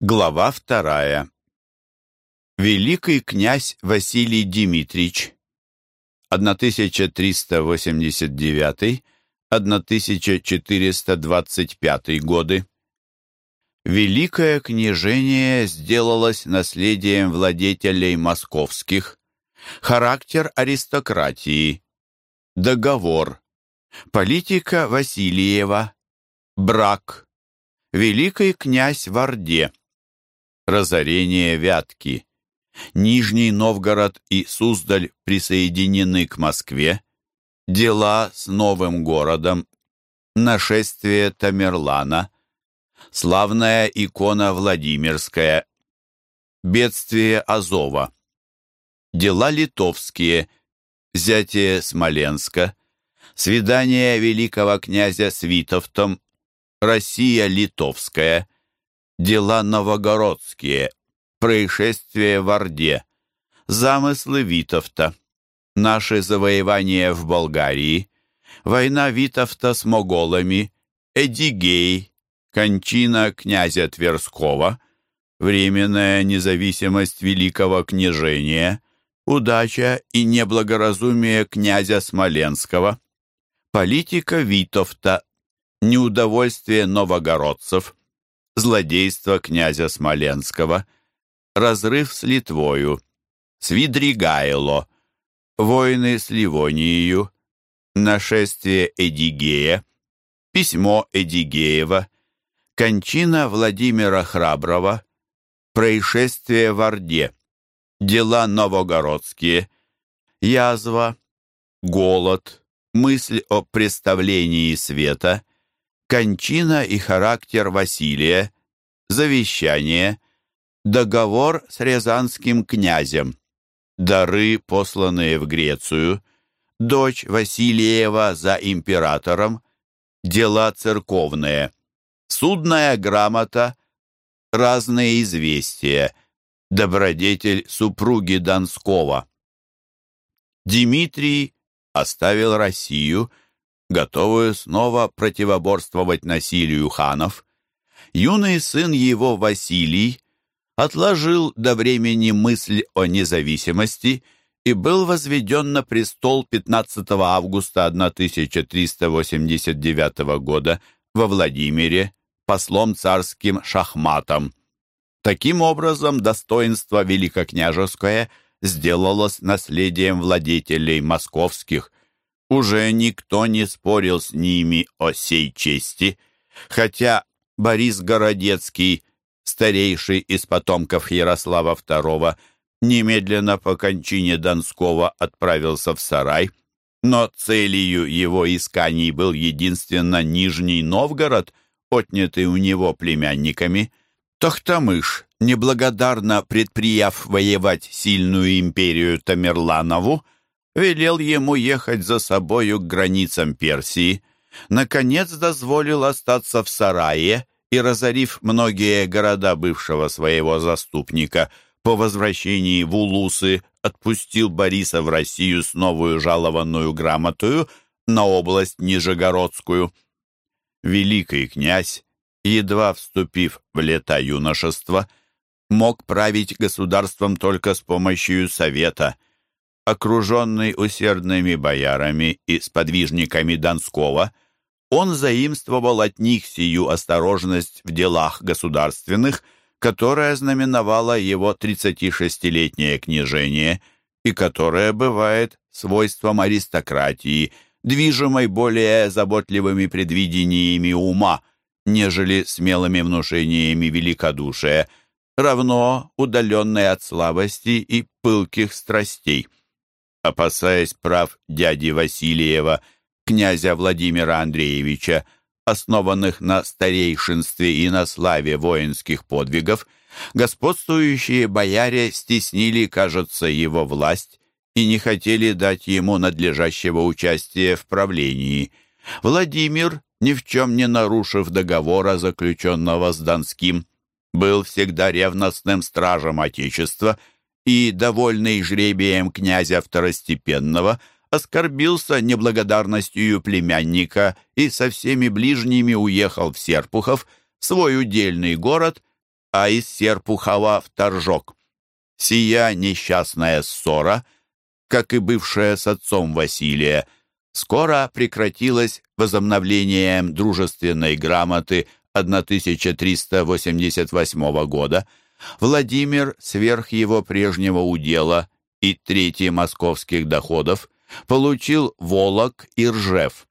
Глава вторая. Великий князь Василий Дмитриевич 1389-1425 годы. Великое княжение сделалось наследием владетелей московских. Характер аристократии. Договор. Политика Васильева. Брак. Великий князь в Орде разорение Вятки. Нижний Новгород и Суздаль присоединены к Москве. Дела с новым городом. Нашествие Тамерлана. Славная икона Владимирская. Бедствие Азова. Дела литовские. Взятие Смоленска. Свидание великого князя с Витовтом. Россия литовская дела новогородские, происшествия в Орде, замыслы Витовта, наши завоевания в Болгарии, война Витовта с моголами, Эдигей, кончина князя Тверского, временная независимость великого княжения, удача и неблагоразумие князя Смоленского, политика Витовта, неудовольствие новогородцев, злодейство князя Смоленского, разрыв с Литвою, Свидригайло, войны с Ливонией, нашествие Эдигея, письмо Эдигеева, кончина Владимира Храброго, происшествие в Орде, дела новогородские, язва, голод, мысль о представлении света, кончина и характер Василия, завещание, договор с рязанским князем, дары, посланные в Грецию, дочь Василиева за императором, дела церковные, судная грамота, разные известия, добродетель супруги Донского. Дмитрий оставил Россию готовую снова противоборствовать насилию ханов, юный сын его Василий отложил до времени мысль о независимости и был возведен на престол 15 августа 1389 года во Владимире послом царским шахматом. Таким образом, достоинство великокняжеское сделалось наследием владетелей московских, уже никто не спорил с ними о сей чести, хотя Борис Городецкий, старейший из потомков Ярослава II, немедленно по кончине Донского отправился в сарай, но целью его исканий был единственно Нижний Новгород, отнятый у него племянниками. Тохтамыш, неблагодарно предприяв воевать сильную империю Тамерланову, велел ему ехать за собою к границам Персии, наконец дозволил остаться в сарае и, разорив многие города бывшего своего заступника, по возвращении в Улусы отпустил Бориса в Россию с новую жалованную грамотою на область Нижегородскую. Великий князь, едва вступив в лета юношества, мог править государством только с помощью совета – окруженный усердными боярами и сподвижниками Донского, он заимствовал от них сию осторожность в делах государственных, которая знаменовала его 36-летнее княжение и которая бывает свойством аристократии, движимой более заботливыми предвидениями ума, нежели смелыми внушениями великодушия, равно удаленной от слабости и пылких страстей опасаясь прав дяди Васильева, князя Владимира Андреевича, основанных на старейшинстве и на славе воинских подвигов, господствующие бояре стеснили, кажется, его власть и не хотели дать ему надлежащего участия в правлении. Владимир, ни в чем не нарушив договора, заключенного с Донским, был всегда ревностным стражем Отечества – и, довольный жребием князя второстепенного, оскорбился неблагодарностью племянника и со всеми ближними уехал в Серпухов, свой удельный город, а из Серпухова в Торжок. Сия несчастная ссора, как и бывшая с отцом Василия, скоро прекратилась возобновлением дружественной грамоты 1388 года. Владимир сверх его прежнего удела и трети московских доходов получил Волок и Ржев.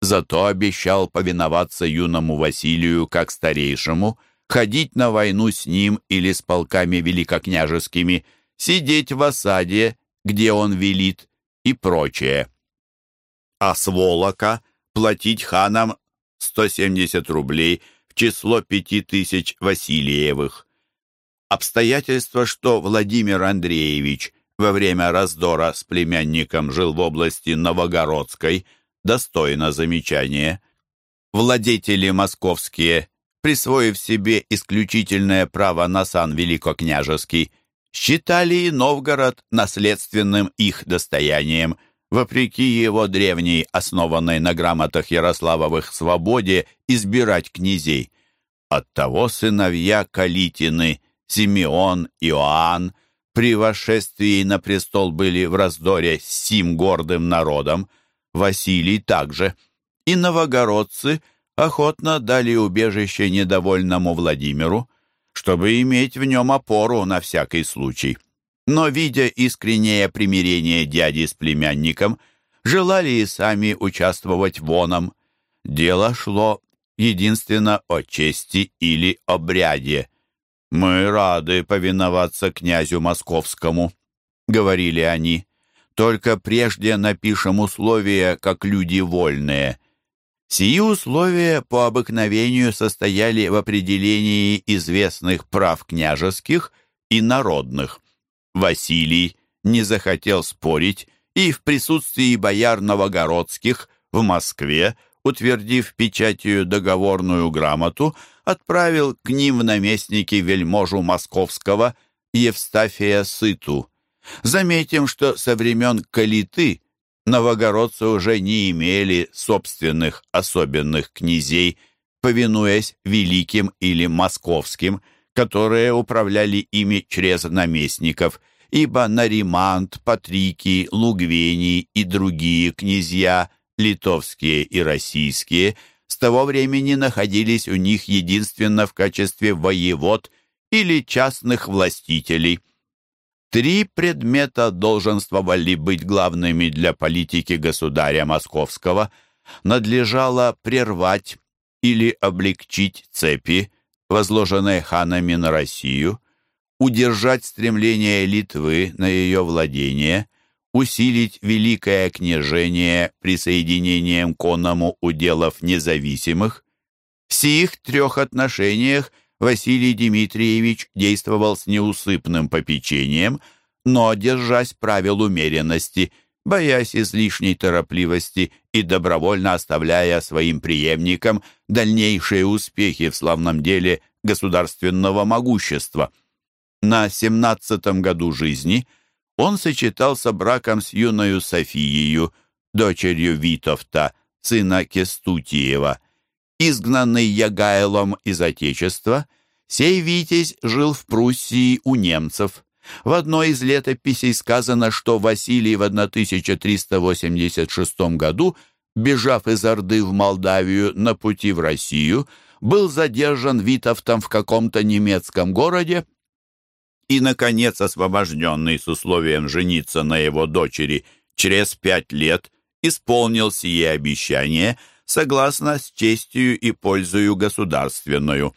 Зато обещал повиноваться юному Василию как старейшему, ходить на войну с ним или с полками великокняжескими, сидеть в осаде, где он велит, и прочее. А с Волока платить ханам 170 рублей в число пяти тысяч Васильевых. Обстоятельство, что Владимир Андреевич во время раздора с племянником жил в области Новогородской, достойно замечания. Владетели московские, присвоив себе исключительное право на сан великокняжеский, считали и Новгород наследственным их достоянием, вопреки его древней, основанной на грамотах Ярославовых свободе, избирать князей. Оттого сыновья Калитины, Симеон, Иоанн, при восшествии на престол были в раздоре с сим гордым народом, Василий также, и новогородцы охотно дали убежище недовольному Владимиру, чтобы иметь в нем опору на всякий случай. Но, видя искреннее примирение дяди с племянником, желали и сами участвовать в оном. Дело шло единственно о чести или обряде. «Мы рады повиноваться князю московскому», — говорили они. «Только прежде напишем условия, как люди вольные». Сии условия по обыкновению состояли в определении известных прав княжеских и народных. Василий не захотел спорить и в присутствии бояр новогородских в Москве, утвердив печатью договорную грамоту, отправил к ним в наместники вельможу московского Евстафия Сыту. Заметим, что со времен Калиты новогородцы уже не имели собственных особенных князей, повинуясь великим или московским, которые управляли ими через наместников, ибо Наримант, Патрикий, Лугвений и другие князья, литовские и российские – с того времени находились у них единственно в качестве воевод или частных властителей. Три предмета долженствовали быть главными для политики государя Московского. Надлежало прервать или облегчить цепи, возложенные ханами на Россию, удержать стремление Литвы на ее владение, усилить великое княжение присоединением к оному уделов независимых. В сих трех отношениях Василий Дмитриевич действовал с неусыпным попечением, но держась правил умеренности, боясь излишней торопливости и добровольно оставляя своим преемникам дальнейшие успехи в славном деле государственного могущества. На семнадцатом году жизни – он сочетался браком с юною Софией, дочерью Витовта, сына Кестутиева. Изгнанный Ягайлом из Отечества, сей Витязь жил в Пруссии у немцев. В одной из летописей сказано, что Василий в 1386 году, бежав из Орды в Молдавию на пути в Россию, был задержан Витовтом в каком-то немецком городе и, наконец, освобожденный с условием жениться на его дочери через пять лет, исполнил сие обещание согласно с честью и пользою государственную.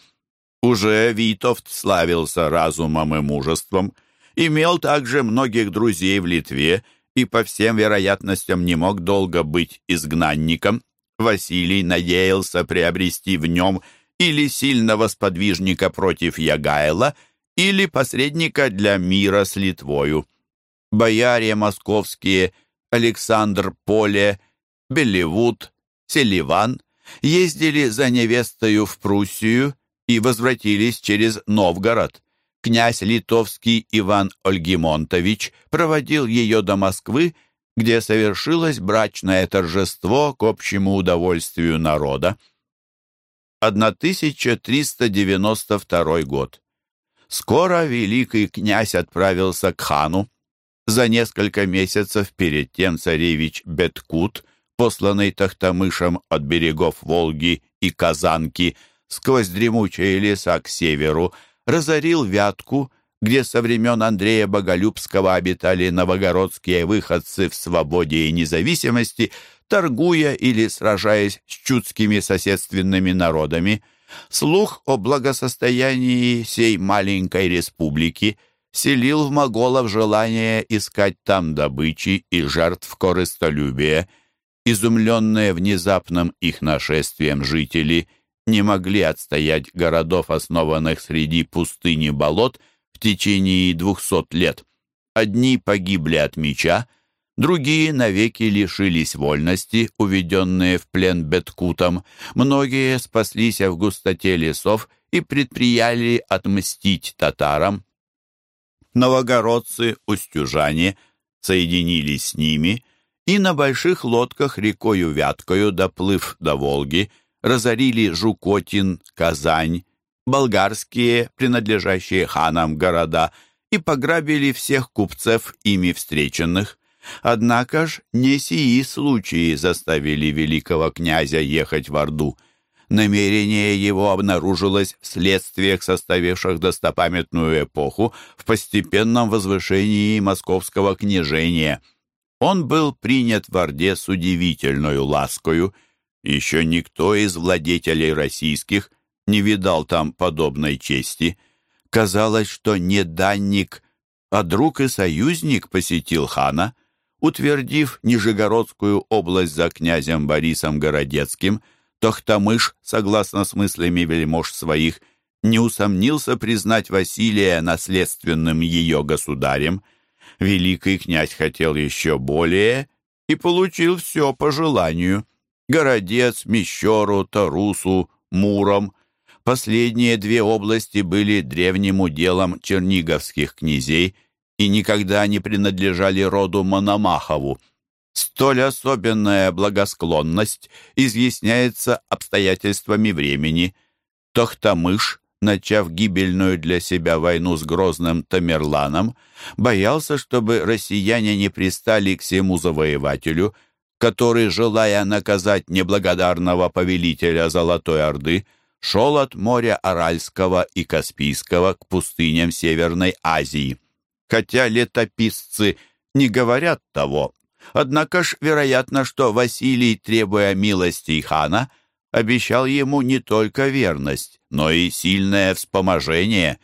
Уже Витовт славился разумом и мужеством, имел также многих друзей в Литве и по всем вероятностям не мог долго быть изгнанником. Василий надеялся приобрести в нем или сильного сподвижника против Ягайла – или посредника для мира с Литвою. Бояре московские Александр Поле, Белевуд, Селиван ездили за невестою в Пруссию и возвратились через Новгород. Князь литовский Иван Ольгимонтович проводил ее до Москвы, где совершилось брачное торжество к общему удовольствию народа. 1392 год. Скоро великий князь отправился к хану. За несколько месяцев перед тем царевич Беткут, посланный Тахтамышем от берегов Волги и Казанки, сквозь дремучие леса к северу, разорил Вятку, где со времен Андрея Боголюбского обитали новогородские выходцы в свободе и независимости, торгуя или сражаясь с чудскими соседственными народами. Слух о благосостоянии сей маленькой республики селил в моголов желание искать там добычи и жертв корыстолюбия. Изумленные внезапным их нашествием жители не могли отстоять городов, основанных среди пустыни болот, в течение двухсот лет. Одни погибли от меча, другие навеки лишились вольности, уведенные в плен Беткутом, многие спаслись в густоте лесов и предприяли отмстить татарам. Новогородцы, устюжане соединились с ними и на больших лодках рекою Вяткою, доплыв до Волги, разорили Жукотин, Казань, болгарские, принадлежащие ханам города, и пограбили всех купцев, ими встреченных. Однако ж не сии случаи заставили великого князя ехать в Орду. Намерение его обнаружилось в следствиях, составивших достопамятную эпоху в постепенном возвышении московского княжения. Он был принят в Орде с удивительной ласкою. Еще никто из владетелей российских не видал там подобной чести. Казалось, что не данник, а друг и союзник посетил хана — утвердив Нижегородскую область за князем Борисом Городецким, Тохтамыш, согласно с мыслями вельмож своих, не усомнился признать Василия наследственным ее государем. Великий князь хотел еще более и получил все по желанию. Городец, Мещеру, Тарусу, Муром. Последние две области были древним уделом черниговских князей – и никогда не принадлежали роду Мономахову. Столь особенная благосклонность изъясняется обстоятельствами времени. Тохтамыш, начав гибельную для себя войну с грозным Тамерланом, боялся, чтобы россияне не пристали к всему завоевателю, который, желая наказать неблагодарного повелителя Золотой Орды, шел от моря Аральского и Каспийского к пустыням Северной Азии хотя летописцы не говорят того. Однако ж вероятно, что Василий, требуя милости хана, обещал ему не только верность, но и сильное вспоможение.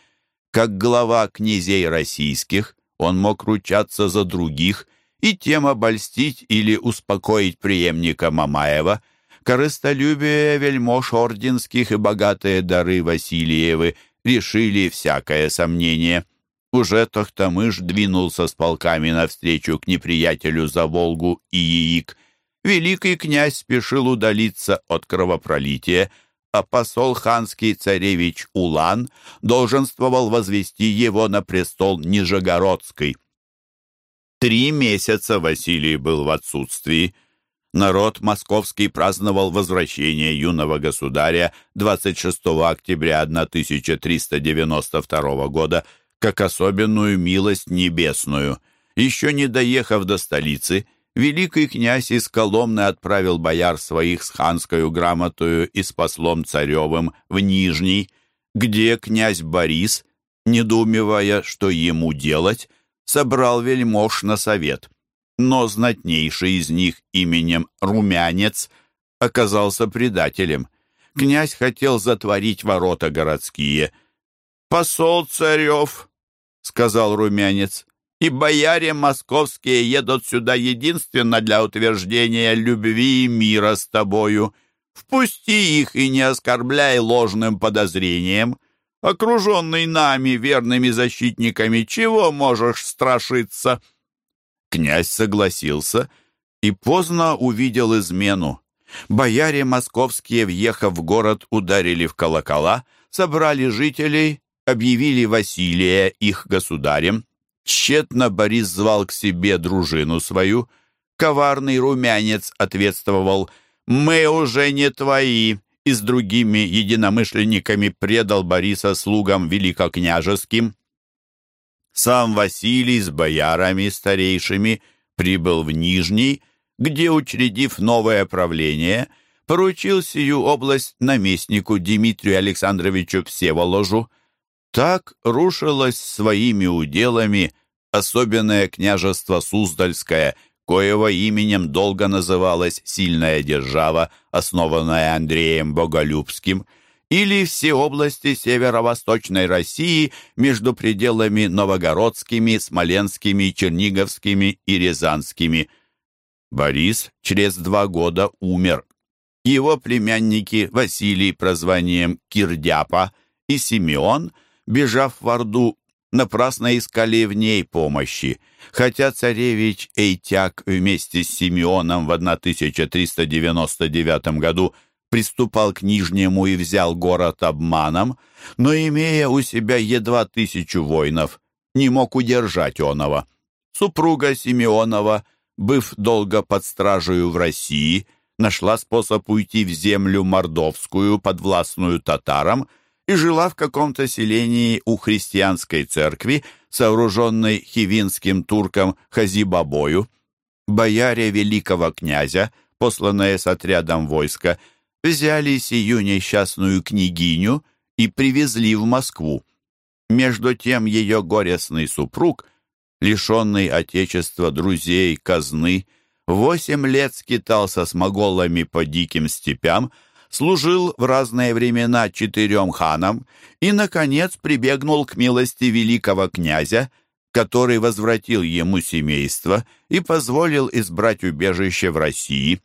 Как глава князей российских, он мог ручаться за других и тем обольстить или успокоить преемника Мамаева. Корыстолюбие вельмож орденских и богатые дары Васильевы решили всякое сомнение. Уже Тохтамыш двинулся с полками навстречу к неприятелю за Волгу и Яик. Великий князь спешил удалиться от кровопролития, а посол ханский царевич Улан долженствовал возвести его на престол Нижегородской. Три месяца Василий был в отсутствии. Народ московский праздновал возвращение юного государя 26 октября 1392 года – как особенную милость небесную. Еще не доехав до столицы, великий князь из Коломны отправил бояр своих с ханскою грамотою и с послом царевым в Нижний, где князь Борис, недоумевая, что ему делать, собрал вельмож на совет. Но знатнейший из них именем Румянец оказался предателем. Князь хотел затворить ворота городские. «Посол царев — сказал румянец, — «и бояре московские едут сюда единственно для утверждения любви и мира с тобою. Впусти их и не оскорбляй ложным подозрением. Окруженный нами, верными защитниками, чего можешь страшиться?» Князь согласился и поздно увидел измену. Бояре московские, въехав в город, ударили в колокола, собрали жителей объявили Василия их государем. Тщетно Борис звал к себе дружину свою. Коварный румянец ответствовал «Мы уже не твои, и с другими единомышленниками предал Бориса слугам великокняжеским. Сам Василий с боярами старейшими прибыл в Нижний, где, учредив новое правление, поручил сию область наместнику Дмитрию Александровичу Всеволожу. Так рушилось своими уделами особенное княжество Суздальское, коего именем долго называлась «Сильная держава», основанная Андреем Боголюбским, или все области северо-восточной России между пределами новогородскими, смоленскими, черниговскими и рязанскими. Борис через два года умер. Его племянники Василий прозванием Кирдяпа и Симеон, бежав в Орду, напрасно искали в ней помощи, хотя царевич Эйтяк вместе с Симеоном в 1399 году приступал к Нижнему и взял город обманом, но, имея у себя едва тысячу воинов, не мог удержать оного. Супруга Симеонова, быв долго под стражею в России, нашла способ уйти в землю мордовскую, подвластную татарам, и жила в каком-то селении у христианской церкви, сооруженной хивинским турком Хазибабою. Бояре великого князя, посланные с отрядом войска, взяли сию несчастную княгиню и привезли в Москву. Между тем ее горестный супруг, лишенный отечества, друзей, казны, восемь лет скитался с моголами по диким степям, служил в разные времена четырем ханам и, наконец, прибегнул к милости великого князя, который возвратил ему семейство и позволил избрать убежище в России.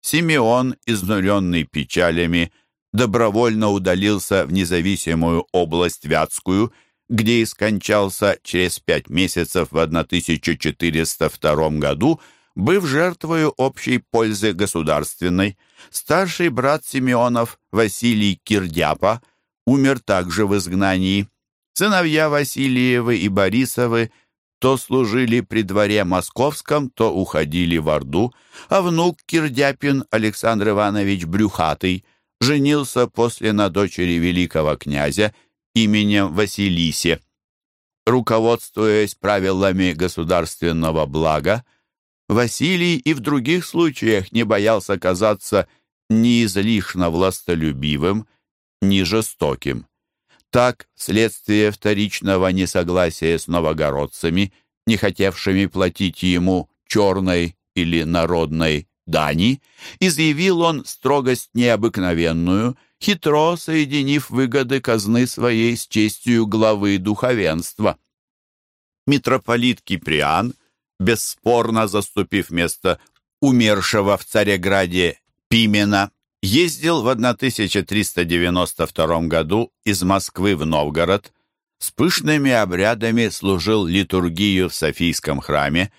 Симеон, изнуренный печалями, добровольно удалился в независимую область Вятскую, где и скончался через пять месяцев в 1402 году, быв жертвою общей пользы государственной. Старший брат Симеонов, Василий Кирдяпа, умер также в изгнании. Сыновья Васильевы и Борисовы то служили при дворе московском, то уходили в Орду, а внук Кирдяпин Александр Иванович Брюхатый женился после на дочери великого князя именем Василисе. Руководствуясь правилами государственного блага, Василий и в других случаях не боялся казаться ни излишне властолюбивым, ни жестоким. Так, вследствие вторичного несогласия с новогородцами, не хотевшими платить ему черной или народной дани, изъявил он строгость необыкновенную, хитро соединив выгоды казны своей с честью главы духовенства. Митрополит Киприан бесспорно заступив место умершего в Цареграде Пимена, ездил в 1392 году из Москвы в Новгород, с пышными обрядами служил литургию в Софийском храме,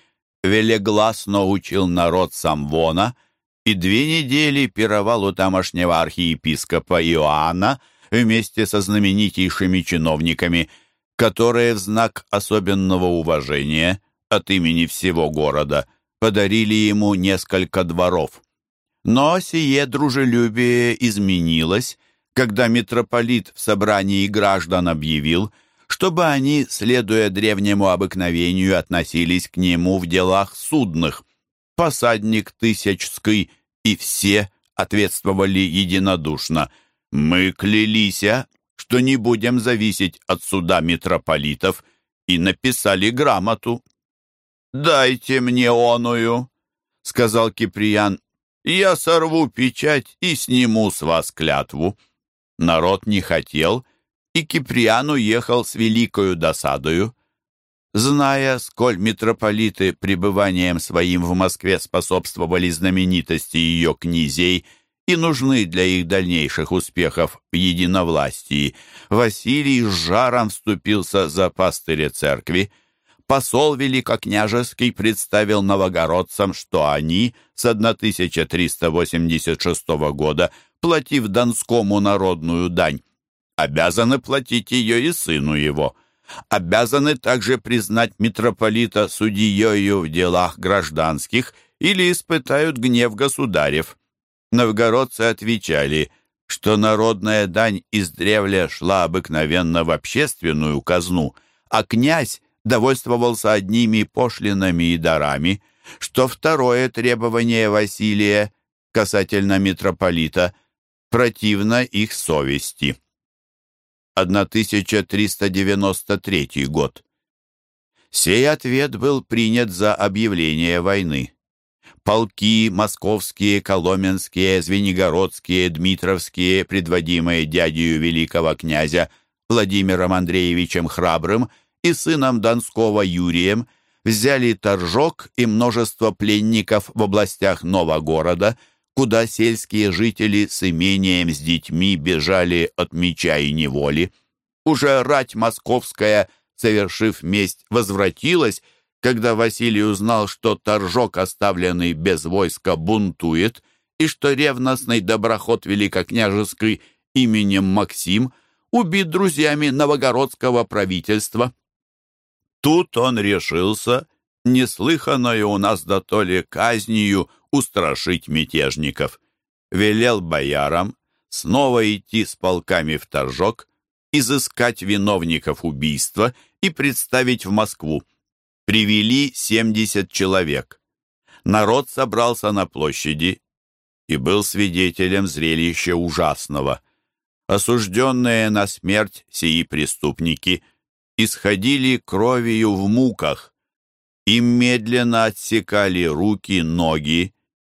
велегласно учил народ самвона и две недели пировал у тамошнего архиепископа Иоанна вместе со знаменитейшими чиновниками, которые в знак особенного уважения – от имени всего города подарили ему несколько дворов. Но сие дружелюбие изменилось, когда митрополит в собрании граждан объявил, чтобы они, следуя древнему обыкновению, относились к нему в делах судных. Посадник Тысячский и все ответствовали единодушно. «Мы клялись, что не будем зависеть от суда митрополитов, и написали грамоту». «Дайте мне оную», — сказал Киприян. «Я сорву печать и сниму с вас клятву». Народ не хотел, и Киприян уехал с великою досадою. Зная, сколь митрополиты пребыванием своим в Москве способствовали знаменитости ее князей и нужны для их дальнейших успехов в единовластии, Василий с жаром вступился за пастыря церкви, посол великокняжеский представил новогородцам, что они с 1386 года, платив Донскому народную дань, обязаны платить ее и сыну его, обязаны также признать митрополита судьею в делах гражданских или испытают гнев государев. Новгородцы отвечали, что народная дань издревле шла обыкновенно в общественную казну, а князь довольствовался одними пошлинами и дарами, что второе требование Василия касательно митрополита противно их совести. 1393 год. Сей ответ был принят за объявление войны. Полки московские, коломенские, звенигородские, дмитровские, предводимые дядею великого князя Владимиром Андреевичем Храбрым и сыном Донского Юрием, взяли Торжок и множество пленников в областях Новогорода, куда сельские жители с имением с детьми бежали от меча и неволи. Уже рать московская – совершив месть, возвратилась, когда Василий узнал, что Торжок, оставленный без войска, бунтует, и что ревностный доброход великокняжеский именем Максим убит друзьями новогородского правительства. Тут он решился, неслыханную у нас да то ли казнью, устрашить мятежников. Велел боярам снова идти с полками в Торжок, изыскать виновников убийства и представить в Москву. Привели 70 человек. Народ собрался на площади и был свидетелем зрелища ужасного. Осужденные на смерть сии преступники исходили кровью в муках, им медленно отсекали руки, ноги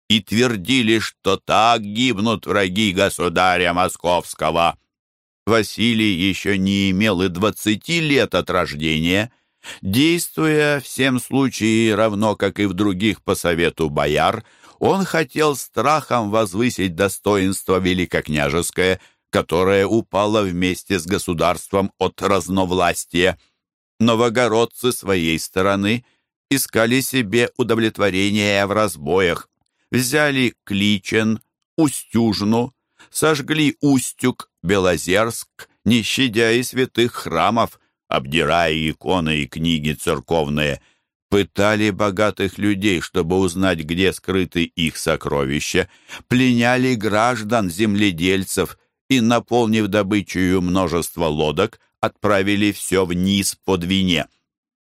и твердили, что так гибнут враги государя московского. Василий еще не имел и двадцати лет от рождения, действуя всем случае равно, как и в других по совету бояр, он хотел страхом возвысить достоинство великокняжеское, которое упало вместе с государством от разновластия. Новогородцы своей стороны искали себе удовлетворения в разбоях, взяли Кличен, Устюжну, сожгли Устюг, Белозерск, не щадя и святых храмов, обдирая иконы и книги церковные, пытали богатых людей, чтобы узнать, где скрыты их сокровища, пленяли граждан, земледельцев и, наполнив добычею множество лодок, отправили все вниз по Двине.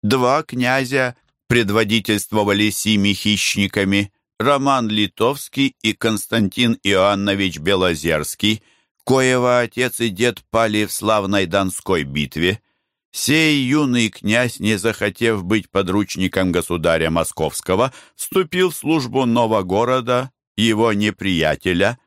Два князя предводительствовали сими хищниками, Роман Литовский и Константин Иоаннович Белозерский, коего отец и дед пали в славной Донской битве. Сей юный князь, не захотев быть подручником государя Московского, вступил в службу Новогорода, его неприятеля.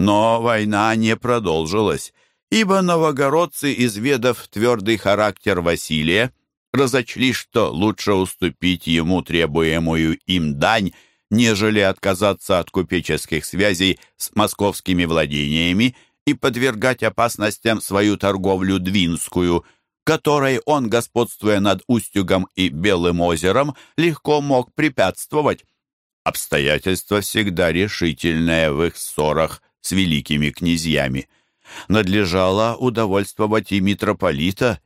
Но война не продолжилась, ибо новогородцы, изведав твердый характер Василия, разочли, что лучше уступить ему требуемую им дань, нежели отказаться от купеческих связей с московскими владениями и подвергать опасностям свою торговлю Двинскую, которой он, господствуя над Устюгом и Белым озером, легко мог препятствовать. Обстоятельства всегда решительное в их ссорах с великими князьями. Надлежало удовольствовать и митрополита,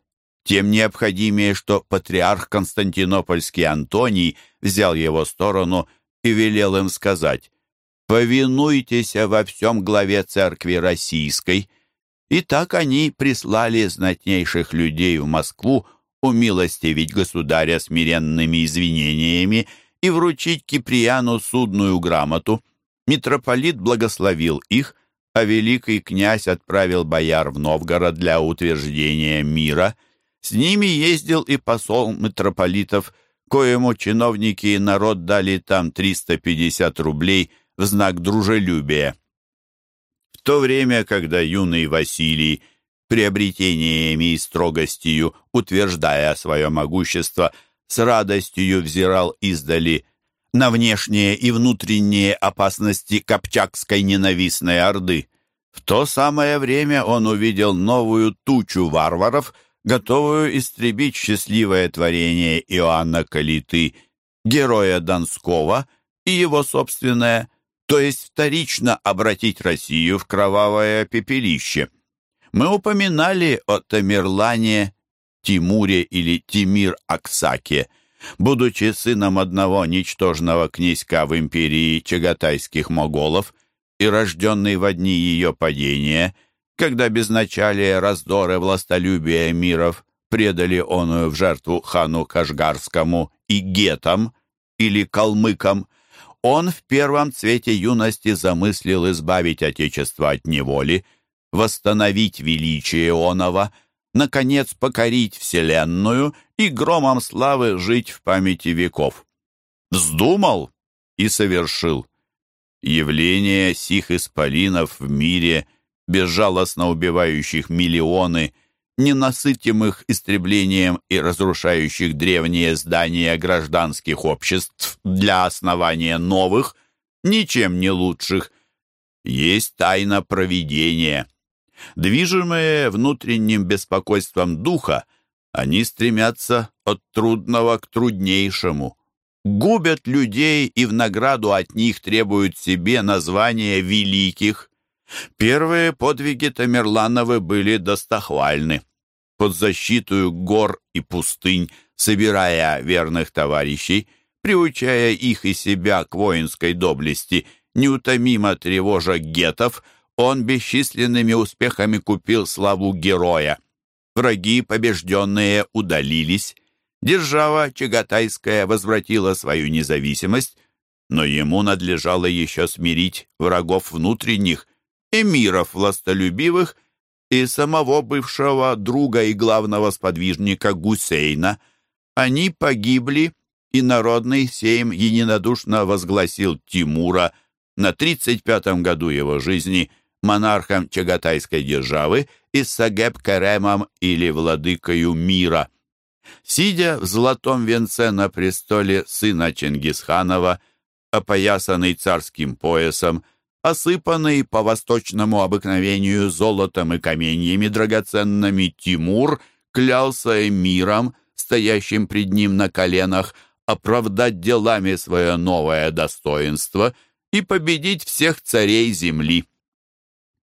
тем необходимее, что патриарх Константинопольский Антоний взял его сторону и велел им сказать «Повинуйтесь во всем главе церкви российской». И так они прислали знатнейших людей в Москву умилостивить государя смиренными извинениями и вручить Киприану судную грамоту. Митрополит благословил их, а великий князь отправил бояр в Новгород для утверждения мира. С ними ездил и посол митрополитов коему чиновники и народ дали там 350 рублей в знак дружелюбия. В то время, когда юный Василий приобретениями и строгостью, утверждая свое могущество, с радостью взирал издали на внешние и внутренние опасности Копчакской ненавистной орды. В то самое время он увидел новую тучу варваров, готовую истребить счастливое творение Иоанна Калиты, героя Донского, и его собственное, то есть вторично обратить Россию в кровавое пепелище. Мы упоминали о Тамерлане, Тимуре или Тимир Аксаке, будучи сыном одного ничтожного князька в империи чагатайских моголов, и рожденный в одни ее падения, когда безначалие, раздоры, властолюбие миров предали оную в жертву хану Кашгарскому и гетам или калмыкам, он в первом цвете юности замыслил избавить Отечество от неволи, восстановить величие оного, наконец покорить Вселенную и громом славы жить в памяти веков. Вздумал и совершил. Явление сих исполинов в мире, безжалостно убивающих миллионы, ненасытимых истреблением и разрушающих древние здания гражданских обществ для основания новых, ничем не лучших, есть тайна провидения. Движимые внутренним беспокойством духа, они стремятся от трудного к труднейшему, губят людей и в награду от них требуют себе названия великих. Первые подвиги Тамерлановы были достохвальны. Под защиту гор и пустынь, собирая верных товарищей, приучая их и себя к воинской доблести, неутомимо тревожа гетов, он бесчисленными успехами купил славу героя. Враги, побежденные, удалились. Держава Чагатайская возвратила свою независимость, но ему надлежало еще смирить врагов внутренних, эмиров властолюбивых и самого бывшего друга и главного сподвижника Гусейна. Они погибли, и народный сейм единодушно возгласил Тимура на 35-м году его жизни монархом Чагатайской державы и Сагеб-Каремом или владыкою мира. Сидя в золотом венце на престоле сына Чингисханова, опоясанный царским поясом, осыпанный по восточному обыкновению золотом и каменьями драгоценными Тимур клялся эмиром, стоящим пред ним на коленах, оправдать делами свое новое достоинство и победить всех царей земли.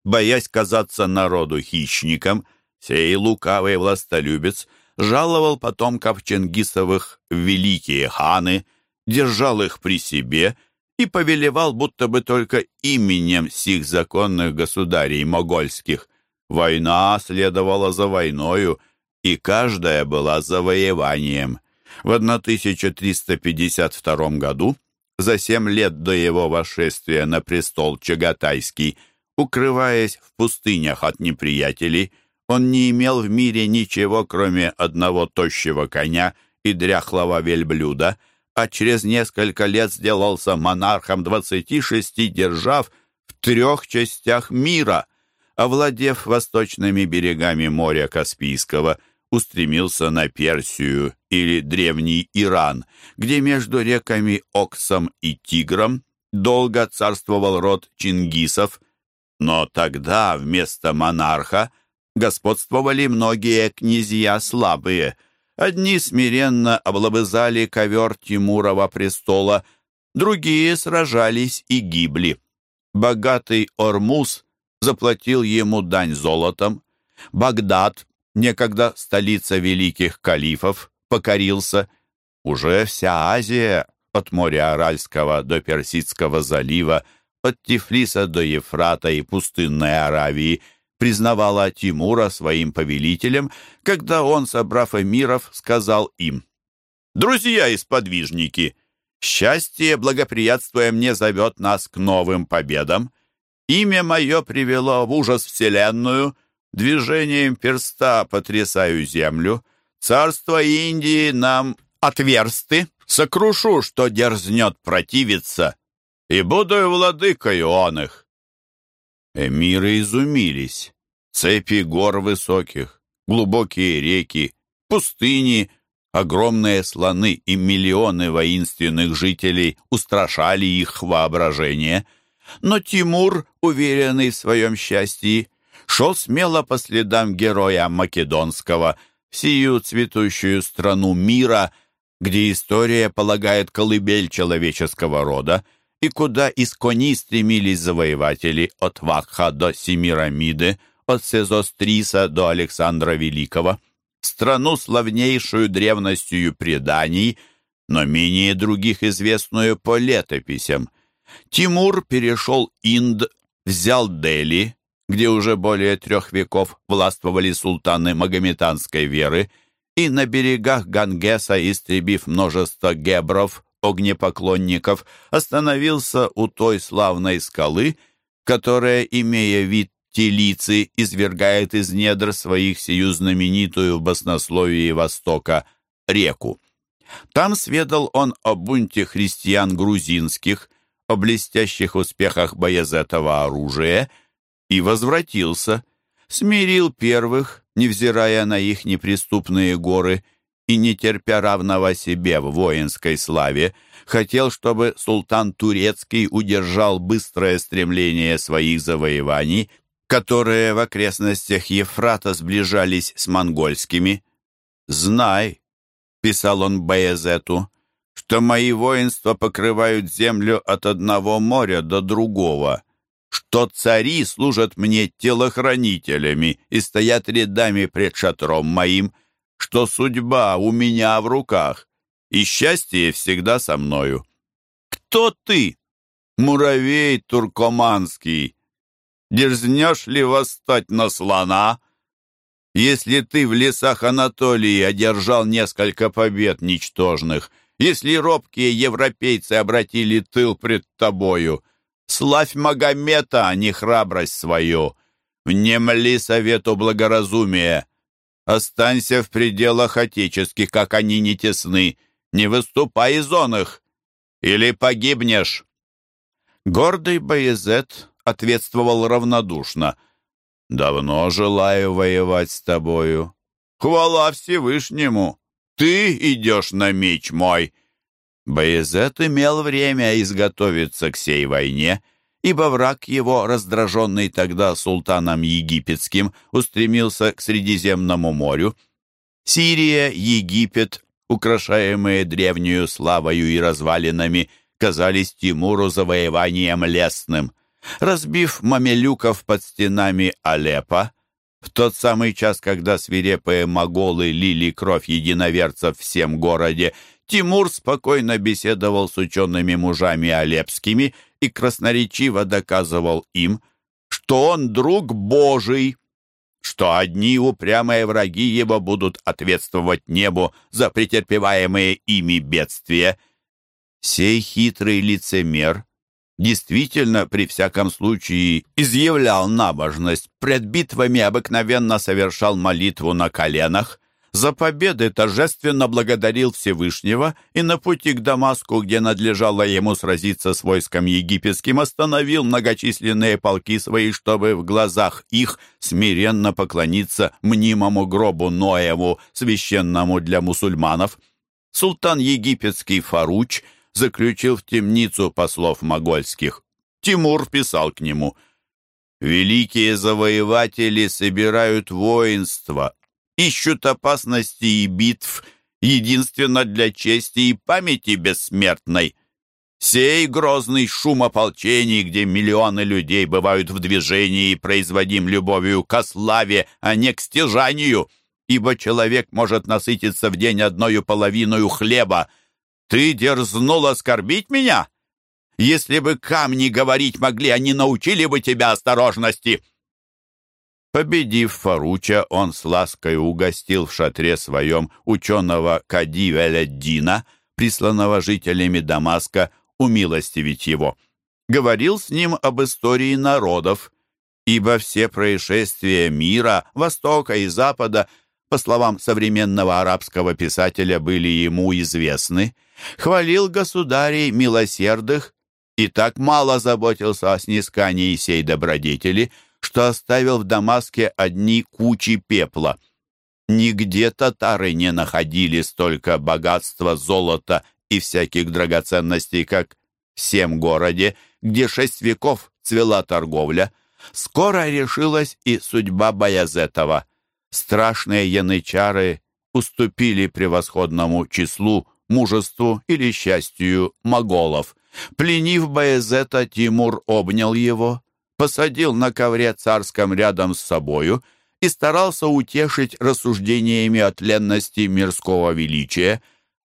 Боясь казаться народу хищником, сей лукавый властолюбец жаловал потомков Чингисовых в великие ханы, держал их при себе — и повелевал будто бы только именем сих законных государей могольских. Война следовала за войною, и каждая была завоеванием. В 1352 году, за семь лет до его восшествия на престол Чагатайский, укрываясь в пустынях от неприятелей, он не имел в мире ничего, кроме одного тощего коня и дряхлого вельблюда — а через несколько лет сделался монархом 26 держав в трех частях мира, овладев восточными берегами моря Каспийского, устремился на Персию или Древний Иран, где между реками Оксом и Тигром долго царствовал род чингисов, но тогда вместо монарха господствовали многие князья слабые – Одни смиренно облобызали ковер Тимурова престола, другие сражались и гибли. Богатый Ормуз заплатил ему дань золотом. Багдад, некогда столица великих калифов, покорился. Уже вся Азия, от моря Аральского до Персидского залива, от Тифлиса до Ефрата и пустынной Аравии – признавала Тимура своим повелителем, когда он, собрав эмиров, сказал им, «Друзья и сподвижники, счастье, благоприятствуя мне, зовет нас к новым победам. Имя мое привело в ужас вселенную, движением перста потрясаю землю, царство Индии нам отверсты, сокрушу, что дерзнет противиться, и буду владыкою он их». Эмиры изумились. Цепи гор высоких, глубокие реки, пустыни, огромные слоны и миллионы воинственных жителей устрашали их воображение. Но Тимур, уверенный в своем счастье, шел смело по следам героя Македонского в сию цветущую страну мира, где история полагает колыбель человеческого рода — и куда из кони стремились завоеватели от Вакха до Семирамиды, от Сезостриса до Александра Великого, страну славнейшую древностью преданий, но менее других известную по летописям. Тимур перешел Инд, взял Дели, где уже более трех веков властвовали султаны магометанской веры, и на берегах Гангеса, истребив множество гебров, огнепоклонников, остановился у той славной скалы, которая, имея вид телицы, извергает из недр своих сию знаменитую в баснословии Востока реку. Там сведал он о бунте христиан грузинских, о блестящих успехах Боязетова оружия и возвратился, смирил первых, невзирая на их неприступные горы, и, не терпя равного себе в воинской славе, хотел, чтобы султан Турецкий удержал быстрое стремление своих завоеваний, которые в окрестностях Ефрата сближались с монгольскими. «Знай», — писал он Баязету, — «что мои воинства покрывают землю от одного моря до другого» что цари служат мне телохранителями и стоят рядами пред шатром моим, что судьба у меня в руках, и счастье всегда со мною. Кто ты, муравей туркоманский? Дерзнешь ли восстать на слона? Если ты в лесах Анатолии одержал несколько побед ничтожных, если робкие европейцы обратили тыл пред тобою, Славь Магомета, а не храбрость свою. Внемли совету благоразумия. Останься в пределах отеческих, как они не тесны. Не выступай из он или погибнешь. Гордый Боязет ответствовал равнодушно. «Давно желаю воевать с тобою. Хвала Всевышнему! Ты идешь на меч мой!» Боязет имел время изготовиться к сей войне, ибо враг его, раздраженный тогда султаном египетским, устремился к Средиземному морю. Сирия, Египет, украшаемые древнюю славою и развалинами, казались Тимуру завоеванием лесным. Разбив мамелюков под стенами Алеппо, в тот самый час, когда свирепые моголы лили кровь единоверцев всем городе, Тимур спокойно беседовал с учеными мужами Алепскими и красноречиво доказывал им, что он друг Божий, что одни упрямые враги его будут ответствовать небу за претерпеваемые ими бедствия. Сей хитрый лицемер действительно при всяком случае изъявлял набожность, пред битвами обыкновенно совершал молитву на коленах, за победы торжественно благодарил Всевышнего и на пути к Дамаску, где надлежало ему сразиться с войском египетским, остановил многочисленные полки свои, чтобы в глазах их смиренно поклониться мнимому гробу Ноеву, священному для мусульманов. Султан египетский Фаруч заключил в темницу послов могольских. Тимур писал к нему «Великие завоеватели собирают воинство, ищут опасности и битв, единственно для чести и памяти бессмертной. Сей грозный шум ополчений, где миллионы людей бывают в движении, производим любовью ко славе, а не к стяжанию, ибо человек может насытиться в день одною половиною хлеба. Ты дерзнул оскорбить меня? Если бы камни говорить могли, они научили бы тебя осторожности. Победив Фаруча, он с лаской угостил в шатре своем ученого Кади Веледдина, присланного жителями Дамаска, умилостивить его. Говорил с ним об истории народов, ибо все происшествия мира, Востока и Запада, по словам современного арабского писателя, были ему известны. Хвалил государей милосердных и так мало заботился о снискании сей добродетели – что оставил в Дамаске одни кучи пепла. Нигде татары не находили столько богатства, золота и всяких драгоценностей, как в всем городе, где шесть веков цвела торговля. Скоро решилась и судьба Баязетова. Страшные янычары уступили превосходному числу, мужеству или счастью моголов. Пленив Баязета, Тимур обнял его, посадил на ковре царском рядом с собою и старался утешить рассуждениями о тленности мирского величия.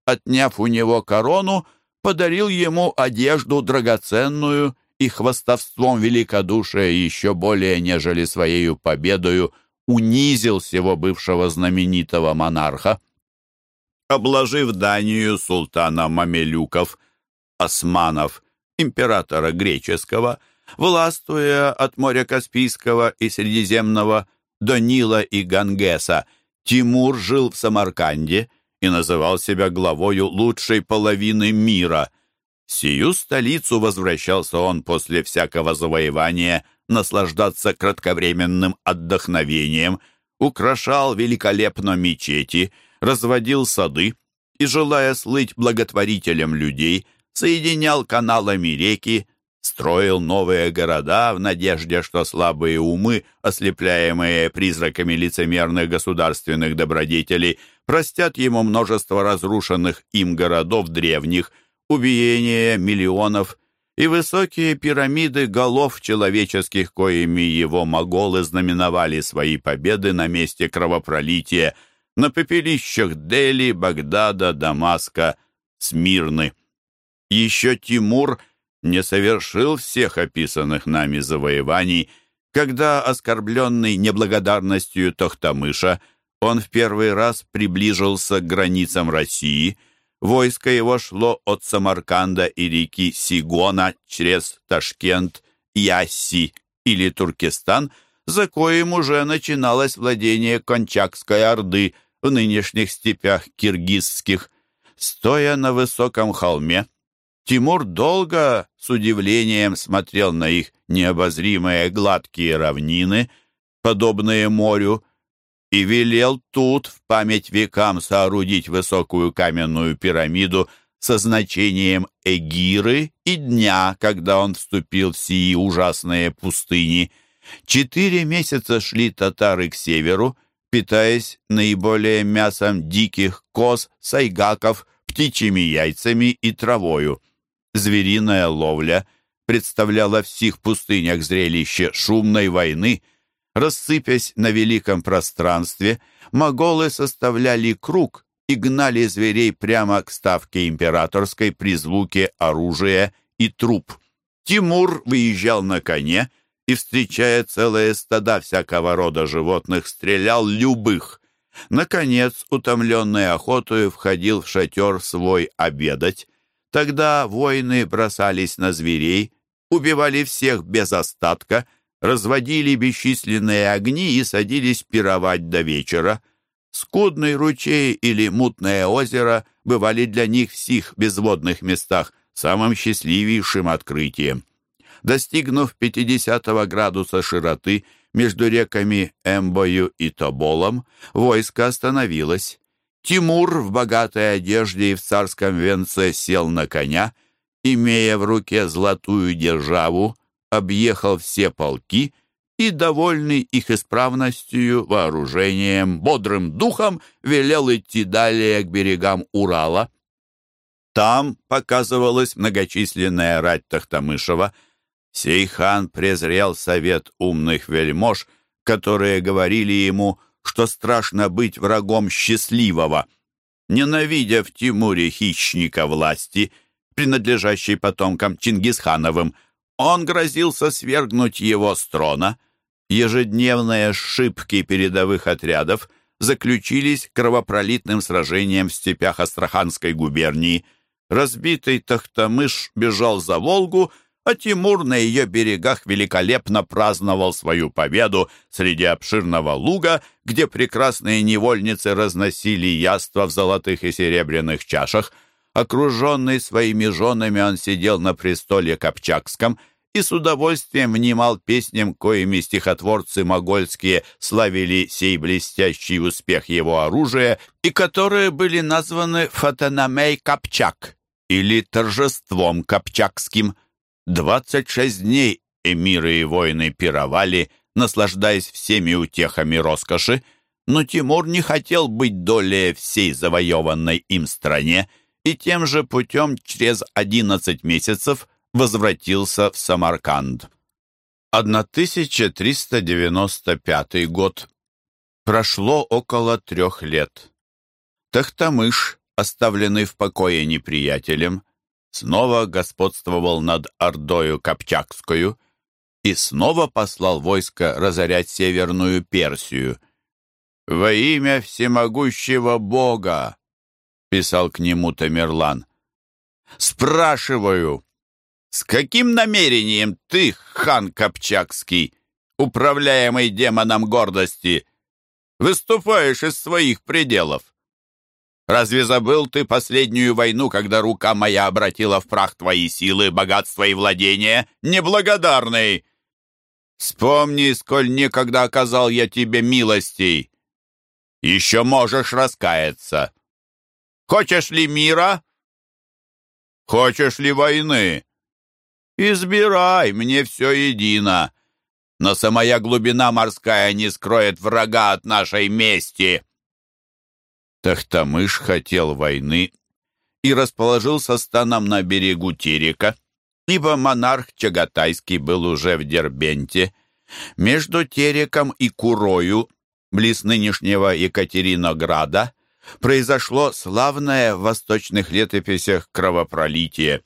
Отняв у него корону, подарил ему одежду драгоценную и хвастовством великодушия еще более, нежели своею победою, унизил всего бывшего знаменитого монарха. Обложив Данию султана Мамелюков, османов, императора греческого, властвуя от моря Каспийского и Средиземного до Нила и Гангеса, Тимур жил в Самарканде и называл себя главою лучшей половины мира. Сию столицу возвращался он после всякого завоевания наслаждаться кратковременным отдохновением, украшал великолепно мечети, разводил сады и, желая слыть благотворителем людей, соединял каналами реки, строил новые города в надежде, что слабые умы, ослепляемые призраками лицемерных государственных добродетелей, простят ему множество разрушенных им городов древних, убиение миллионов и высокие пирамиды голов человеческих, коими его моголы знаменовали свои победы на месте кровопролития, на пепелищах Дели, Багдада, Дамаска, Смирны. Еще Тимур не совершил всех описанных нами завоеваний, когда, оскорбленный неблагодарностью Тохтамыша, он в первый раз приближился к границам России. Войско его шло от Самарканда и реки Сигона через Ташкент, Ясси или Туркестан, за коим уже начиналось владение Кончакской Орды в нынешних степях киргизских. Стоя на высоком холме, Тимур долго с удивлением смотрел на их необозримые гладкие равнины, подобные морю, и велел тут в память векам соорудить высокую каменную пирамиду со значением Эгиры и дня, когда он вступил в сии ужасные пустыни. Четыре месяца шли татары к северу, питаясь наиболее мясом диких коз, сайгаков, птичьими яйцами и травою. Звериная ловля представляла в сих пустынях зрелище шумной войны. Рассыпясь на великом пространстве, моголы составляли круг и гнали зверей прямо к ставке императорской при звуке оружия и труп. Тимур выезжал на коне и, встречая целые стада всякого рода животных, стрелял любых. Наконец, утомленный охотою, входил в шатер свой обедать. Тогда воины бросались на зверей, убивали всех без остатка, разводили бесчисленные огни и садились пировать до вечера. Скудный ручей или мутное озеро бывали для них в сих безводных местах самым счастливейшим открытием. Достигнув 50 градуса широты между реками Эмбою и Тоболом, войско остановилось. Тимур в богатой одежде и в царском венце сел на коня, имея в руке золотую державу, объехал все полки и, довольный их исправностью, вооружением, бодрым духом, велел идти далее к берегам Урала. Там показывалась многочисленная рать Тахтамышева. Сей хан презрел совет умных вельмож, которые говорили ему — что страшно быть врагом счастливого. Ненавидя в Тимуре хищника власти, принадлежащей потомкам Чингисхановым, он грозился свергнуть его с трона. Ежедневные шибки передовых отрядов заключились кровопролитным сражением в степях Астраханской губернии. Разбитый Тахтамыш бежал за Волгу, а Тимур на ее берегах великолепно праздновал свою победу среди обширного луга, где прекрасные невольницы разносили яства в золотых и серебряных чашах. Окруженный своими женами, он сидел на престоле Копчакском и с удовольствием внимал песням, коими стихотворцы могольские славили сей блестящий успех его оружия и которые были названы «Фатанамей Копчак» или «Торжеством Копчакским». Двадцать шесть дней эмиры и воины пировали, наслаждаясь всеми утехами роскоши, но Тимур не хотел быть долей всей завоеванной им стране и тем же путем через одиннадцать месяцев возвратился в Самарканд. 1395 год. Прошло около трех лет. Тахтамыш, оставленный в покое неприятелем, снова господствовал над Ордою Копчакскую и снова послал войско разорять Северную Персию. «Во имя всемогущего Бога!» — писал к нему Тамерлан. «Спрашиваю, с каким намерением ты, хан Копчакский, управляемый демоном гордости, выступаешь из своих пределов? Разве забыл ты последнюю войну, когда рука моя обратила в прах твои силы, богатства и владения, неблагодарный? Вспомни, сколь некогда оказал я тебе милостей. Еще можешь раскаяться. Хочешь ли мира? Хочешь ли войны? Избирай, мне все едино. Но самая глубина морская не скроет врага от нашей мести. Тахтамыш хотел войны и расположился станом на берегу Терека, ибо монарх Чагатайский был уже в Дербенте. Между Тереком и Курою, близ нынешнего Екатеринограда, произошло славное в восточных летописях кровопролитие.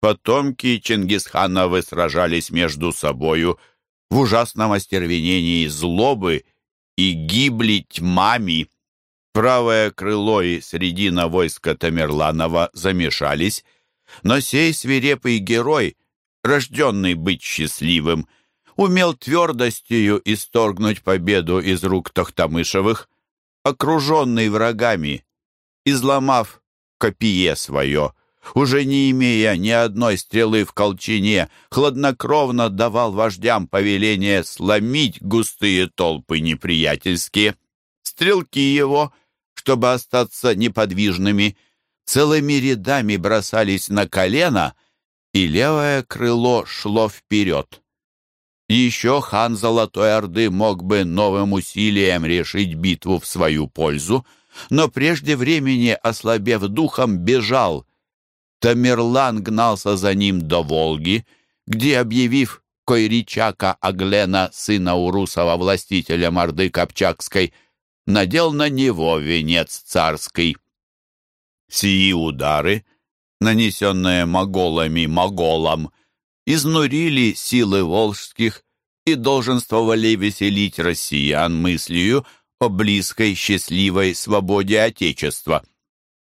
Потомки Чингисхановы сражались между собою в ужасном остервенении злобы и гибли тьмами. Правое крыло и средина войска Тамерланова замешались, но сей свирепый герой, рожденный быть счастливым, умел твердостью исторгнуть победу из рук Тохтамышевых, окруженный врагами, изломав копье свое, уже не имея ни одной стрелы в колчине, хладнокровно давал вождям повеление сломить густые толпы неприятельские. Стрелки его — чтобы остаться неподвижными, целыми рядами бросались на колено, и левое крыло шло вперед. Еще хан Золотой Орды мог бы новым усилием решить битву в свою пользу, но прежде времени, ослабев духом, бежал. Тамерлан гнался за ним до Волги, где, объявив Койричака Аглена, сына Урусова, властителя Орды Копчакской, надел на него венец царский. Сии удары, нанесенные моголами моголам, изнурили силы волжских и долженствовали веселить россиян мыслью о близкой, счастливой свободе Отечества.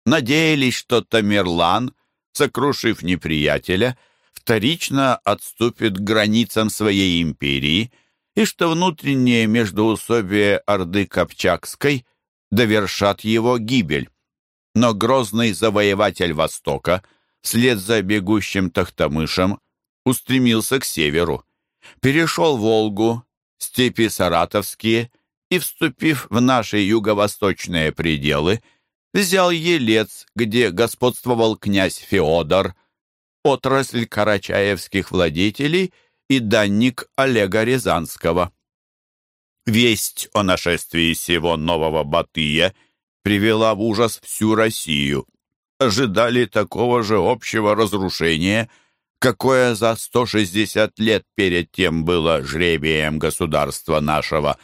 Надеялись, что Тамерлан, сокрушив неприятеля, вторично отступит к границам своей империи и что внутреннее междоусобие Орды Копчакской довершат его гибель. Но грозный завоеватель Востока, вслед за бегущим Тахтамышем, устремился к северу, перешел Волгу, степи Саратовские и, вступив в наши юго-восточные пределы, взял Елец, где господствовал князь Феодор, отрасль карачаевских владетелей – и данник Олега Рязанского. Весть о нашествии сего нового Батыя привела в ужас всю Россию. Ожидали такого же общего разрушения, какое за 160 лет перед тем было жребием государства нашего.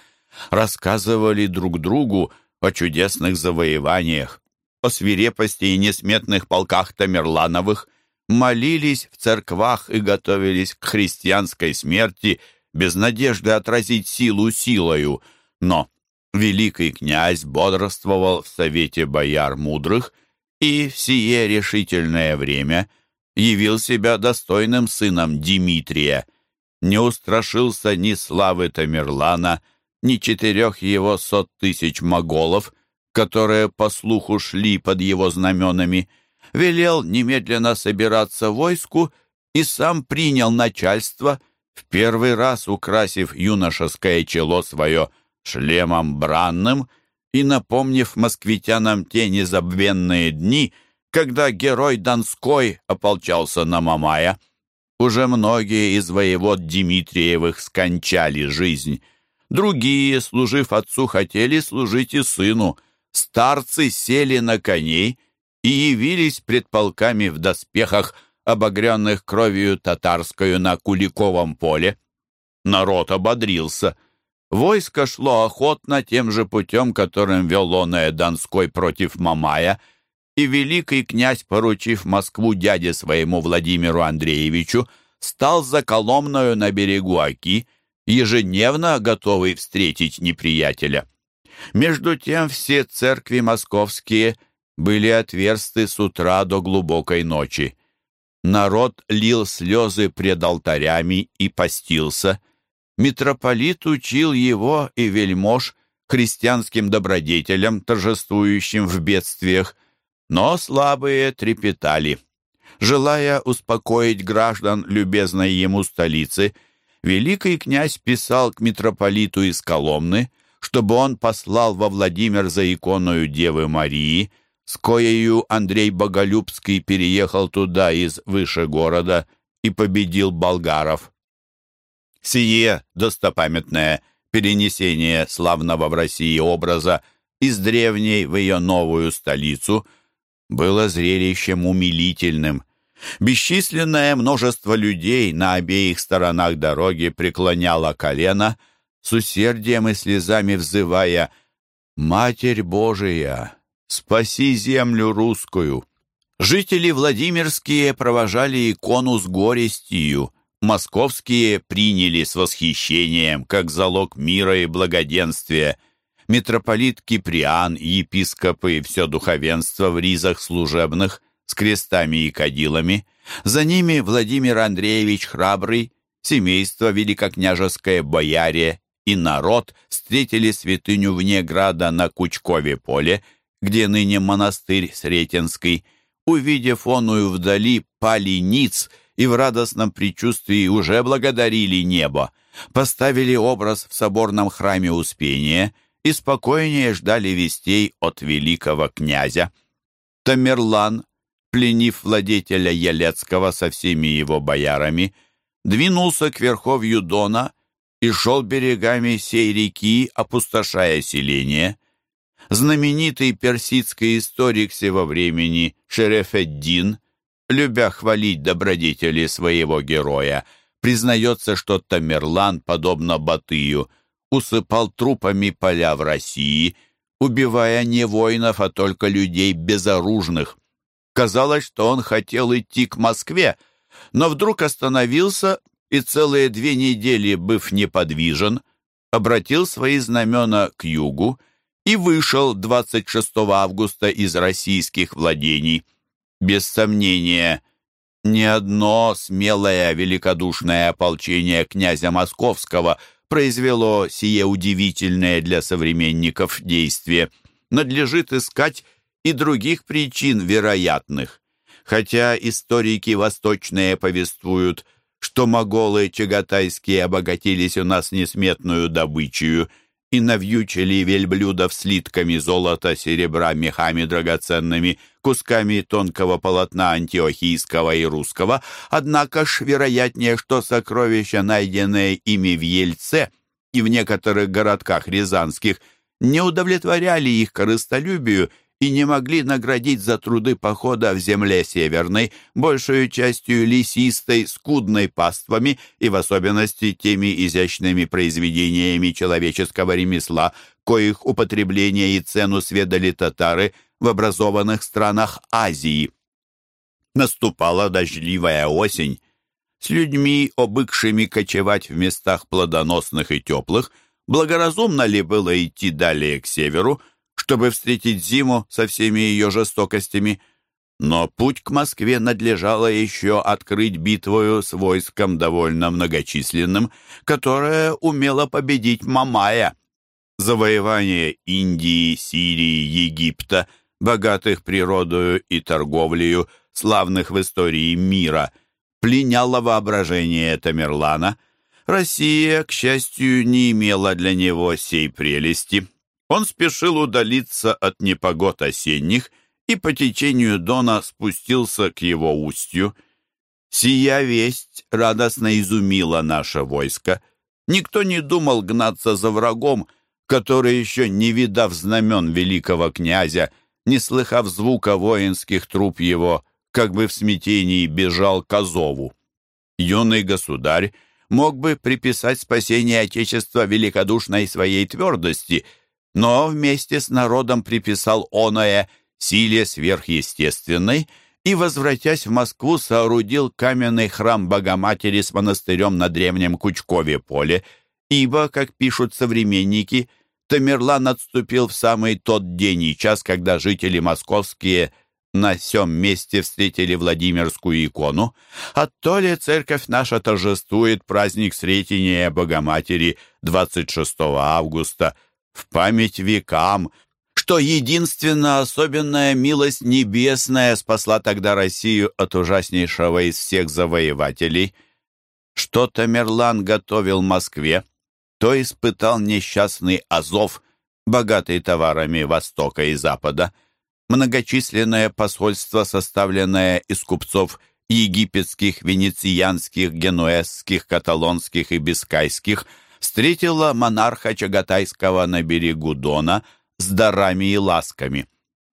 Рассказывали друг другу о чудесных завоеваниях, о свирепости и несметных полках Тамерлановых, молились в церквах и готовились к христианской смерти без надежды отразить силу силою. Но великий князь бодрствовал в совете бояр мудрых и в сие решительное время явил себя достойным сыном Дмитрия, не устрашился ни славы Тамерлана, ни четырех его сот тысяч моголов, которые, по слуху, шли под его знаменами, велел немедленно собираться войску и сам принял начальство, в первый раз украсив юношеское чело свое шлемом бранным и напомнив москвитянам те незабвенные дни, когда герой Донской ополчался на Мамая. Уже многие из воевод Дмитриевых скончали жизнь. Другие, служив отцу, хотели служить и сыну. Старцы сели на коней и явились пред полками в доспехах, обогренных кровью татарскую на Куликовом поле. Народ ободрился. Войско шло охотно тем же путем, которым вел оное Донской против Мамая, и великий князь, поручив Москву дяде своему Владимиру Андреевичу, стал за Коломною на берегу Оки, ежедневно готовый встретить неприятеля. Между тем все церкви московские были отверсты с утра до глубокой ночи. Народ лил слезы пред алтарями и постился. Митрополит учил его и вельмож христианским добродетелям, торжествующим в бедствиях, но слабые трепетали. Желая успокоить граждан любезной ему столицы, великий князь писал к митрополиту из Коломны, чтобы он послал во Владимир за иконою Девы Марии, с коею Андрей Боголюбский переехал туда из выше города и победил болгаров. Сие достопамятное перенесение славного в России образа из древней в ее новую столицу было зрелищем умилительным. Бесчисленное множество людей на обеих сторонах дороги преклоняло колено, с усердием и слезами взывая «Матерь Божия, спаси землю русскую!» Жители Владимирские провожали икону с горестью, московские приняли с восхищением, как залог мира и благоденствия. Митрополит Киприан, епископы и все духовенство в ризах служебных с крестами и кадилами. За ними Владимир Андреевич Храбрый, семейство великокняжеское бояре и народ встретили святыню вне града на Кучкове поле, где ныне монастырь Сретенский. Увидев оную вдали, пали ниц и в радостном предчувствии уже благодарили небо, поставили образ в соборном храме Успения и спокойнее ждали вестей от великого князя. Тамерлан, пленив владетеля Елецкого со всеми его боярами, двинулся к верховью Дона и шел берегами сей реки, опустошая селение. Знаменитый персидский историк сего времени Шерефеддин, любя хвалить добродетели своего героя, признается, что Тамерлан, подобно Батыю, усыпал трупами поля в России, убивая не воинов, а только людей безоружных. Казалось, что он хотел идти к Москве, но вдруг остановился и целые две недели, быв неподвижен, обратил свои знамена к югу и вышел 26 августа из российских владений. Без сомнения, ни одно смелое великодушное ополчение князя Московского произвело сие удивительное для современников действие. Надлежит искать и других причин вероятных. Хотя историки восточные повествуют – что моголы чагатайские обогатились у нас несметную добычею и навьючили вельблюдов слитками золота, серебра, мехами драгоценными, кусками тонкого полотна антиохийского и русского, однако ж вероятнее, что сокровища, найденные ими в Ельце и в некоторых городках рязанских, не удовлетворяли их корыстолюбию и не могли наградить за труды похода в земле северной, большую частью лесистой, скудной паствами и в особенности теми изящными произведениями человеческого ремесла, коих употребление и цену сведали татары в образованных странах Азии. Наступала дождливая осень. С людьми, обыкшими кочевать в местах плодоносных и теплых, благоразумно ли было идти далее к северу, чтобы встретить зиму со всеми ее жестокостями. Но путь к Москве надлежало еще открыть битвою с войском довольно многочисленным, которое умело победить Мамая. Завоевание Индии, Сирии, Египта, богатых природою и торговлею, славных в истории мира, пленяло воображение Тамерлана. Россия, к счастью, не имела для него сей прелести. Он спешил удалиться от непогод осенних и по течению Дона спустился к его устью. Сия весть радостно изумила наше войско. Никто не думал гнаться за врагом, который еще не видав знамен великого князя, не слыхав звука воинских труп его, как бы в смятении бежал к Азову. Юный государь мог бы приписать спасение Отечества великодушной своей твердости — но вместе с народом приписал оное силе сверхъестественной и, возвратясь в Москву, соорудил каменный храм Богоматери с монастырем на древнем Кучкове поле, ибо, как пишут современники, Тамерлан отступил в самый тот день и час, когда жители московские на сём месте встретили Владимирскую икону, а то ли церковь наша торжествует праздник Сретения Богоматери 26 августа в память векам, что единственно особенная милость небесная спасла тогда Россию от ужаснейшего из всех завоевателей. Что Тамерлан готовил Москве, то испытал несчастный Азов, богатый товарами Востока и Запада. Многочисленное посольство, составленное из купцов египетских, венецианских, генуэзских, каталонских и бискайских, встретило монарха Чагатайского на берегу Дона – с дарами и ласками.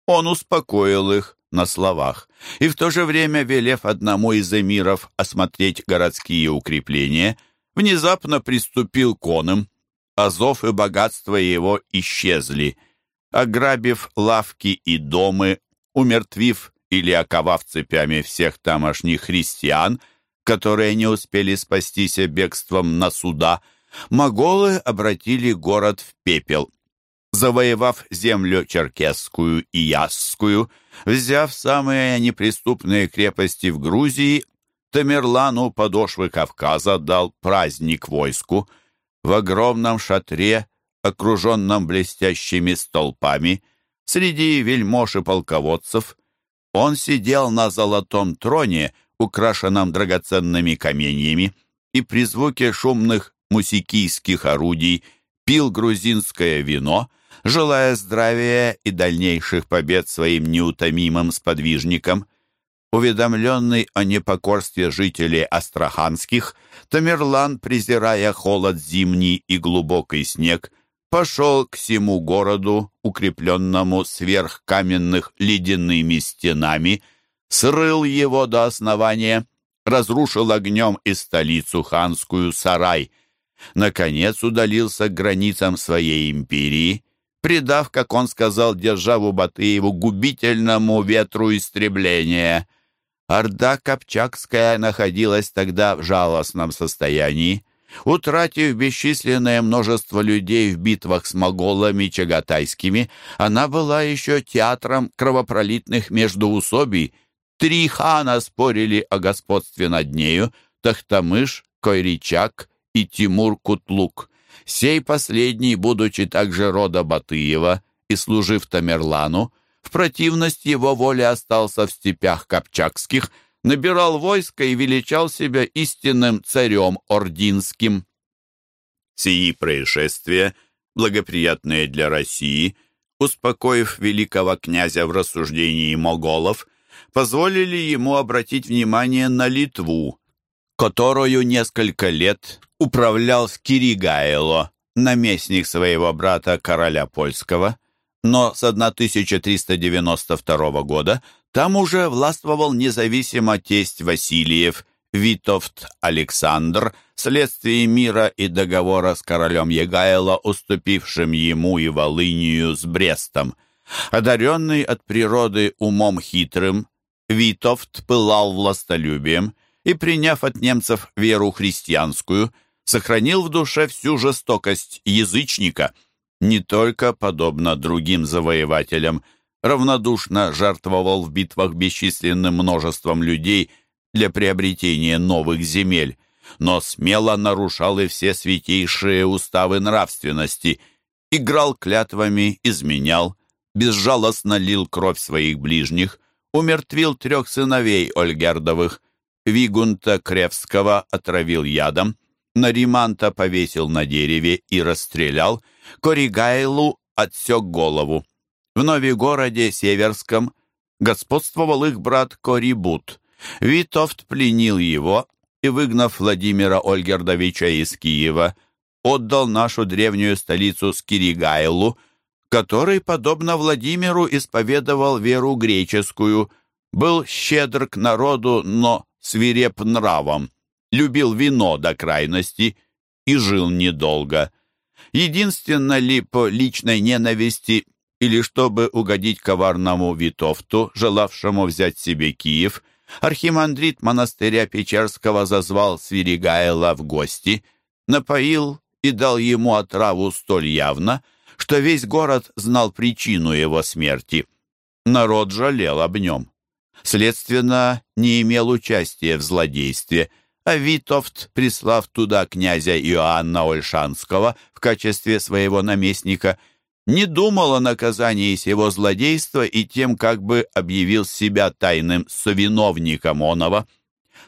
Он успокоил их на словах и в то же время, велев одному из эмиров осмотреть городские укрепления, внезапно приступил к оным. Азов и богатство его исчезли. Ограбив лавки и домы, умертвив или оковав цепями всех тамошних христиан, которые не успели спастись бегством на суда, моголы обратили город в пепел – завоевав землю Черкесскую и Ясскую, взяв самые неприступные крепости в Грузии, Тамерлану подошвы Кавказа дал праздник войску. В огромном шатре, окруженном блестящими столпами, среди вельмож и полководцев, он сидел на золотом троне, украшенном драгоценными каменьями, и при звуке шумных мусикийских орудий пил грузинское вино — желая здравия и дальнейших побед своим неутомимым сподвижникам. Уведомленный о непокорстве жителей Астраханских, Тамерлан, презирая холод зимний и глубокий снег, пошел к всему городу, укрепленному сверх каменных ледяными стенами, срыл его до основания, разрушил огнем и столицу ханскую сарай, наконец удалился к границам своей империи предав, как он сказал, державу Батыеву губительному ветру истребления. Орда Копчакская находилась тогда в жалостном состоянии. Утратив бесчисленное множество людей в битвах с моголами чагатайскими, она была еще театром кровопролитных междоусобий. Три хана спорили о господстве над нею — Тахтамыш, Койричак и Тимур Кутлук. Сей последний, будучи также рода Батыева и служив Тамерлану, в противность его воле остался в степях Копчакских, набирал войско и величал себя истинным царем ординским. Сии происшествия, благоприятные для России, успокоив великого князя в рассуждении моголов, позволили ему обратить внимание на Литву, которую несколько лет управлял Скиригайло, наместник своего брата короля польского, но с 1392 года там уже властвовал независимо тесть Васильев, Витовт Александр, вследствие мира и договора с королем Егайло, уступившим ему и Волынию с Брестом. Одаренный от природы умом хитрым, Витовт пылал властолюбием и, приняв от немцев веру христианскую, сохранил в душе всю жестокость язычника, не только, подобно другим завоевателям, равнодушно жертвовал в битвах бесчисленным множеством людей для приобретения новых земель, но смело нарушал и все святейшие уставы нравственности, играл клятвами, изменял, безжалостно лил кровь своих ближних, умертвил трех сыновей Ольгердовых, Вигунта Кревского отравил ядом, Нариманта повесил на дереве и расстрелял, Коригайлу отсек голову. В Новигороде Северском господствовал их брат Корибут. Витовт пленил его и, выгнав Владимира Ольгердовича из Киева, отдал нашу древнюю столицу Скиригайлу, который, подобно Владимиру, исповедовал веру греческую, был щедр к народу, но свиреп нравом любил вино до крайности и жил недолго. Единственно ли по личной ненависти или чтобы угодить коварному Витовту, желавшему взять себе Киев, архимандрит монастыря Печерского зазвал Свиригайла в гости, напоил и дал ему отраву столь явно, что весь город знал причину его смерти. Народ жалел об нем. Следственно, не имел участия в злодействе, а Витовт, прислав туда князя Иоанна Ольшанского в качестве своего наместника, не думал о наказании сего злодейства и тем как бы объявил себя тайным совиновником онова.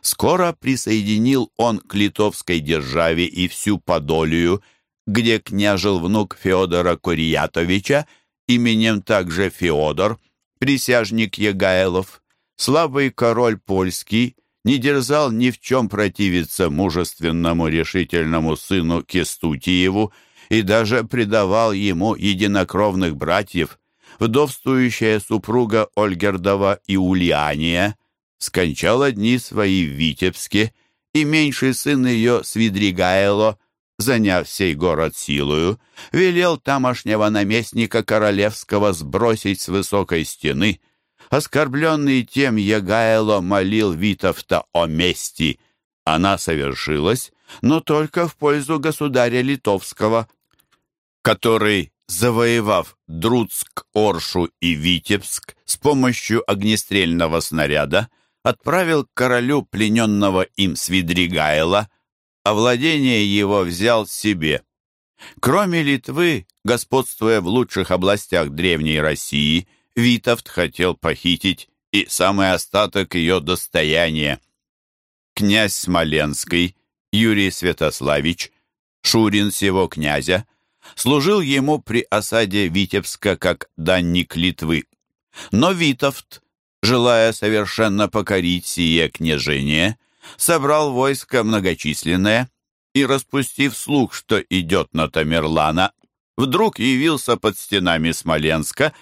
Скоро присоединил он к литовской державе и всю Подолию, где княжил внук Феодора Куриятовича, именем также Феодор, присяжник Егайлов. Слабый король польский не дерзал ни в чем противиться мужественному решительному сыну Кестутиеву и даже предавал ему единокровных братьев. Вдовствующая супруга Ольгердова и Ульяния скончала дни свои в Витебске, и меньший сын ее Свидригайло, заняв сей город силою, велел тамошнего наместника королевского сбросить с высокой стены. Оскорбленный тем Ягайло молил Витовта о мести. Она совершилась, но только в пользу государя Литовского, который, завоевав Друцк, Оршу и Витебск с помощью огнестрельного снаряда, отправил к королю плененного им Свидригайла, а владение его взял себе. Кроме Литвы, господствуя в лучших областях Древней России, Витовт хотел похитить и самый остаток ее достояния. Князь Смоленский, Юрий Святославич, Шурин сего князя, служил ему при осаде Витебска как данник Литвы. Но Витовт, желая совершенно покорить сие княжение, собрал войско многочисленное и, распустив слух, что идет на Тамерлана, вдруг явился под стенами Смоленска,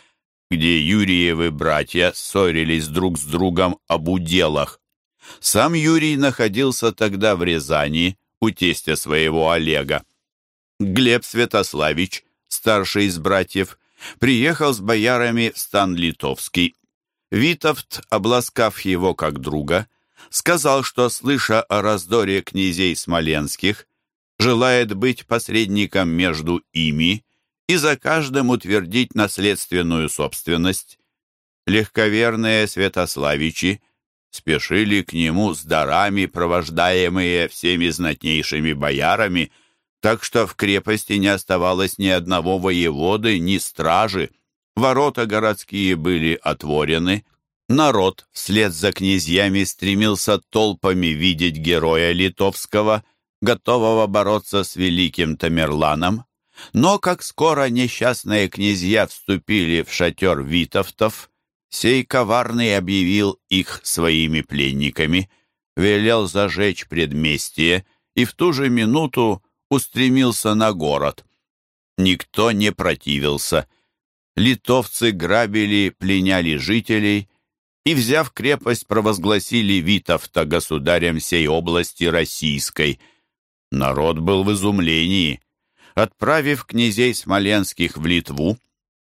где Юрьевы братья ссорились друг с другом об уделах. Сам Юрий находился тогда в Рязани у тестя своего Олега. Глеб Святославич, старший из братьев, приехал с боярами в стан Литовский. Витовт, обласкав его как друга, сказал, что, слыша о раздоре князей смоленских, желает быть посредником между ими и за каждым утвердить наследственную собственность. Легковерные святославичи спешили к нему с дарами, провождаемые всеми знатнейшими боярами, так что в крепости не оставалось ни одного воеводы, ни стражи. Ворота городские были отворены, Народ вслед за князьями стремился толпами видеть героя литовского, готового бороться с великим Тамерланом. Но как скоро несчастные князья вступили в шатер Витовтов, сей коварный объявил их своими пленниками, велел зажечь предместье и в ту же минуту устремился на город. Никто не противился. Литовцы грабили, пленяли жителей, и, взяв крепость, провозгласили Витовта государем всей области российской. Народ был в изумлении. Отправив князей Смоленских в Литву,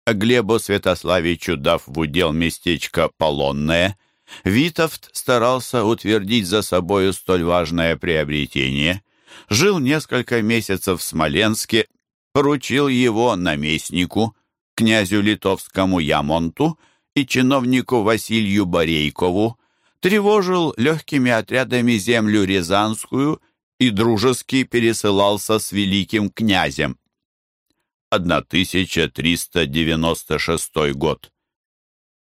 а Глебу Святославичу дав в удел местечко Полонное, Витовт старался утвердить за собою столь важное приобретение. Жил несколько месяцев в Смоленске, поручил его наместнику, князю литовскому Ямонту, и чиновнику Василию Борейкову, тревожил легкими отрядами землю Рязанскую и дружески пересылался с великим князем. 1396 год.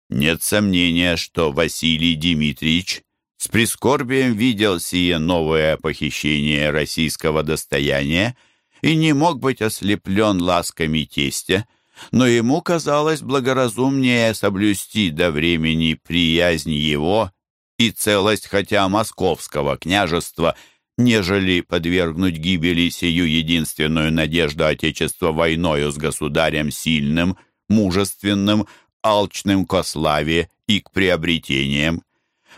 Нет сомнения, что Василий Дмитриевич с прискорбием видел сие новое похищение российского достояния и не мог быть ослеплен ласками тестя, но ему казалось благоразумнее соблюсти до времени приязнь его и целость хотя московского княжества, нежели подвергнуть гибели сию единственную надежду Отечества войною с государем сильным, мужественным, алчным ко славе и к приобретениям.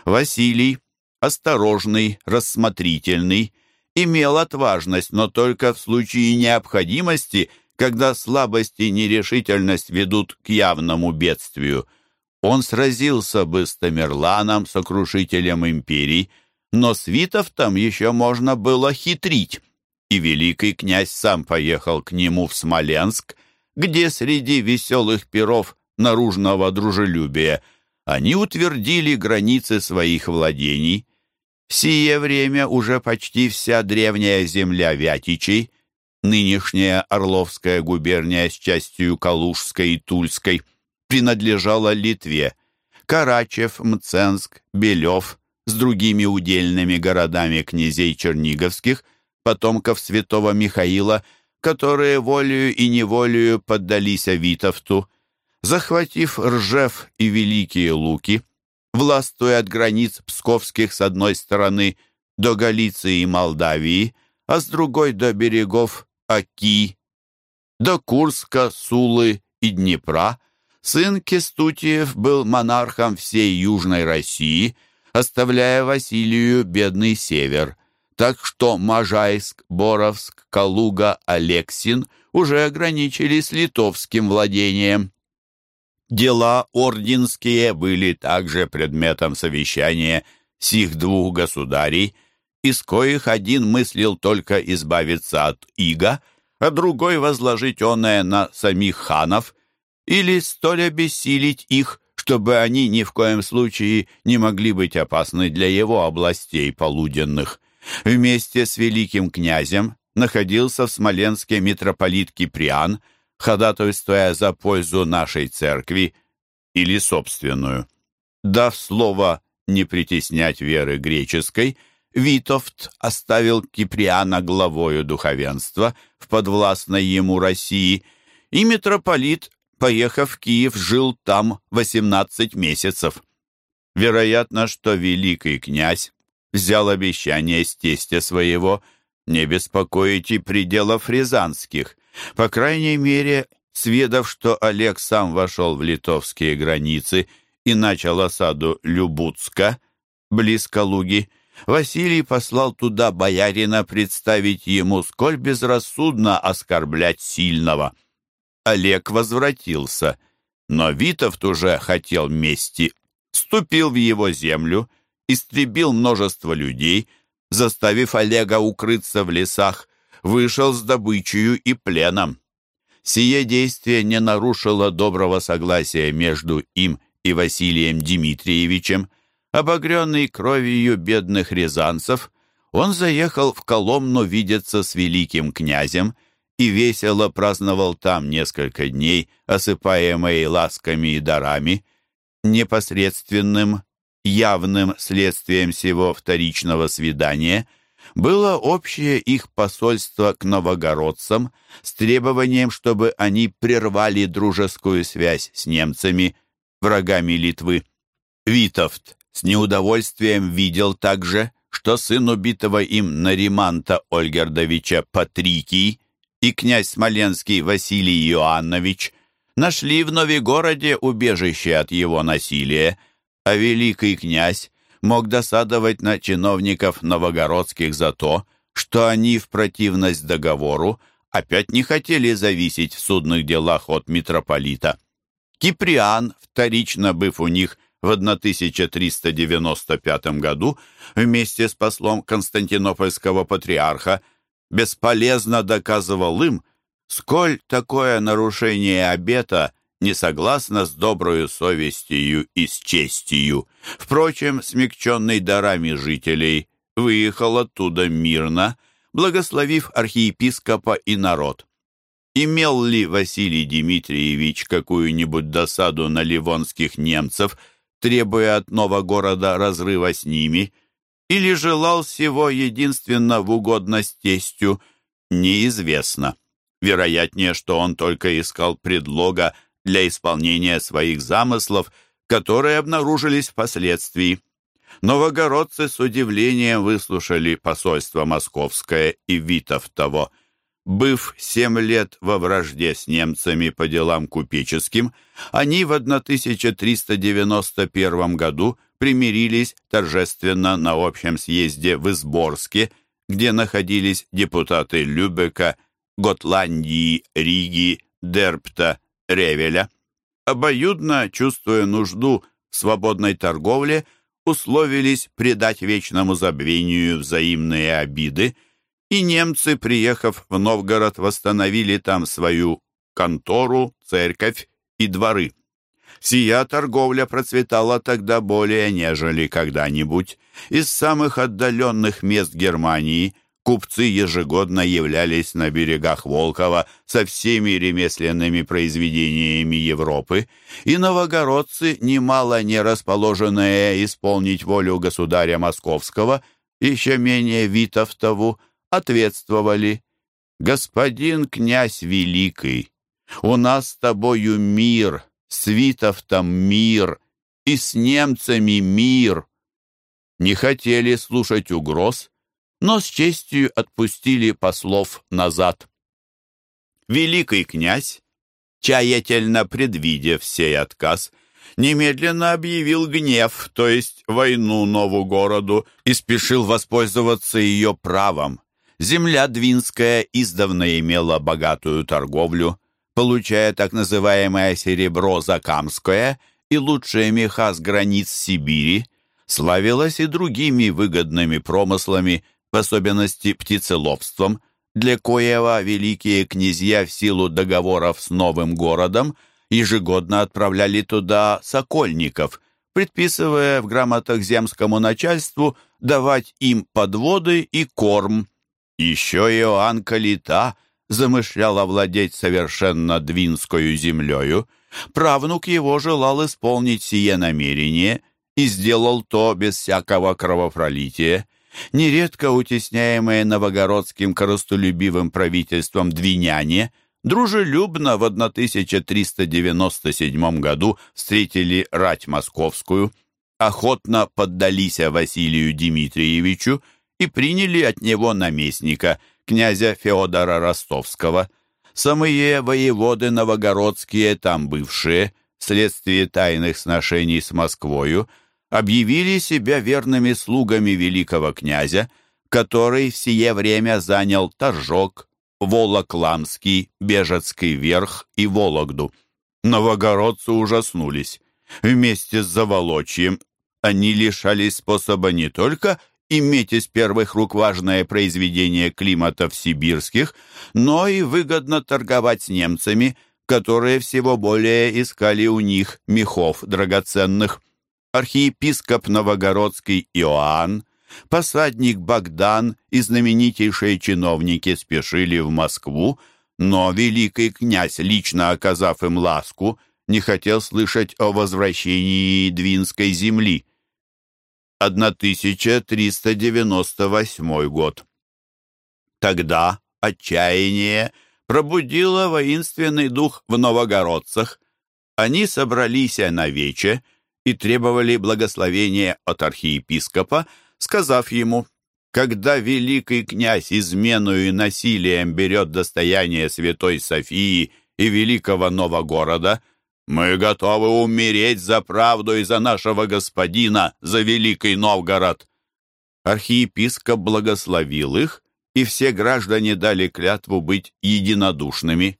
Василий, осторожный, рассмотрительный, имел отважность, но только в случае необходимости – когда слабость и нерешительность ведут к явному бедствию. Он сразился бы с Тамерланом, сокрушителем империй, но с Витовтом еще можно было хитрить, и великий князь сам поехал к нему в Смоленск, где среди веселых перов наружного дружелюбия они утвердили границы своих владений. В сие время уже почти вся древняя земля Вятичей, нынешняя Орловская губерния с частью Калужской и Тульской, принадлежала Литве. Карачев, Мценск, Белев с другими удельными городами князей Черниговских, потомков святого Михаила, которые волею и неволею поддались Авитовту, захватив Ржев и Великие Луки, властвуя от границ Псковских с одной стороны до Галиции и Молдавии, а с другой до берегов Оки, до Курска, Сулы и Днепра, сын Кестутиев был монархом всей Южной России, оставляя Василию бедный север, так что Можайск, Боровск, Калуга, Алексин уже ограничились литовским владением. Дела орденские были также предметом совещания сих двух государей, из коих один мыслил только избавиться от ига, а другой возложить оное на самих ханов или столь обессилить их, чтобы они ни в коем случае не могли быть опасны для его областей полуденных. Вместе с великим князем находился в Смоленске митрополит Киприан – ходатайствуя за пользу нашей церкви или собственную. Дав слово не притеснять веры греческой, Витовт оставил Киприана главою духовенства в подвластной ему России, и митрополит, поехав в Киев, жил там 18 месяцев. Вероятно, что великий князь взял обещание с тестя своего не беспокоить и пределов рязанских, по крайней мере, сведав, что Олег сам вошел в литовские границы и начал осаду Любутска, близ Калуги, Василий послал туда боярина представить ему, сколь безрассудно оскорблять сильного. Олег возвратился, но Витовт уже хотел мести, вступил в его землю, истребил множество людей, заставив Олега укрыться в лесах, вышел с добычею и пленом. Сие действие не нарушило доброго согласия между им и Василием Дмитриевичем. Обогренный кровью бедных рязанцев, он заехал в Коломну видеться с великим князем и весело праздновал там несколько дней, осыпаемые ласками и дарами. Непосредственным, явным следствием всего вторичного свидания – было общее их посольство к новогородцам с требованием, чтобы они прервали дружескую связь с немцами, врагами Литвы. Витовт с неудовольствием видел также, что сын убитого им Нариманта Ольгердовича Патрикий и князь Смоленский Василий Иоаннович нашли в Новигороде убежище от его насилия, а великий князь мог досадовать на чиновников новогородских за то, что они в противность договору опять не хотели зависеть в судных делах от митрополита. Киприан, вторично быв у них в 1395 году вместе с послом Константинопольского патриарха, бесполезно доказывал им, сколь такое нарушение обета не согласно с доброю совестью и с честью. Впрочем, смягченный дарами жителей, выехал оттуда мирно, благословив архиепископа и народ. Имел ли Василий Дмитриевич какую-нибудь досаду на ливонских немцев, требуя от нового города разрыва с ними, или желал всего единственно в угодность тестю, неизвестно. Вероятнее, что он только искал предлога для исполнения своих замыслов, которые обнаружились впоследствии. Новогородцы с удивлением выслушали посольство московское и Витовтово. Быв семь лет во вражде с немцами по делам купеческим, они в 1391 году примирились торжественно на общем съезде в Изборске, где находились депутаты Любека, Готландии, Риги, Дерпта, Ревеля. Обоюдно, чувствуя нужду в свободной торговле, условились предать вечному забвению взаимные обиды, и немцы, приехав в Новгород, восстановили там свою контору, церковь и дворы. Сия торговля процветала тогда более нежели когда-нибудь. Из самых отдаленных мест Германии купцы ежегодно являлись на берегах Волхова со всеми ремесленными произведениями Европы, и новогородцы, немало не расположенные исполнить волю государя Московского, еще менее Витовтову, ответствовали «Господин князь Великий, у нас с тобою мир, с Витовтом мир и с немцами мир». Не хотели слушать угроз, но с честью отпустили послов назад. Великий князь, тщательно предвидя сей отказ, немедленно объявил гнев, то есть войну нову городу, и спешил воспользоваться ее правом. Земля Двинская издавна имела богатую торговлю, получая так называемое серебро закамское и лучшие меха с границ Сибири, славилась и другими выгодными промыслами, в особенности птицеловством, для коего великие князья в силу договоров с новым городом ежегодно отправляли туда сокольников, предписывая в грамотах земскому начальству давать им подводы и корм. Еще Иоанн Калита замышлял овладеть совершенно Двинскою землею. Правнук его желал исполнить сие намерение и сделал то без всякого кровопролития. Нередко утесняемые новогородским коростолюбивым правительством двиняне дружелюбно в 1397 году встретили рать московскую, охотно поддались Василию Дмитриевичу и приняли от него наместника, князя Феодора Ростовского. Самые воеводы новогородские, там бывшие, вследствие тайных сношений с Москвою, объявили себя верными слугами великого князя, который в сие время занял Торжок, Волокламский, Бежецкий верх и Вологду. Новогородцы ужаснулись. Вместе с Заволочьем они лишались способа не только иметь из первых рук важное произведение климатов сибирских, но и выгодно торговать с немцами, которые всего более искали у них мехов драгоценных. Архиепископ Новогородский Иоанн, посадник Богдан и знаменитейшие чиновники спешили в Москву, но великий князь, лично оказав им ласку, не хотел слышать о возвращении Двинской земли. 1398 год. Тогда отчаяние пробудило воинственный дух в новогородцах. Они собрались на вече и требовали благословения от архиепископа, сказав ему, «Когда великий князь изменою и насилием берет достояние Святой Софии и великого Новогорода, — мы готовы умереть за правду и за нашего господина, за Великий Новгород. Архиепископ благословил их, и все граждане дали клятву быть единодушными.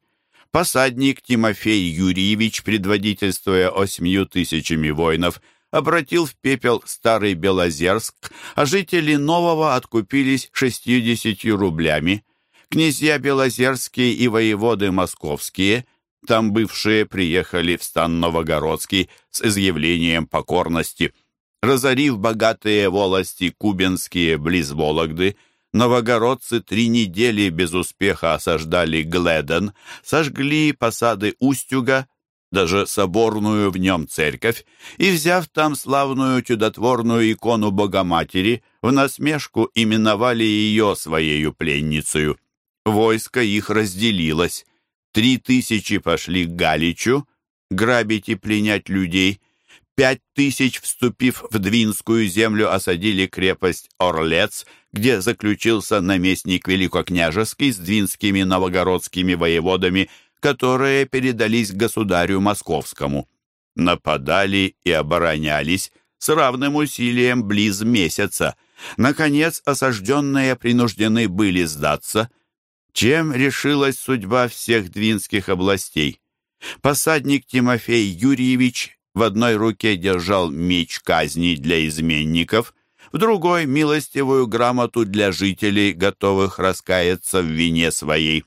Посадник Тимофей Юрьевич, предводительствуя осьмью тысячами воинов, обратил в пепел старый Белозерск, а жители Нового откупились шестьюдесятью рублями. Князья Белозерские и воеводы московские – там бывшие приехали в стан Новогородский с изъявлением покорности. Разорив богатые волости кубинские близ Вологды, новогородцы три недели без успеха осаждали Гледен, сожгли посады Устюга, даже соборную в нем церковь, и, взяв там славную чудотворную икону Богоматери, в насмешку именовали ее своею пленницею. Войско их разделилось. Три тысячи пошли к Галичу, грабить и пленять людей. Пять тысяч, вступив в Двинскую землю, осадили крепость Орлец, где заключился наместник Великокняжеский с двинскими новогородскими воеводами, которые передались государю московскому. Нападали и оборонялись с равным усилием близ месяца. Наконец, осажденные принуждены были сдаться – чем решилась судьба всех двинских областей. Посадник Тимофей Юрьевич в одной руке держал меч казни для изменников, в другой — милостивую грамоту для жителей, готовых раскаяться в вине своей.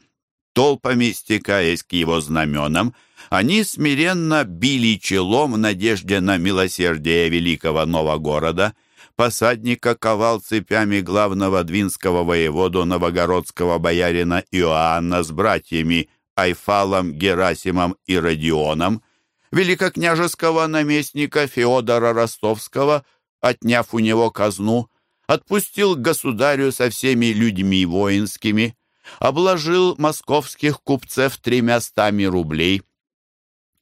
Толпами стекаясь к его знаменам, они смиренно били челом в надежде на милосердие великого нового города. Посадника ковал цепями главного двинского воеводу новогородского боярина Иоанна с братьями Айфалом, Герасимом и Родионом, великокняжеского наместника Феодора Ростовского, отняв у него казну, отпустил государю со всеми людьми воинскими, обложил московских купцев тремястами рублей,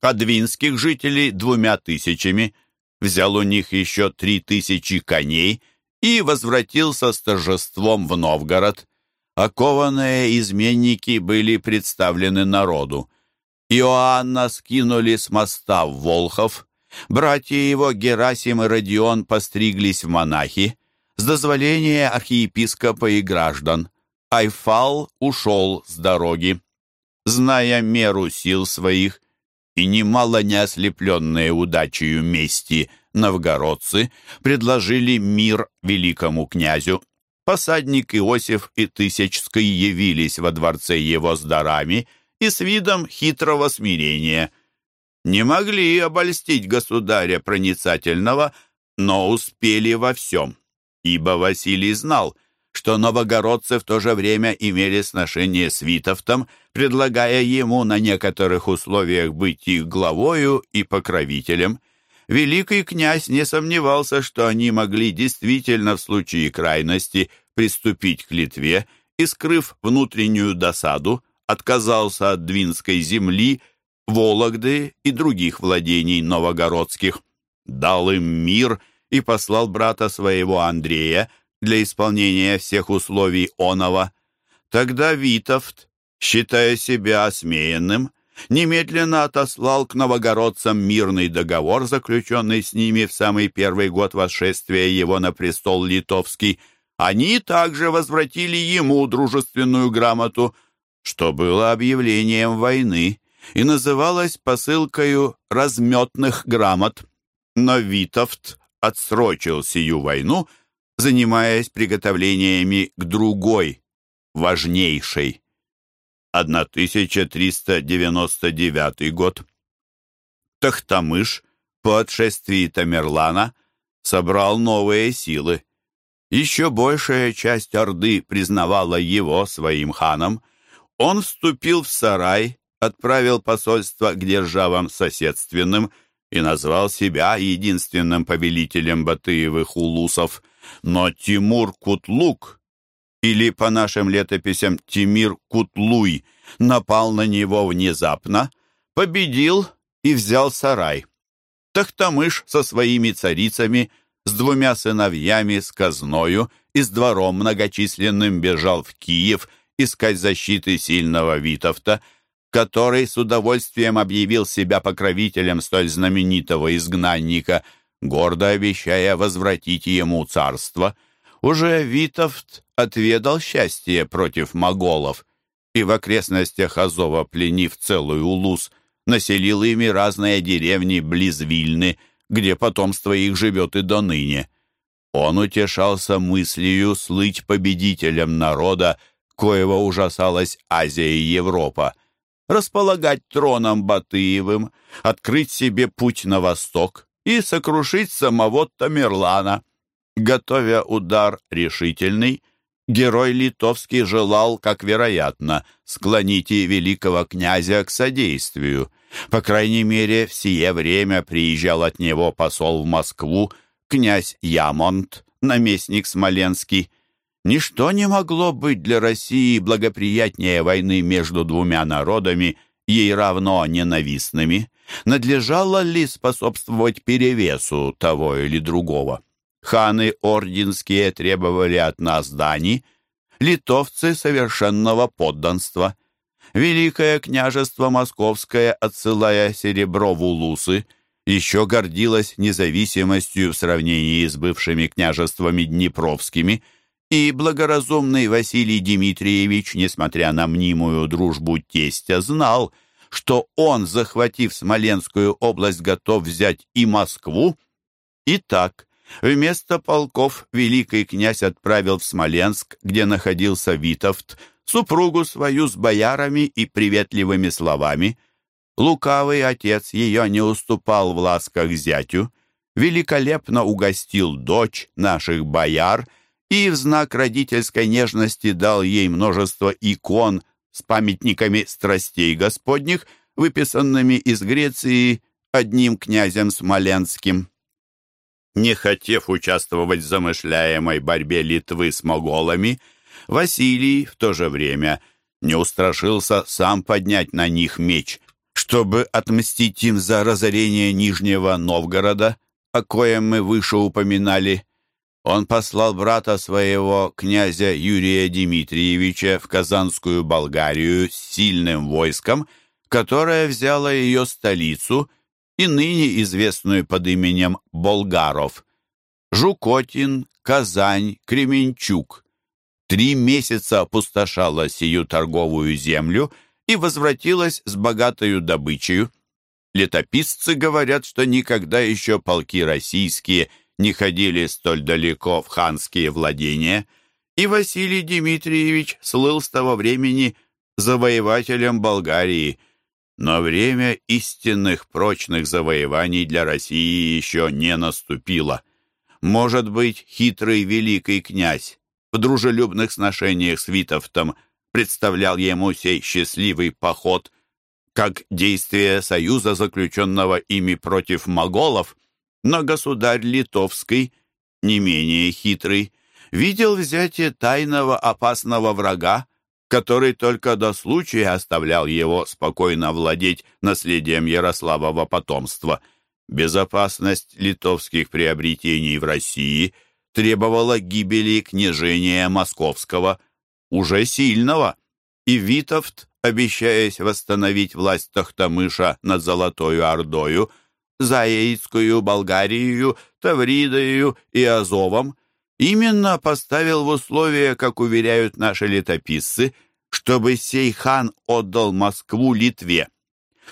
а двинских жителей двумя тысячами, взял у них еще три тысячи коней и возвратился с торжеством в Новгород. Окованные изменники были представлены народу. Иоанна скинули с моста в Волхов, братья его Герасим и Родион постриглись в монахи, с дозволения архиепископа и граждан. Айфал ушел с дороги. Зная меру сил своих и немало не ослепленные удачею мести, новгородцы предложили мир великому князю. Посадник Иосиф и Тысячский явились во дворце его с дарами и с видом хитрого смирения. Не могли обольстить государя проницательного, но успели во всем, ибо Василий знал — что новогородцы в то же время имели сношение с Витовтом, предлагая ему на некоторых условиях быть их главою и покровителем. Великий князь не сомневался, что они могли действительно в случае крайности приступить к Литве и, скрыв внутреннюю досаду, отказался от Двинской земли, Вологды и других владений новогородских, дал им мир и послал брата своего Андрея для исполнения всех условий оного. Тогда Витовт, считая себя осмеянным, немедленно отослал к новогородцам мирный договор, заключенный с ними в самый первый год восшествия его на престол литовский. Они также возвратили ему дружественную грамоту, что было объявлением войны и называлось посылкою разметных грамот. Но Витовт отсрочил сию войну занимаясь приготовлениями к другой, важнейшей. 1399 год. Тахтамыш по отшествии Тамерлана собрал новые силы. Еще большая часть Орды признавала его своим ханом. Он вступил в сарай, отправил посольство к державам соседственным и назвал себя единственным повелителем Батыевых улусов. Но Тимур Кутлук, или по нашим летописям Тимир Кутлуй, напал на него внезапно, победил и взял сарай. Тахтамыш со своими царицами, с двумя сыновьями, с казною и с двором многочисленным бежал в Киев искать защиты сильного Витовта, который с удовольствием объявил себя покровителем столь знаменитого изгнанника – гордо обещая возвратить ему царство, уже Витовт отведал счастье против моголов и в окрестностях Азова, пленив целую улус, населил ими разные деревни близ Вильны, где потомство их живет и до ныне. Он утешался мыслью слыть победителем народа, коего ужасалась Азия и Европа, располагать троном Батыевым, открыть себе путь на восток, и сокрушить самого Тамерлана. Готовя удар решительный, герой литовский желал, как вероятно, склонить и великого князя к содействию. По крайней мере, в сие время приезжал от него посол в Москву, князь Ямонт, наместник Смоленский. Ничто не могло быть для России благоприятнее войны между двумя народами, ей равно ненавистными. Надлежало ли способствовать перевесу того или другого? Ханы орденские требовали от нас дани, литовцы совершенного подданства. Великое княжество Московское, отсылая серебро в улусы, еще гордилось независимостью в сравнении с бывшими княжествами Днепровскими И благоразумный Василий Дмитриевич, несмотря на мнимую дружбу тестя, знал, что он, захватив Смоленскую область, готов взять и Москву. Итак, вместо полков великий князь отправил в Смоленск, где находился Витовт, супругу свою с боярами и приветливыми словами. Лукавый отец ее не уступал в ласках зятю, великолепно угостил дочь наших бояр — и в знак родительской нежности дал ей множество икон с памятниками страстей Господних, выписанными из Греции одним князем Смоленским. Не хотев участвовать в замышляемой борьбе Литвы с моголами, Василий в то же время не устрашился сам поднять на них меч, чтобы отмстить им за разорение Нижнего Новгорода, о коем мы выше упоминали, он послал брата своего, князя Юрия Дмитриевича, в Казанскую Болгарию с сильным войском, которое взяло ее столицу и ныне известную под именем Болгаров. Жукотин, Казань, Кременчук. Три месяца опустошала сию торговую землю и возвратилась с богатою добычей. Летописцы говорят, что никогда еще полки российские – не ходили столь далеко в ханские владения, и Василий Дмитриевич слыл с того времени завоевателем Болгарии, но время истинных прочных завоеваний для России еще не наступило. Может быть, хитрый великий князь в дружелюбных сношениях с Витовтом представлял ему сей счастливый поход как действие союза, заключенного ими против моголов – но государь Литовский, не менее хитрый, видел взятие тайного опасного врага, который только до случая оставлял его спокойно владеть наследием Ярославова потомства. Безопасность литовских приобретений в России требовала гибели княжения Московского, уже сильного, и Витовт, обещаясь восстановить власть Тохтамыша над Золотою Ордою, Заицкую, Болгарию, Тавридою и Азовом, именно поставил в условие, как уверяют наши летописцы, чтобы сей хан отдал Москву Литве.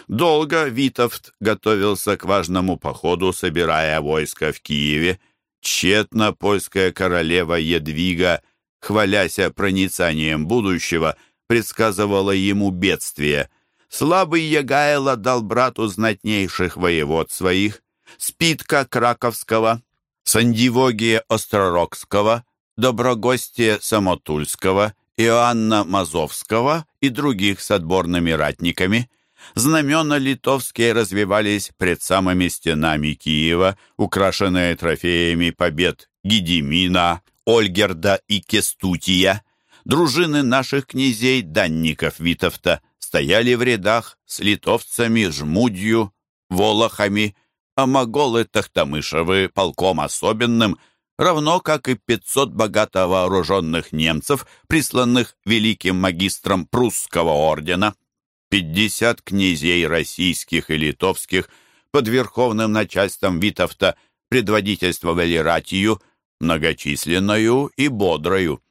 Долго Витовт готовился к важному походу, собирая войско в Киеве. Тщетно польская королева Едвига, хваляся проницанием будущего, предсказывала ему бедствие – Слабый Ягайло дал брату знатнейших воевод своих, Спитка Краковского, Сандивогия Остророгского, Доброгостия Самотульского, Иоанна Мазовского и других с отборными ратниками. Знамена литовские развивались пред самыми стенами Киева, украшенные трофеями побед Гедемина, Ольгерда и Кестутия. Дружины наших князей, данников Витовта, стояли в рядах с литовцами, жмудью, волохами, а моголы Тахтамышевы полком особенным, равно как и 500 богато вооруженных немцев, присланных великим магистром прусского ордена. 50 князей российских и литовских под верховным начальством Витовта предводительствовали ратию, многочисленную и бодрою.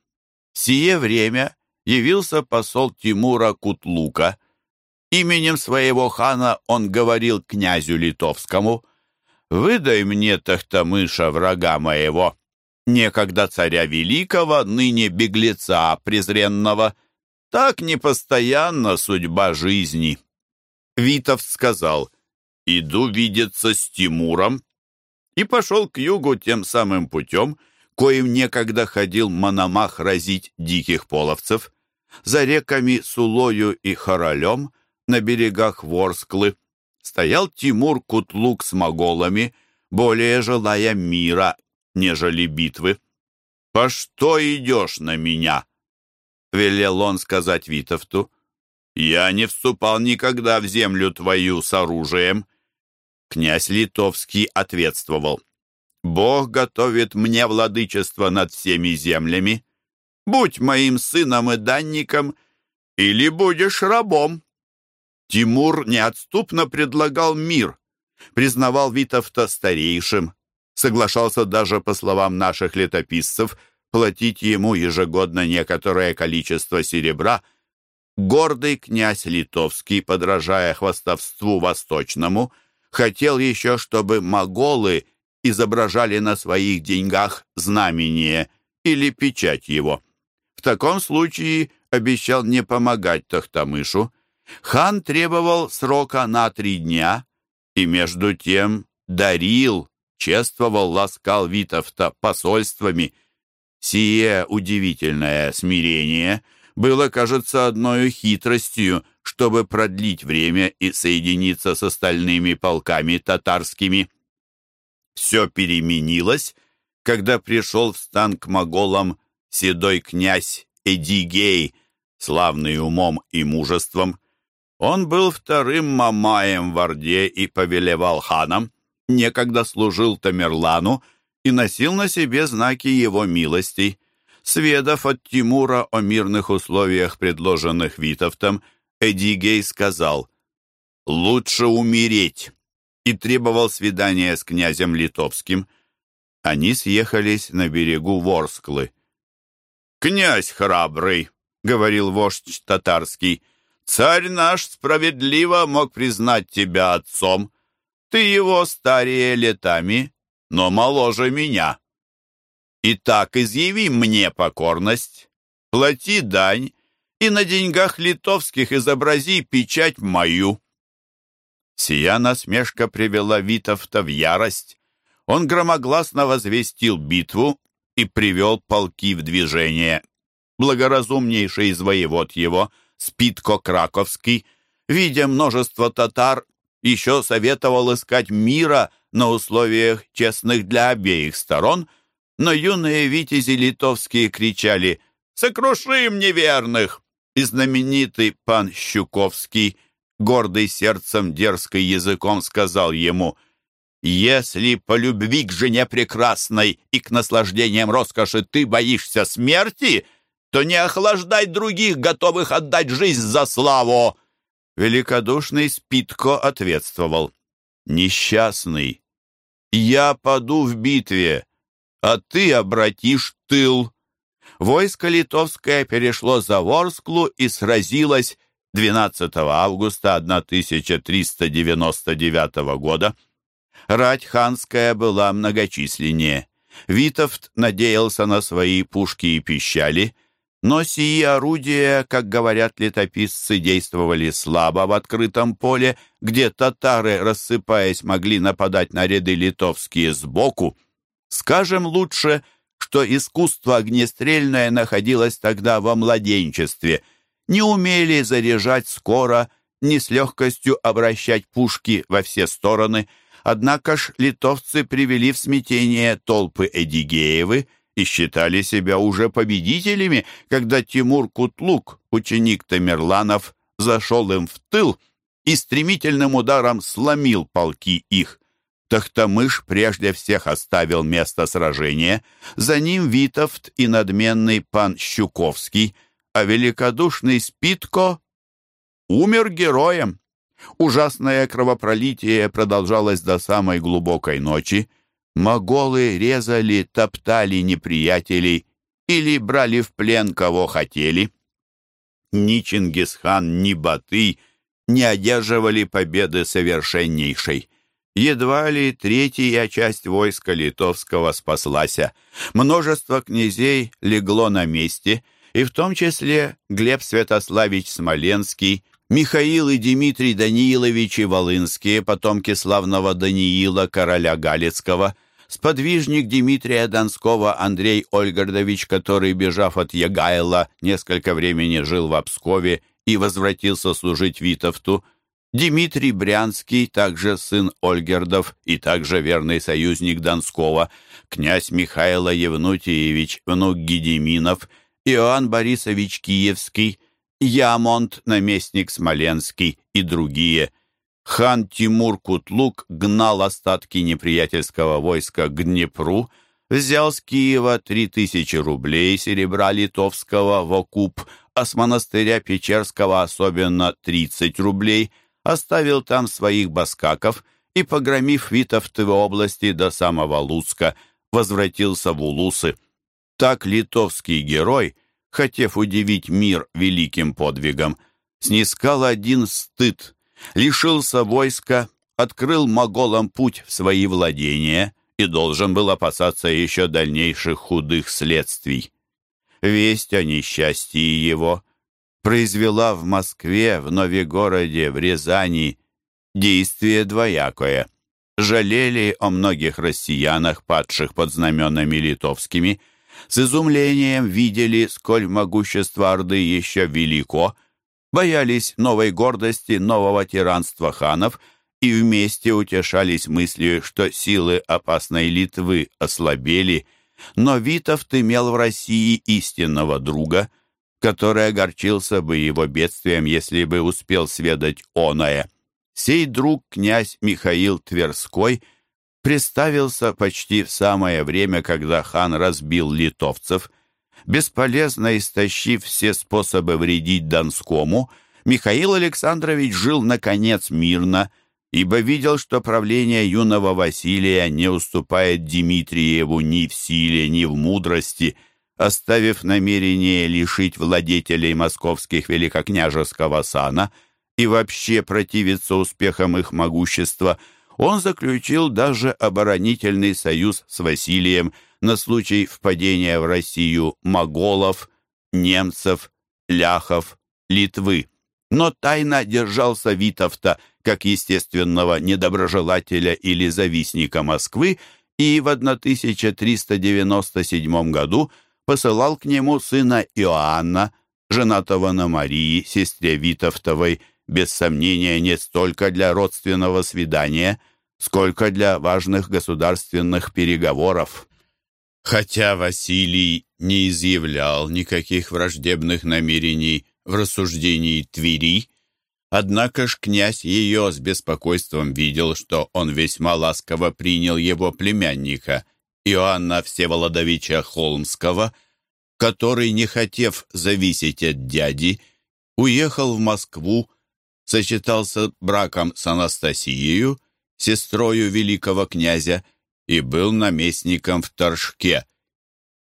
Сие время явился посол Тимура Кутлука. Именем своего хана он говорил князю литовскому, «Выдай мне Тахтамыша, врага моего, некогда царя великого, ныне беглеца презренного. Так непостоянна судьба жизни». Витов сказал, «Иду видеться с Тимуром» и пошел к югу тем самым путем, коим некогда ходил Мономах разить диких половцев за реками Сулою и Хоролем, на берегах Ворсклы, стоял Тимур Кутлук с моголами, более желая мира, нежели битвы. «По что идешь на меня?» — велел он сказать Витовту. «Я не вступал никогда в землю твою с оружием». Князь Литовский ответствовал. «Бог готовит мне владычество над всеми землями. Будь моим сыном и данником, или будешь рабом». Тимур неотступно предлагал мир, признавал Витовта старейшим, соглашался даже, по словам наших летописцев, платить ему ежегодно некоторое количество серебра, гордый князь Литовский, подражая хвастовству восточному, хотел еще, чтобы моголы изображали на своих деньгах знамение или печать его. Таком случае обещал не помогать Тахтамышу. Хан требовал срока на три дня и между тем дарил, чествовал, ласкал Витовта посольствами. Сие удивительное смирение было, кажется, одной хитростью, чтобы продлить время и соединиться с остальными полками татарскими. Все переменилось, когда пришел в стан к моголам седой князь Эдигей, славный умом и мужеством. Он был вторым мамаем в Орде и повелевал ханом, некогда служил Тамерлану и носил на себе знаки его милостей. Сведав от Тимура о мирных условиях, предложенных Витовтом, Эдигей сказал «Лучше умереть» и требовал свидания с князем Литовским. Они съехались на берегу Ворсклы. «Князь храбрый», — говорил вождь татарский, — «царь наш справедливо мог признать тебя отцом. Ты его старее летами, но моложе меня. Итак, изъяви мне покорность, плати дань и на деньгах литовских изобрази печать мою». Сия насмешка привела Витовта в ярость. Он громогласно возвестил битву и привел полки в движение. Благоразумнейший из воевод его, Спитко Краковский, видя множество татар, еще советовал искать мира на условиях честных для обеих сторон, но юные витязи литовские кричали «Сокрушим неверных!» и знаменитый пан Щуковский, гордый сердцем, дерзкой языком, сказал ему «Если по любви к жене прекрасной и к наслаждениям роскоши ты боишься смерти, то не охлаждай других, готовых отдать жизнь за славу!» Великодушный Спитко ответствовал «Несчастный, я паду в битве, а ты обратишь тыл». Войско литовское перешло за Ворсклу и сразилось 12 августа 1399 года. Рать ханская была многочисленнее. Витовт надеялся на свои пушки и пищали, но сии орудия, как говорят летописцы, действовали слабо в открытом поле, где татары, рассыпаясь, могли нападать на ряды литовские сбоку. Скажем лучше, что искусство огнестрельное находилось тогда во младенчестве – не умели заряжать скоро, не с легкостью обращать пушки во все стороны. Однако ж литовцы привели в смятение толпы Эдигеевы и считали себя уже победителями, когда Тимур Кутлук, ученик Тамерланов, зашел им в тыл и стремительным ударом сломил полки их. Тахтамыш прежде всех оставил место сражения, за ним Витовт и надменный пан Щуковский – а великодушный Спитко умер героем. Ужасное кровопролитие продолжалось до самой глубокой ночи. Моголы резали, топтали неприятелей или брали в плен кого хотели. Ни Чингисхан, ни Батый не одерживали победы совершеннейшей. Едва ли третья часть войска литовского спаслася. Множество князей легло на месте — и в том числе Глеб Святославич Смоленский, Михаил и Дмитрий Данииловичи Волынские, потомки славного Даниила, короля Галицкого, сподвижник Дмитрия Донского Андрей Ольгардович, который, бежав от Ягайла, несколько времени жил в Обскове и возвратился служить Витовту, Дмитрий Брянский, также сын Ольгердов и также верный союзник Донского, князь Михаил Евнутиевич, внук Гедеминов – Иоанн Борисович Киевский, Ямонт, наместник Смоленский и другие. Хан Тимур Кутлук гнал остатки неприятельского войска к Днепру, взял с Киева три тысячи рублей серебра литовского в окуп, а с монастыря Печерского особенно 30 рублей, оставил там своих баскаков и, погромив Витовтовы области до самого Луцка, возвратился в Улусы. Так литовский герой, хотев удивить мир великим подвигом, снискал один стыд, лишился войска, открыл моголам путь в свои владения и должен был опасаться еще дальнейших худых следствий. Весть о несчастье его произвела в Москве, в Новегороде, в Рязани действие двоякое. Жалели о многих россиянах, падших под знаменами литовскими, с изумлением видели, сколь могущество Орды еще велико, боялись новой гордости, нового тиранства ханов и вместе утешались мыслью, что силы опасной Литвы ослабели, но Витовт имел в России истинного друга, который огорчился бы его бедствием, если бы успел сведать оное. Сей друг, князь Михаил Тверской, представился почти в самое время, когда хан разбил литовцев. Бесполезно истощив все способы вредить Донскому, Михаил Александрович жил, наконец, мирно, ибо видел, что правление юного Василия не уступает Дмитриеву ни в силе, ни в мудрости, оставив намерение лишить владетелей московских великокняжеского сана – и вообще противиться успехам их могущества, он заключил даже оборонительный союз с Василием на случай впадения в Россию моголов, немцев, ляхов, Литвы. Но тайно держался Витовта как естественного недоброжелателя или завистника Москвы и в 1397 году посылал к нему сына Иоанна, женатого на Марии, сестре Витовтовой, без сомнения, не столько для родственного свидания, сколько для важных государственных переговоров. Хотя Василий не изъявлял никаких враждебных намерений в рассуждении Твери, однако ж князь ее с беспокойством видел, что он весьма ласково принял его племянника, Иоанна Всеволодовича Холмского, который, не хотев зависеть от дяди, уехал в Москву сочетался браком с Анастасией, сестрою великого князя, и был наместником в Торжке.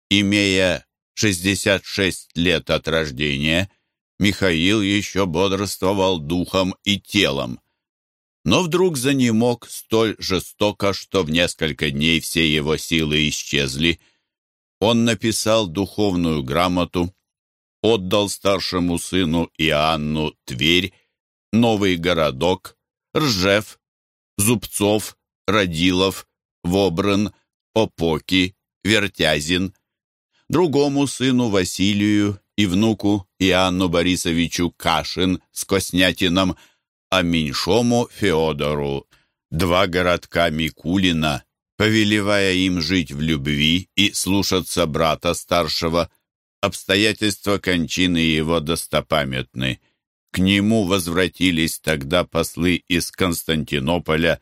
Имея 66 лет от рождения, Михаил еще бодрствовал духом и телом. Но вдруг занемог столь жестоко, что в несколько дней все его силы исчезли. Он написал духовную грамоту, отдал старшему сыну Иоанну Тверь Новый городок, Ржев, Зубцов, Радилов, Вобран, Опоки, Вертязин, другому сыну Василию и внуку Иоанну Борисовичу Кашин с Коснятином, а меньшому Феодору. Два городка Микулина, повелевая им жить в любви и слушаться брата старшего, обстоятельства кончины его достопамятны – к нему возвратились тогда послы из Константинополя,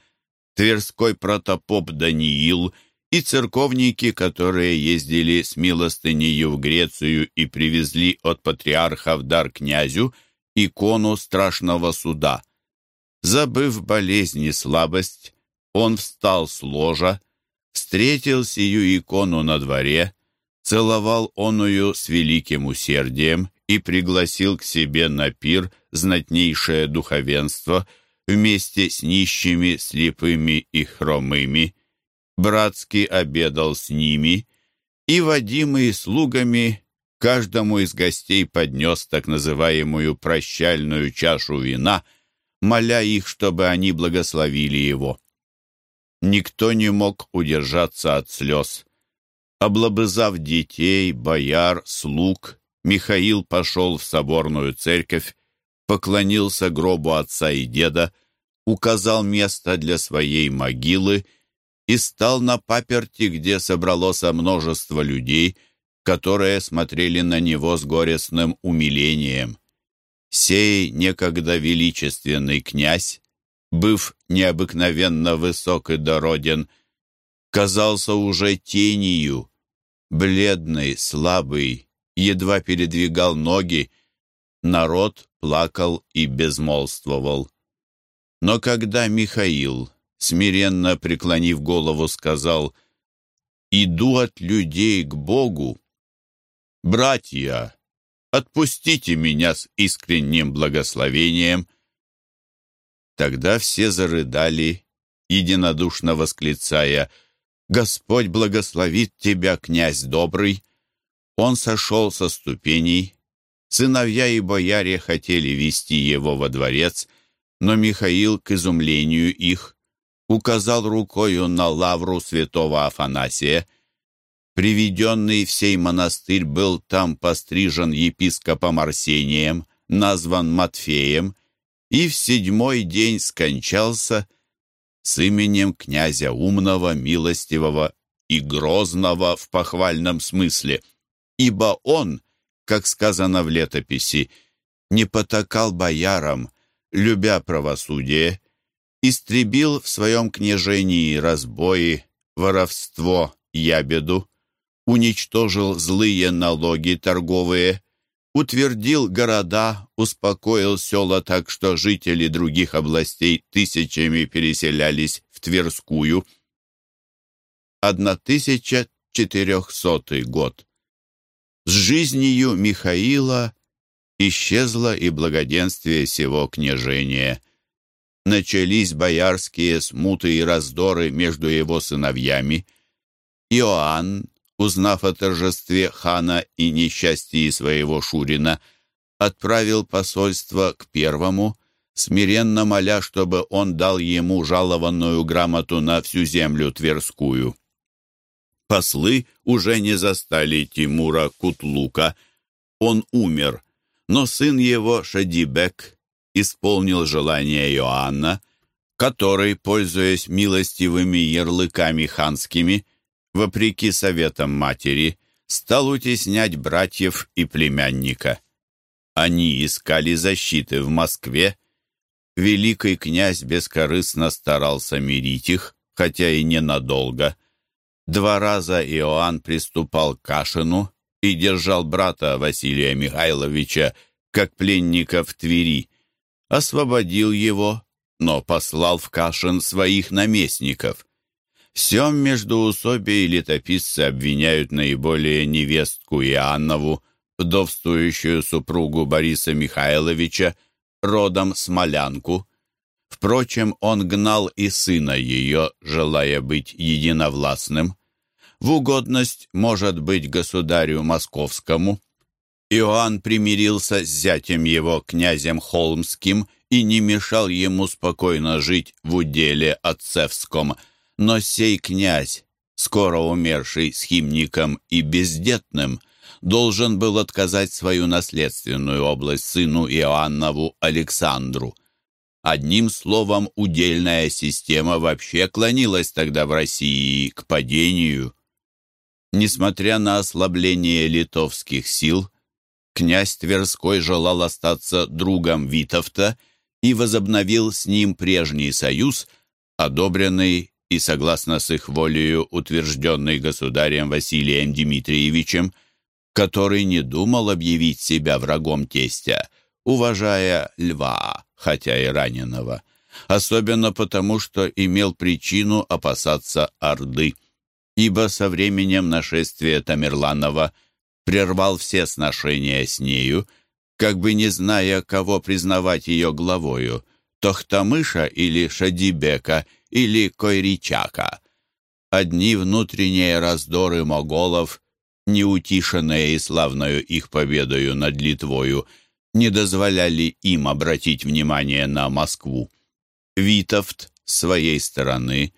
Тверской протопоп Даниил и церковники, которые ездили с милостынею в Грецию и привезли от патриарха в дар князю икону страшного суда. Забыв болезнь и слабость, он встал с ложа, встретил сию икону на дворе, целовал оную с великим усердием и пригласил к себе на пир знатнейшее духовенство вместе с нищими, слепыми и хромыми. Братски обедал с ними, и, водимый слугами, каждому из гостей поднес так называемую прощальную чашу вина, моля их, чтобы они благословили его. Никто не мог удержаться от слез. Облобызав детей, бояр, слуг Михаил пошел в соборную церковь, поклонился гробу отца и деда, указал место для своей могилы и стал на паперти, где собралось множество людей, которые смотрели на него с горестным умилением. Сей некогда величественный князь, быв необыкновенно высок и дороден, казался уже тенью, бледный, слабый, едва передвигал ноги, народ плакал и безмолвствовал. Но когда Михаил, смиренно преклонив голову, сказал «Иду от людей к Богу», «Братья, отпустите меня с искренним благословением». Тогда все зарыдали, единодушно восклицая «Господь благословит тебя, князь добрый!» Он сошел со ступеней. Сыновья и бояре хотели вести его во дворец, но Михаил, к изумлению их, указал рукою на лавру святого Афанасия. Приведенный в сей монастырь был там пострижен епископом Арсением, назван Матфеем, и в седьмой день скончался с именем князя умного, милостивого и грозного в похвальном смысле, ибо он, как сказано в летописи, не потакал боярам, любя правосудие, истребил в своем княжении разбои, воровство, ябеду, уничтожил злые налоги торговые, утвердил города, успокоил села так, что жители других областей тысячами переселялись в Тверскую. 1400 год. С жизнью Михаила исчезло и благоденствие сего княжения – начались боярские смуты и раздоры между его сыновьями. Иоанн, узнав о торжестве хана и несчастье своего Шурина, отправил посольство к первому, смиренно моля, чтобы он дал ему жалованную грамоту на всю землю Тверскую. Послы уже не застали Тимура Кутлука. Он умер, но сын его, Шадибек, исполнил желание Иоанна, который, пользуясь милостивыми ярлыками ханскими, вопреки советам матери, стал утеснять братьев и племянника. Они искали защиты в Москве. Великий князь бескорыстно старался мирить их, хотя и ненадолго. Два раза Иоанн приступал к Кашину и держал брата Василия Михайловича как пленника в Твери освободил его, но послал в Кашин своих наместников. Всем междоусобие летописцы обвиняют наиболее невестку Иоаннову, вдовствующую супругу Бориса Михайловича, родом Смолянку. Впрочем, он гнал и сына ее, желая быть единовластным. В угодность может быть государю московскому – Иоанн примирился с зятем его, князем Холмским, и не мешал ему спокойно жить в уделе отцевском. Но сей князь, скоро умерший схимником и бездетным, должен был отказать свою наследственную область сыну Иоаннову Александру. Одним словом, удельная система вообще клонилась тогда в России к падению. Несмотря на ослабление литовских сил, князь Тверской желал остаться другом Витовта и возобновил с ним прежний союз, одобренный и, согласно с их волею, утвержденный государем Василием Дмитриевичем, который не думал объявить себя врагом тестя, уважая льва, хотя и раненого, особенно потому, что имел причину опасаться Орды, ибо со временем нашествия Тамерланова – прервал все сношения с нею, как бы не зная, кого признавать ее главою, Тохтамыша или Шадибека или Койричака. Одни внутренние раздоры моголов, неутишенные и славною их победою над Литвою, не дозволяли им обратить внимание на Москву. Витовт, с своей стороны,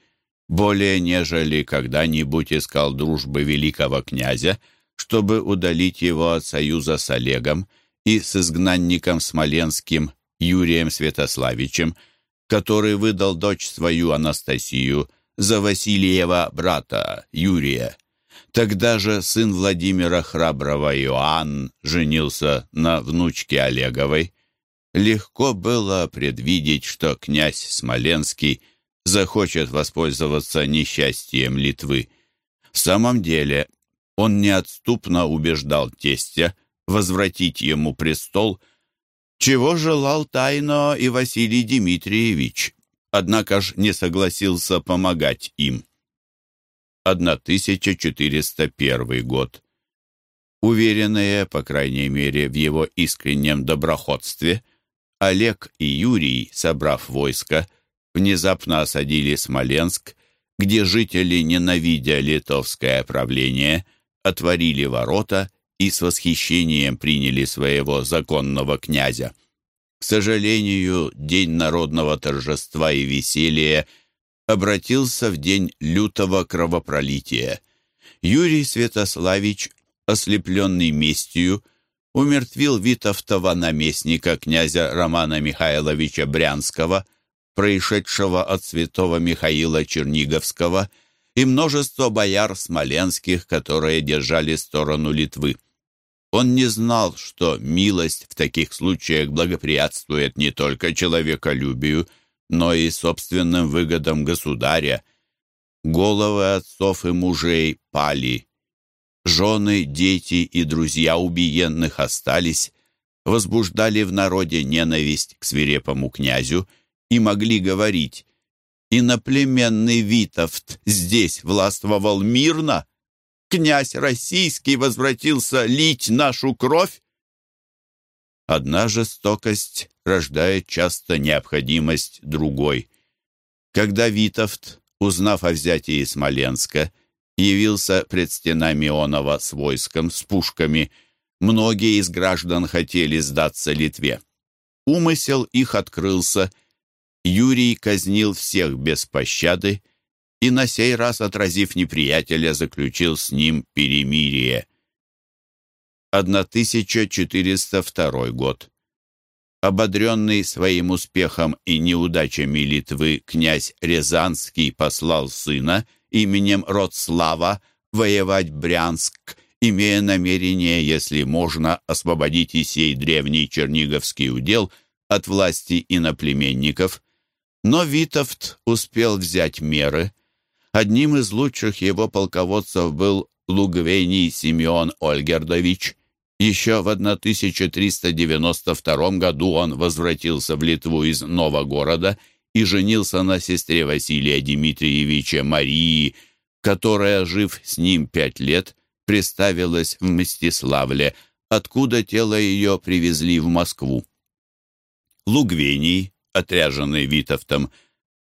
более нежели когда-нибудь искал дружбы великого князя, чтобы удалить его от союза с Олегом и с изгнанником Смоленским Юрием Святославичем, который выдал дочь свою Анастасию за Васильева брата Юрия. Тогда же сын Владимира Храброго Иоанн женился на внучке Олеговой. Легко было предвидеть, что князь Смоленский захочет воспользоваться несчастьем Литвы. В самом деле, он неотступно убеждал тестя возвратить ему престол, чего желал тайно и Василий Дмитриевич, однако ж не согласился помогать им. 1401 год. Уверенные, по крайней мере, в его искреннем доброходстве, Олег и Юрий, собрав войско, внезапно осадили Смоленск, где жители, ненавидя литовское правление, отворили ворота и с восхищением приняли своего законного князя. К сожалению, день народного торжества и веселья обратился в день лютого кровопролития. Юрий Святославич, ослепленный местью, умертвил Витовтова наместника князя Романа Михайловича Брянского, происшедшего от святого Михаила Черниговского, и множество бояр смоленских, которые держали сторону Литвы. Он не знал, что милость в таких случаях благоприятствует не только человеколюбию, но и собственным выгодам государя. Головы отцов и мужей пали. Жены, дети и друзья убиенных остались, возбуждали в народе ненависть к свирепому князю и могли говорить «Иноплеменный Витовт здесь властвовал мирно, князь российский возвратился лить нашу кровь? Одна жестокость рождает часто необходимость другой. Когда Витовт, узнав о взятии Смоленска, явился пред стенами Ионова с войском, с пушками, многие из граждан хотели сдаться Литве. Умысел их открылся. Юрий казнил всех без пощады, и на сей раз, отразив неприятеля, заключил с ним перемирие. 1402 год. Ободренный своим успехом и неудачами Литвы, князь Рязанский послал сына именем Родслава воевать Брянск, имея намерение, если можно, освободить и сей древний черниговский удел от власти иноплеменников. Но Витовт успел взять меры – Одним из лучших его полководцев был Лугвений Симеон Ольгердович. Еще в 1392 году он возвратился в Литву из Новогорода и женился на сестре Василия Дмитриевича Марии, которая, жив с ним пять лет, приставилась в Мстиславле, откуда тело ее привезли в Москву. Лугвений, отряженный Витовтом,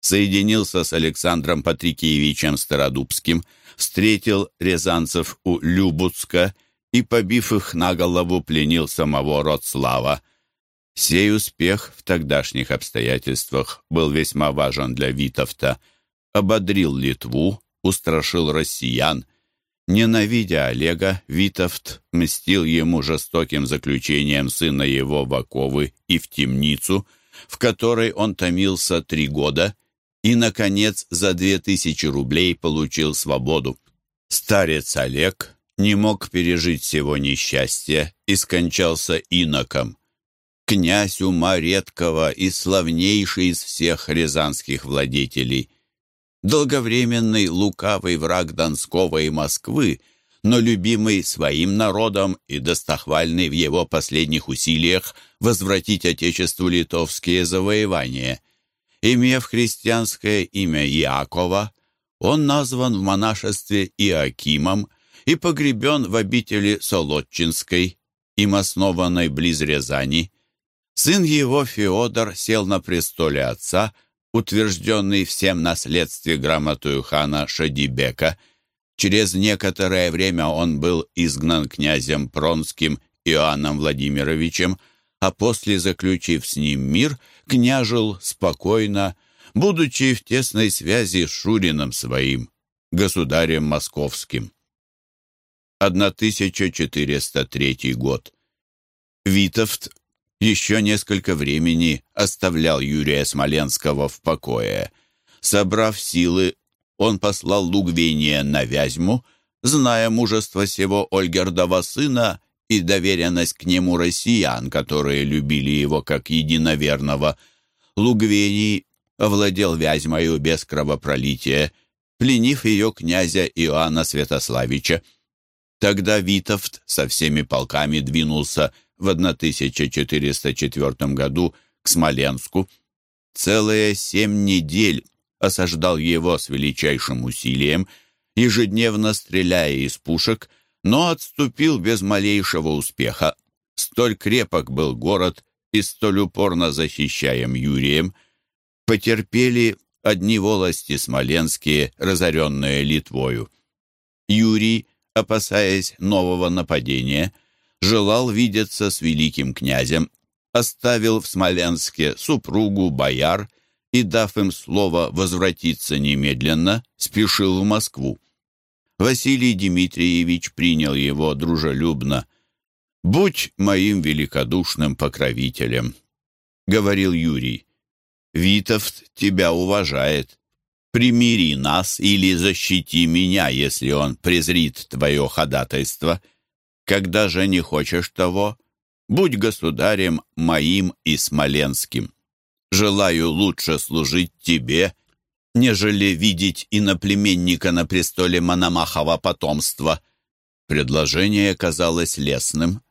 соединился с Александром Патрикеевичем Стародубским, встретил рязанцев у Любуцка и, побив их на голову, пленил самого Роцлава. Сей успех в тогдашних обстоятельствах был весьма важен для Витовта. Ободрил Литву, устрашил россиян. Ненавидя Олега, Витовт мстил ему жестоким заключением сына его в оковы и в темницу, в которой он томился три года — и, наконец, за две тысячи рублей получил свободу. Старец Олег не мог пережить всего несчастья и скончался иноком. Князь ума редкого и славнейший из всех рязанских владетелей. Долговременный лукавый враг Донского и Москвы, но любимый своим народом и достохвальный в его последних усилиях возвратить Отечеству литовские завоевания – Имев христианское имя Иакова, он назван в монашестве Иакимом и погребен в обители Солодчинской, им основанной близ Рязани. Сын его, Феодор, сел на престоле отца, утвержденный всем наследстве грамотою хана Шадибека. Через некоторое время он был изгнан князем Пронским Иоанном Владимировичем, а после, заключив с ним мир, княжил спокойно, будучи в тесной связи с Шурином своим, государем московским. 1403 год. Витовт еще несколько времени оставлял Юрия Смоленского в покое. Собрав силы, он послал Лугвения на Вязьму, зная мужество сего Ольгердова сына и доверенность к нему россиян, которые любили его как единоверного. Лугвений овладел Вязьмою без кровопролития, пленив ее князя Иоанна Святославича. Тогда Витовт со всеми полками двинулся в 1404 году к Смоленску. Целые семь недель осаждал его с величайшим усилием, ежедневно стреляя из пушек, но отступил без малейшего успеха. Столь крепок был город и столь упорно защищаем Юрием. Потерпели одни волости смоленские, разоренные Литвою. Юрий, опасаясь нового нападения, желал видеться с великим князем, оставил в Смоленске супругу, бояр и, дав им слово возвратиться немедленно, спешил в Москву. Василий Дмитриевич принял его дружелюбно. «Будь моим великодушным покровителем», — говорил Юрий. «Витовт тебя уважает. Примири нас или защити меня, если он презрит твое ходатайство. Когда же не хочешь того, будь государем моим и смоленским. Желаю лучше служить тебе нежели видеть иноплеменника на престоле Мономахова потомства. Предложение казалось лесным,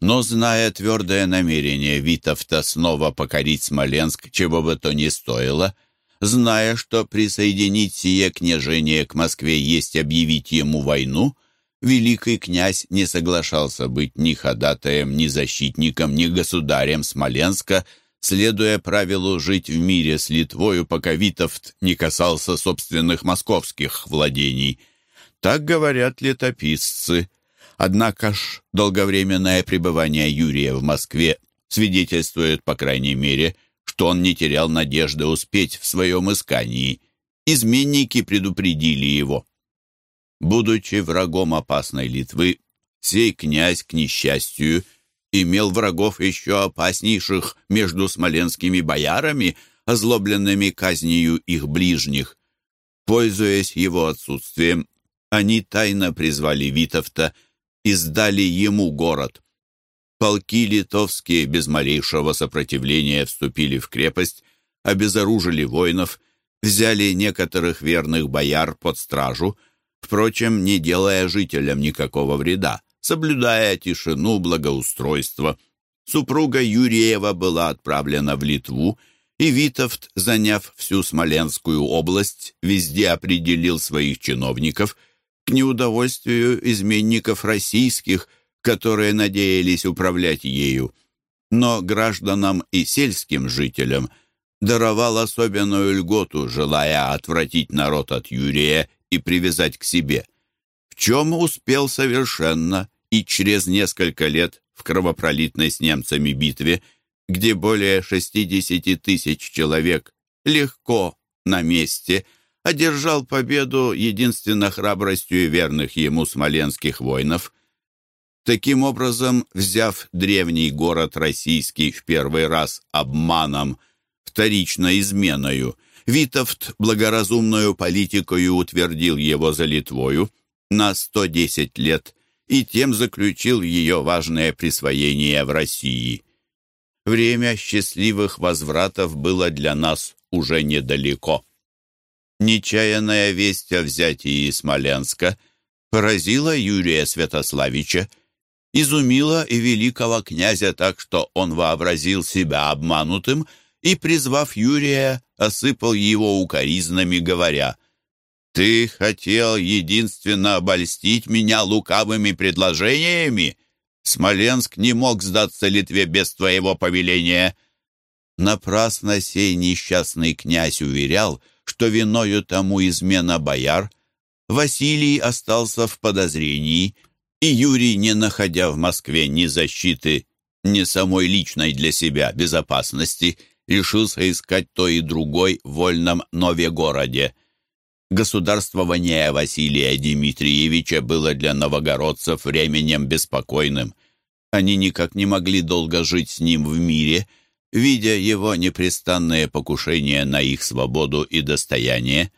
но, зная твердое намерение Витовта снова покорить Смоленск, чего бы то ни стоило, зная, что присоединить сие княжение к Москве есть объявить ему войну, великий князь не соглашался быть ни ходатаем, ни защитником, ни государем Смоленска, следуя правилу жить в мире с Литвою, пока Витовт не касался собственных московских владений. Так говорят летописцы. Однако ж долговременное пребывание Юрия в Москве свидетельствует, по крайней мере, что он не терял надежды успеть в своем искании. Изменники предупредили его. Будучи врагом опасной Литвы, сей князь, к несчастью, имел врагов еще опаснейших между смоленскими боярами, озлобленными казнью их ближних. Пользуясь его отсутствием, они тайно призвали Витовта и сдали ему город. Полки литовские без малейшего сопротивления вступили в крепость, обезоружили воинов, взяли некоторых верных бояр под стражу, впрочем, не делая жителям никакого вреда соблюдая тишину, благоустройство. Супруга Юрьева была отправлена в Литву, и Витовт, заняв всю Смоленскую область, везде определил своих чиновников к неудовольствию изменников российских, которые надеялись управлять ею. Но гражданам и сельским жителям даровал особенную льготу, желая отвратить народ от Юрия и привязать к себе – чем успел совершенно, и через несколько лет в кровопролитной с немцами битве, где более 60 тысяч человек легко на месте одержал победу единственно храбростью верных ему смоленских воинов. Таким образом, взяв древний город российский в первый раз обманом, вторично изменою, Витовт благоразумную политикою утвердил его за Литвою, на 110 лет и тем заключил ее важное присвоение в России. Время счастливых возвратов было для нас уже недалеко. Нечаянная весть о взятии Смоленска поразила Юрия Святославича, изумила и великого князя так, что он вообразил себя обманутым и, призвав Юрия, осыпал его укоризнами, говоря — ты хотел единственно обольстить меня лукавыми предложениями? Смоленск не мог сдаться Литве без твоего повеления. Напрасно сей несчастный князь уверял, что виною тому измена бояр. Василий остался в подозрении, и Юрий, не находя в Москве ни защиты, ни самой личной для себя безопасности, решился искать то и другой в вольном Новегороде. Государствование Василия Дмитриевича было для новогородцев временем беспокойным. Они никак не могли долго жить с ним в мире, видя его непрестанные покушения на их свободу и достояние.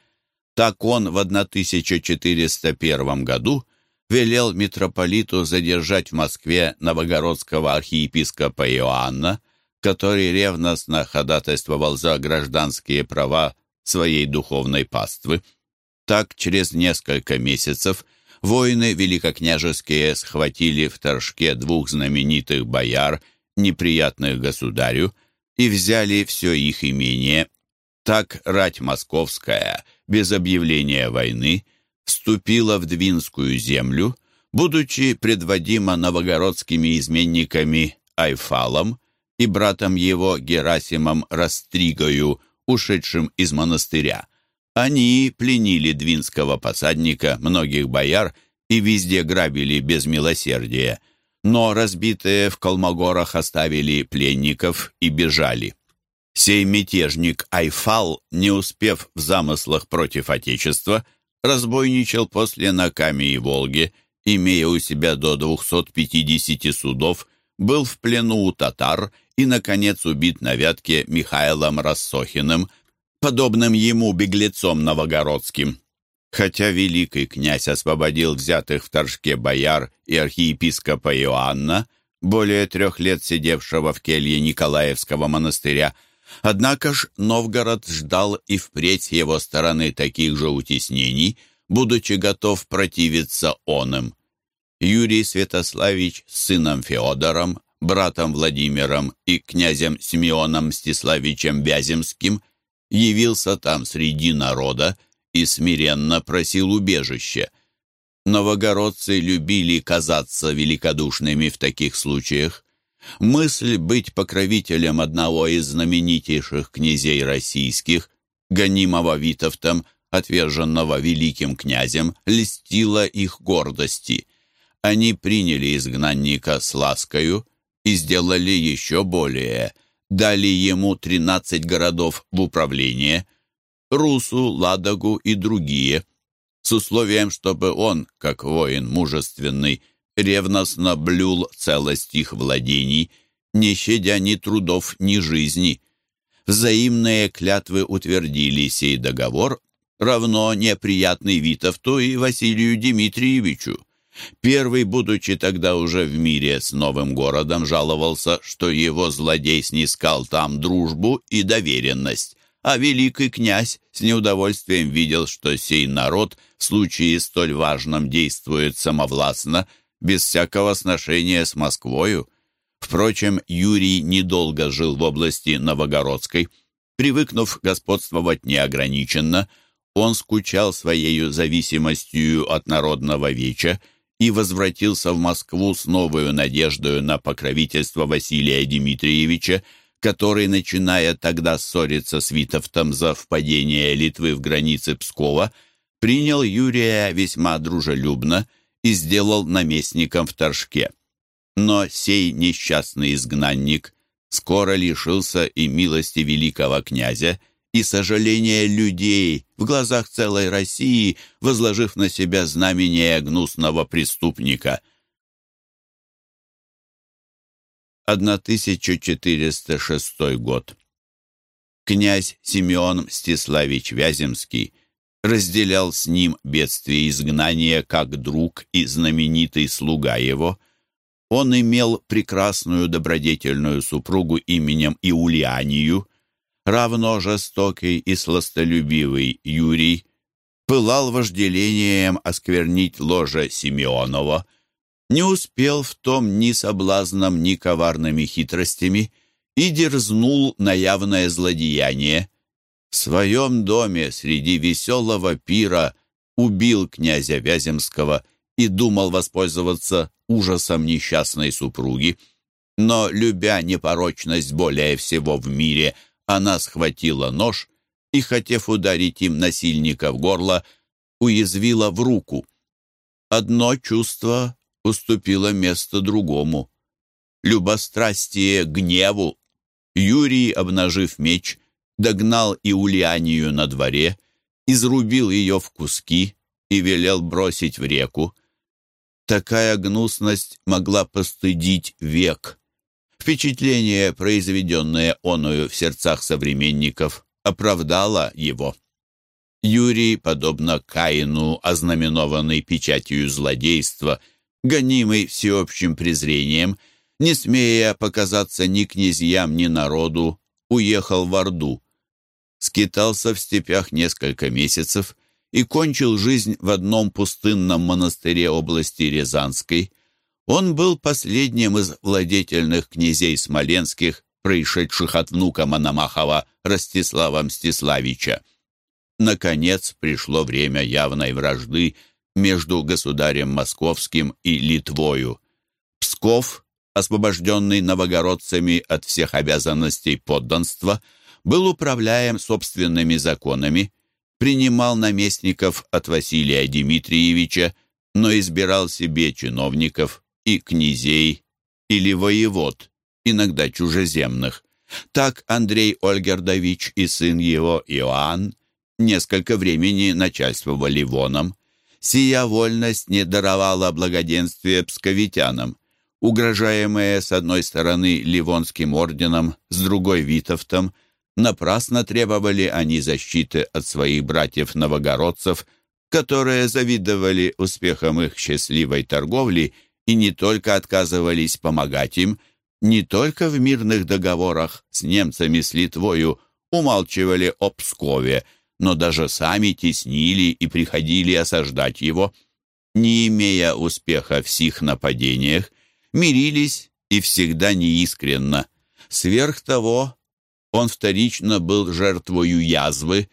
Так он в 1401 году велел митрополиту задержать в Москве новогородского архиепископа Иоанна, который ревностно ходатайствовал за гражданские права своей духовной паствы. Так, через несколько месяцев воины великокняжеские схватили в Торжке двух знаменитых бояр, неприятных государю, и взяли все их имение. Так рать московская, без объявления войны, вступила в Двинскую землю, будучи предводимо новогородскими изменниками Айфалом и братом его Герасимом Растригою, ушедшим из монастыря, они пленили двинского посадника, многих бояр и везде грабили без милосердия, но разбитые в Колмогорах оставили пленников и бежали. Сей мятежник Айфал, не успев в замыслах против Отечества, разбойничал после на Каме и Волге, имея у себя до 250 судов, был в плену у татар и, наконец, убит на Вятке Михаилом Рассохиным, подобным ему беглецом новогородским. Хотя великий князь освободил взятых в Торжке бояр и архиепископа Иоанна, более трех лет сидевшего в келье Николаевского монастыря, однако ж Новгород ждал и впредь его стороны таких же утеснений, будучи готов противиться оным. Юрий Святославич с сыном Феодором, братом Владимиром и князем Симеоном Мстиславичем Вяземским явился там среди народа и смиренно просил убежища. Новогородцы любили казаться великодушными в таких случаях. Мысль быть покровителем одного из знаменитейших князей российских, гонимого Витовтом, отверженного великим князем, льстила их гордости. Они приняли изгнанника с ласкою и сделали еще более. Дали ему тринадцать городов в управление, Русу, Ладогу и другие, с условием, чтобы он, как воин мужественный, ревностно блюл целость их владений, не щадя ни трудов, ни жизни. Взаимные клятвы утвердили сей договор, равно неприятный Витовту и Василию Дмитриевичу. Первый, будучи тогда уже в мире с новым городом, жаловался, что его злодей снискал там дружбу и доверенность, а великий князь с неудовольствием видел, что сей народ в случае столь важном действует самовластно, без всякого сношения с Москвою. Впрочем, Юрий недолго жил в области Новогородской. Привыкнув господствовать неограниченно, он скучал своей зависимостью от народного веча и возвратился в Москву с новой надеждой на покровительство Василия Дмитриевича, который, начиная тогда ссориться с Витовтом за впадение Литвы в границы Пскова, принял Юрия весьма дружелюбно и сделал наместником в Торжке. Но сей несчастный изгнанник скоро лишился и милости великого князя, и сожаления людей в глазах целой России, возложив на себя знамение гнусного преступника. 1406 год. Князь Симеон Мстиславич Вяземский разделял с ним бедствие изгнания как друг и знаменитый слуга его. Он имел прекрасную добродетельную супругу именем Иулианию, равно жестокий и сластолюбивый Юрий, пылал вожделением осквернить ложе Симеонова — не успел в том ни соблазном, ни коварными хитростями и дерзнул на явное злодеяние. В своем доме среди веселого пира убил князя Вяземского и думал воспользоваться ужасом несчастной супруги. Но, любя непорочность более всего в мире, она схватила нож и, хотев ударить им насильника в горло, уязвила в руку. Одно чувство уступило место другому. Любострастие гневу. Юрий, обнажив меч, догнал Иулианию на дворе, изрубил ее в куски и велел бросить в реку. Такая гнусность могла постыдить век. Впечатление, произведенное оною в сердцах современников, оправдало его. Юрий, подобно Каину, ознаменованный печатью злодейства гонимый всеобщим презрением, не смея показаться ни князьям, ни народу, уехал в Орду. Скитался в степях несколько месяцев и кончил жизнь в одном пустынном монастыре области Рязанской. Он был последним из владетельных князей смоленских, происшедших от внука Мономахова Ростислава Мстиславича. Наконец пришло время явной вражды между государем Московским и Литвою. Псков, освобожденный новогородцами от всех обязанностей подданства, был управляем собственными законами, принимал наместников от Василия Дмитриевича, но избирал себе чиновников и князей или воевод, иногда чужеземных. Так Андрей Ольгердович и сын его Иоанн несколько времени начальствовали воном. Сия вольность не даровала благоденствия псковитянам. Угрожаемые с одной стороны Ливонским орденом, с другой Витовтом, напрасно требовали они защиты от своих братьев-новогородцев, которые завидовали успехам их счастливой торговли и не только отказывались помогать им, не только в мирных договорах с немцами с Литвою умалчивали о Пскове, но даже сами теснили и приходили осаждать его. Не имея успеха в сих нападениях, мирились и всегда неискренно. Сверх того, он вторично был жертвою язвы,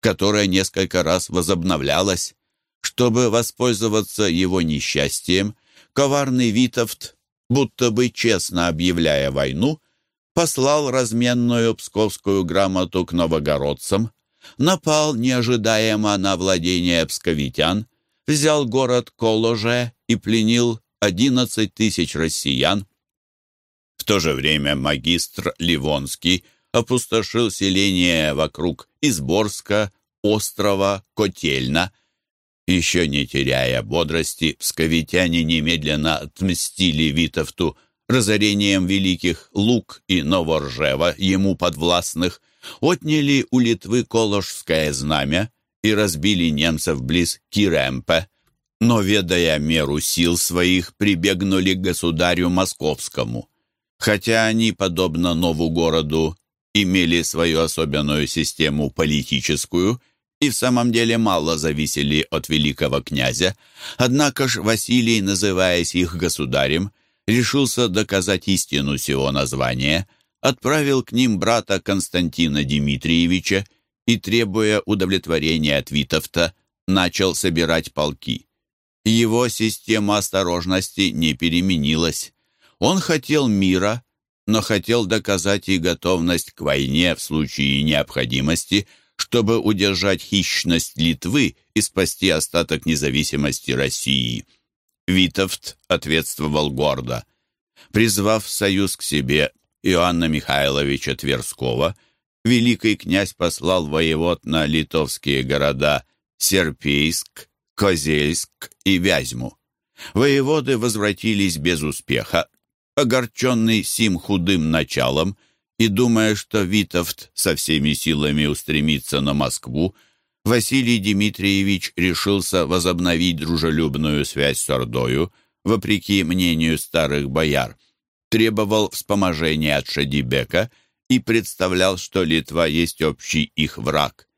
которая несколько раз возобновлялась. Чтобы воспользоваться его несчастьем, коварный Витовт, будто бы честно объявляя войну, послал разменную псковскую грамоту к новогородцам, напал неожидаемо на владение псковитян, взял город Коложе и пленил 11 тысяч россиян. В то же время магистр Ливонский опустошил селение вокруг Изборска, острова, Котельна. Еще не теряя бодрости, псковитяне немедленно отмстили Витовту разорением великих Лук и Новоржева, ему подвластных, отняли у Литвы Колошское знамя и разбили немцев близ Киремпе но, ведая меру сил своих, прибегнули к государю московскому. Хотя они, подобно нову городу, имели свою особенную систему политическую и в самом деле мало зависели от великого князя, однако ж Василий, называясь их государем, решился доказать истину сего названия, отправил к ним брата Константина Дмитриевича и, требуя удовлетворения от Витовта, начал собирать полки. Его система осторожности не переменилась. Он хотел мира, но хотел доказать и готовность к войне в случае необходимости, чтобы удержать хищность Литвы и спасти остаток независимости России. Витовт ответствовал гордо. Призвав союз к себе Иоанна Михайловича Тверского, великий князь послал воевод на литовские города Серпейск, Козельск и Вязьму. Воеводы возвратились без успеха, огорченный сим худым началом и думая, что Витовт со всеми силами устремится на Москву, Василий Дмитриевич решился возобновить дружелюбную связь с Ордою, вопреки мнению старых бояр, требовал вспоможения от Шадибека и представлял, что Литва есть общий их враг.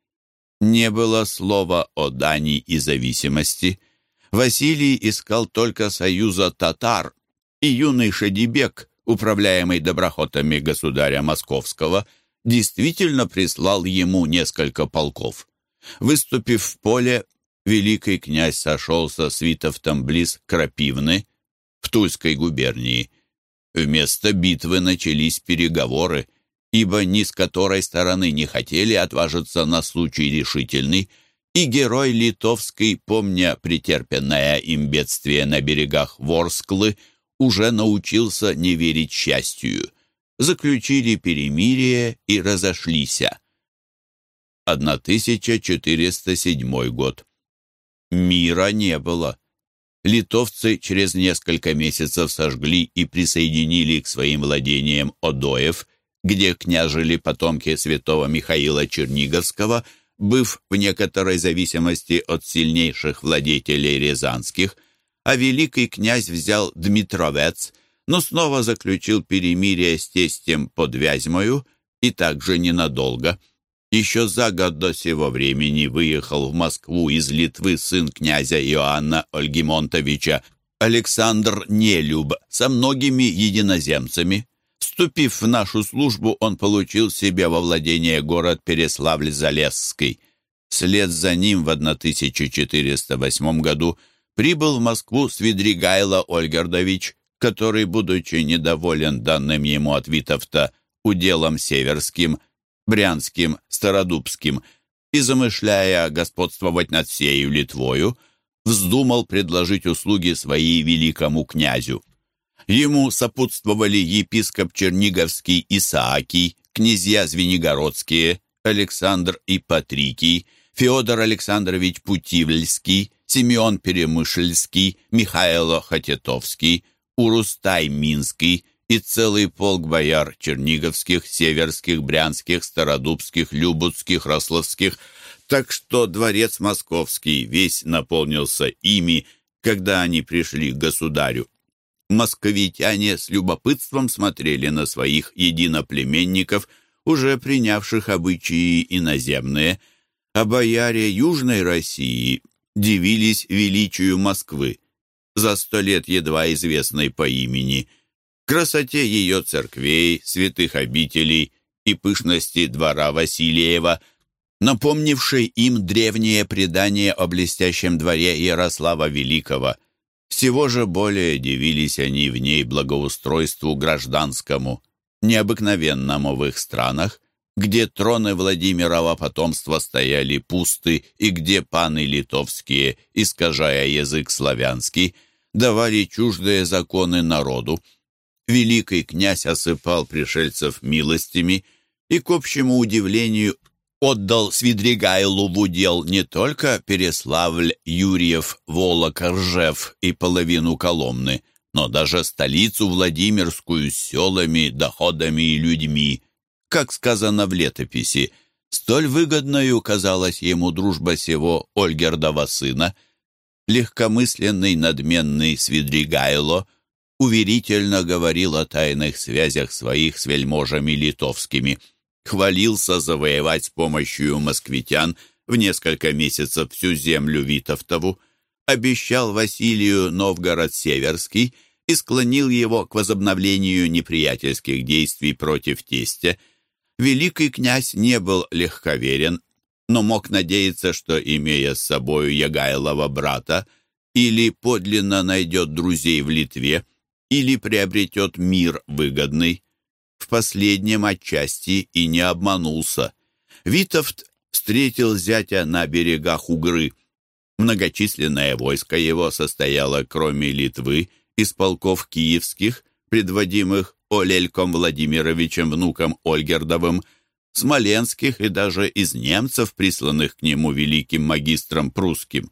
Не было слова о дани и зависимости. Василий искал только союза татар, и юный Шадибек, управляемый доброхотами государя Московского, действительно прислал ему несколько полков. Выступив в поле, великий князь сошелся с Витовтом близ Крапивны в Тульской губернии. Вместо битвы начались переговоры ибо ни с которой стороны не хотели отважиться на случай решительный, и герой литовский, помня претерпенное им бедствие на берегах Ворсклы, уже научился не верить счастью. Заключили перемирие и разошлись. 1407 год. Мира не было. Литовцы через несколько месяцев сожгли и присоединили к своим владениям Одоев, где княжили потомки святого Михаила Черниговского, быв в некоторой зависимости от сильнейших владетелей рязанских, а великий князь взял Дмитровец, но снова заключил перемирие с тестем под Вязьмою и также ненадолго. Еще за год до сего времени выехал в Москву из Литвы сын князя Иоанна Ольгимонтовича Александр Нелюб со многими единоземцами. Вступив в нашу службу, он получил себе во владение город Переславль-Залесский. Вслед за ним в 1408 году прибыл в Москву Свидригайло Ольгердович, который, будучи недоволен данным ему от Витовта уделом северским, брянским, стародубским и замышляя господствовать над всею Литвою, вздумал предложить услуги своей великому князю. Ему сопутствовали епископ Черниговский Исаакий, князья Звенигородские, Александр и Патрикий, Феодор Александрович Путивльский, Симеон Перемышльский, Михаило Хатетовский, Урустай Минский и целый полк бояр черниговских, северских, брянских, стародубских, любудских, рословских, так что дворец московский весь наполнился ими, когда они пришли к государю. Московитяне с любопытством смотрели на своих единоплеменников, уже принявших обычаи иноземные, а бояре Южной России дивились величию Москвы, за сто лет едва известной по имени, красоте ее церквей, святых обителей и пышности двора Васильева, напомнившей им древнее предание о блестящем дворе Ярослава Великого. Всего же более дивились они в ней благоустройству гражданскому, необыкновенному в их странах, где троны Владимирова потомства стояли пусты и где паны литовские, искажая язык славянский, давали чуждые законы народу. Великий князь осыпал пришельцев милостями и, к общему удивлению, отдал Свидригайлу в удел не только Переславль, Юрьев, Волок, Ржев и половину Коломны, но даже столицу Владимирскую с селами, доходами и людьми, как сказано в летописи, столь выгодною казалась ему дружба сего Ольгердова сына. Легкомысленный, надменный Свидригайло уверительно говорил о тайных связях своих с вельможами литовскими, хвалился завоевать с помощью москвитян в несколько месяцев всю землю Витовтову, обещал Василию Новгород-Северский и склонил его к возобновлению неприятельских действий против тестя – Великий князь не был легковерен, но мог надеяться, что, имея с собою Ягайлова брата, или подлинно найдет друзей в Литве, или приобретет мир выгодный. В последнем отчасти и не обманулся. Витовт встретил зятя на берегах Угры. Многочисленное войско его состояло, кроме Литвы, из полков киевских, предводимых Олельком Владимировичем, внуком Ольгердовым, смоленских и даже из немцев, присланных к нему великим магистром прусским.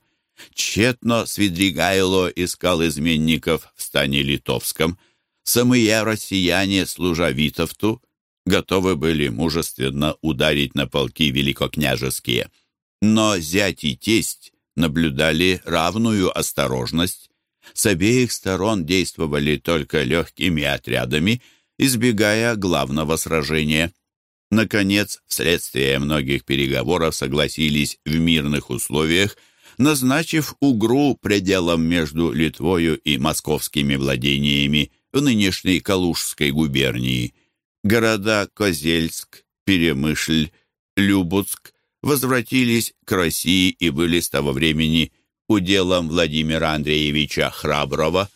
Тщетно Свидригайло искал изменников в стане литовском. Самые россияне, служа Витовту, готовы были мужественно ударить на полки великокняжеские. Но зять и тесть наблюдали равную осторожность с обеих сторон действовали только легкими отрядами, избегая главного сражения. Наконец, вследствие многих переговоров согласились в мирных условиях, назначив Угру пределом между Литвою и московскими владениями в нынешней Калужской губернии. Города Козельск, Перемышль, Любуцк возвратились к России и были с того времени уделом Владимира Андреевича Храброва.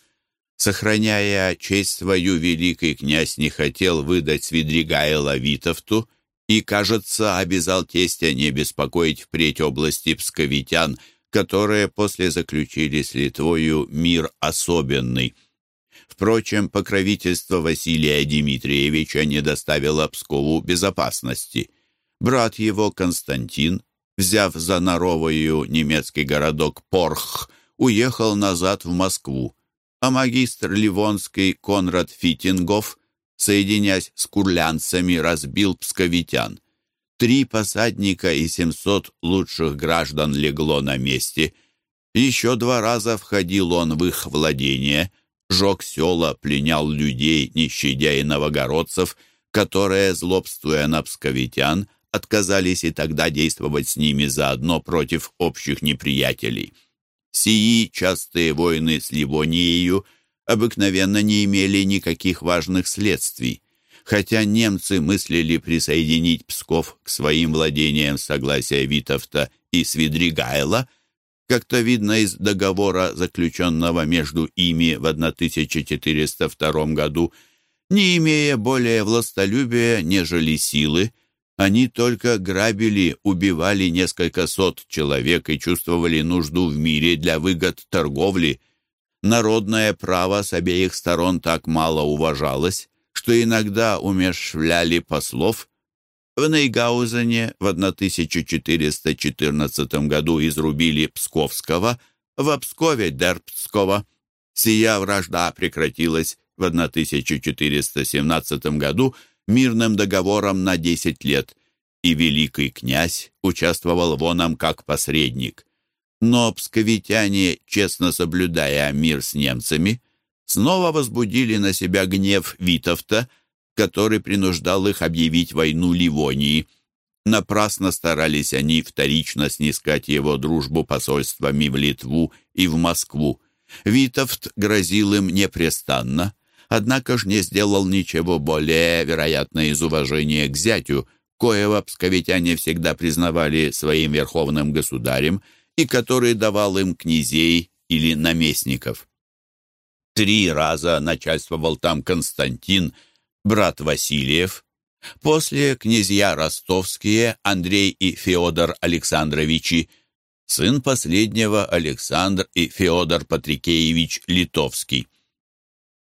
Сохраняя честь свою, великий князь не хотел выдать Свидригайла Витовту и, кажется, обязал тестя не беспокоить впредь области псковитян, которые после заключили с Литвою мир особенный. Впрочем, покровительство Василия Дмитриевича не доставило Пскову безопасности. Брат его Константин взяв за Наровою немецкий городок Порх, уехал назад в Москву, а магистр Ливонский Конрад Фитингов, соединяясь с курлянцами, разбил псковитян. Три посадника и семьсот лучших граждан легло на месте. Еще два раза входил он в их владение, жег села, пленял людей, не щадя и новогородцев, которые, злобствуя на псковитян, отказались и тогда действовать с ними заодно против общих неприятелей. Сии частые войны с Ливонией обыкновенно не имели никаких важных следствий, хотя немцы мыслили присоединить Псков к своим владениям согласия Витовта и Свидригайла, как то видно из договора, заключенного между ими в 1402 году, не имея более властолюбия, нежели силы, они только грабили, убивали несколько сот человек и чувствовали нужду в мире для выгод торговли. Народное право с обеих сторон так мало уважалось, что иногда умершвляли послов. В Нейгаузене в 1414 году изрубили Псковского, в Пскове Дербцкого. Сия вражда прекратилась в 1417 году мирным договором на 10 лет, и великий князь участвовал в оном как посредник. Но псковитяне, честно соблюдая мир с немцами, снова возбудили на себя гнев Витовта, который принуждал их объявить войну Ливонии. Напрасно старались они вторично снискать его дружбу посольствами в Литву и в Москву. Витовт грозил им непрестанно, однако ж не сделал ничего более, вероятно, из уважения к зятю, коего псковитяне всегда признавали своим верховным государем и который давал им князей или наместников. Три раза начальствовал там Константин, брат Васильев. После князья ростовские Андрей и Феодор Александровичи, сын последнего Александр и Феодор Патрикеевич Литовский.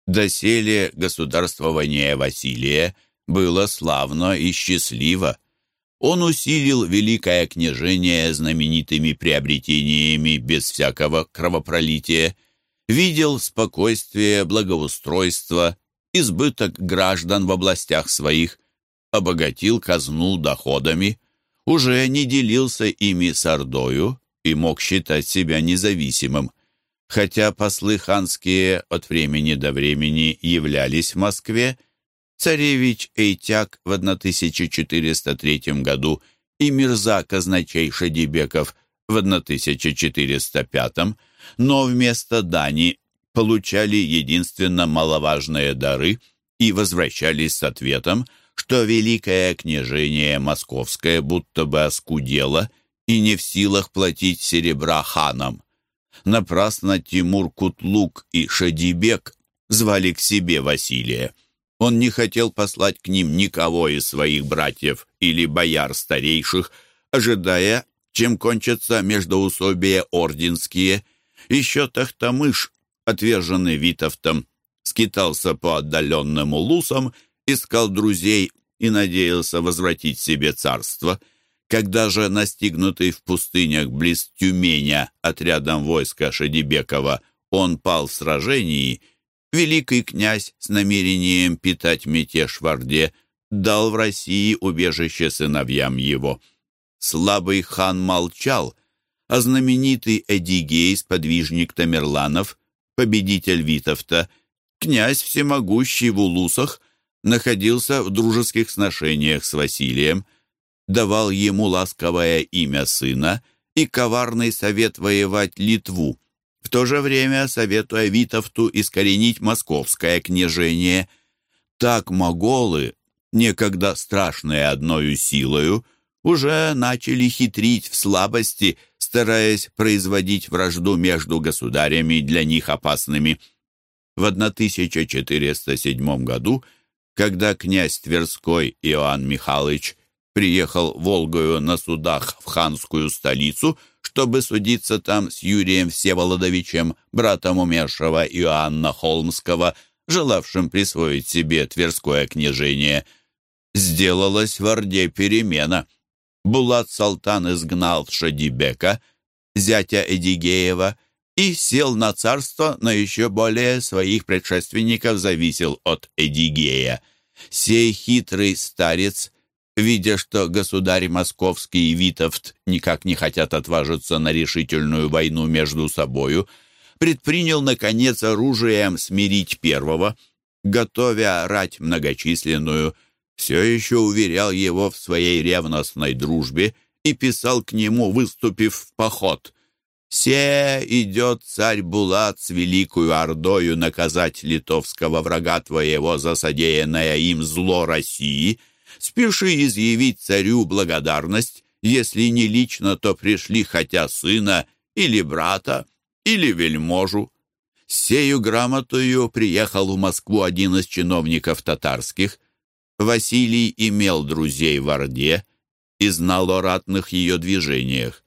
Доселе государствование Василия было славно и счастливо. Он усилил великое княжение знаменитыми приобретениями без всякого кровопролития, видел спокойствие, благоустройство, избыток граждан в областях своих, обогатил казну доходами, уже не делился ими с Ордою и мог считать себя независимым. Хотя послы ханские от времени до времени являлись в Москве, царевич Эйтяк в 1403 году и Мирза казначей Шадибеков в 1405, но вместо дани получали единственно маловажные дары и возвращались с ответом, что великое княжение московское будто бы оскудело и не в силах платить серебра ханам. Напрасно Тимур Кутлук и Шадибек звали к себе Василия. Он не хотел послать к ним никого из своих братьев или бояр старейших, ожидая, чем кончатся междоусобия орденские. Еще Тахтамыш, отверженный Витовтом, скитался по отдаленным улусам, искал друзей и надеялся возвратить себе царство — когда же, настигнутый в пустынях близ Тюменя отрядом войска Шадибекова, он пал в сражении, великий князь с намерением питать мятеж в Орде дал в России убежище сыновьям его. Слабый хан молчал, а знаменитый Эдигей, сподвижник Тамерланов, победитель Витовта, князь всемогущий в Улусах, находился в дружеских сношениях с Василием – давал ему ласковое имя сына и коварный совет воевать Литву, в то же время советуя Витовту искоренить московское княжение. Так моголы, некогда страшные одною силою, уже начали хитрить в слабости, стараясь производить вражду между государями для них опасными. В 1407 году, когда князь Тверской Иоанн Михайлович приехал Волгою на судах в ханскую столицу, чтобы судиться там с Юрием Всеволодовичем, братом умершего Иоанна Холмского, желавшим присвоить себе Тверское княжение. Сделалась в Орде перемена. Булат Салтан изгнал Шадибека, зятя Эдигеева, и сел на царство, но еще более своих предшественников зависел от Эдигея. Сей хитрый старец – видя, что государь московский и Витовт никак не хотят отважиться на решительную войну между собою, предпринял, наконец, оружием смирить первого, готовя рать многочисленную, все еще уверял его в своей ревностной дружбе и писал к нему, выступив в поход. «Се идет царь Булат с великую ордою наказать литовского врага твоего за содеянное им зло России», спеши изъявить царю благодарность если не лично, то пришли хотя сына или брата, или вельможу. Сею грамотою приехал в Москву один из чиновников татарских. Василий имел друзей в Орде и знал о ратных ее движениях.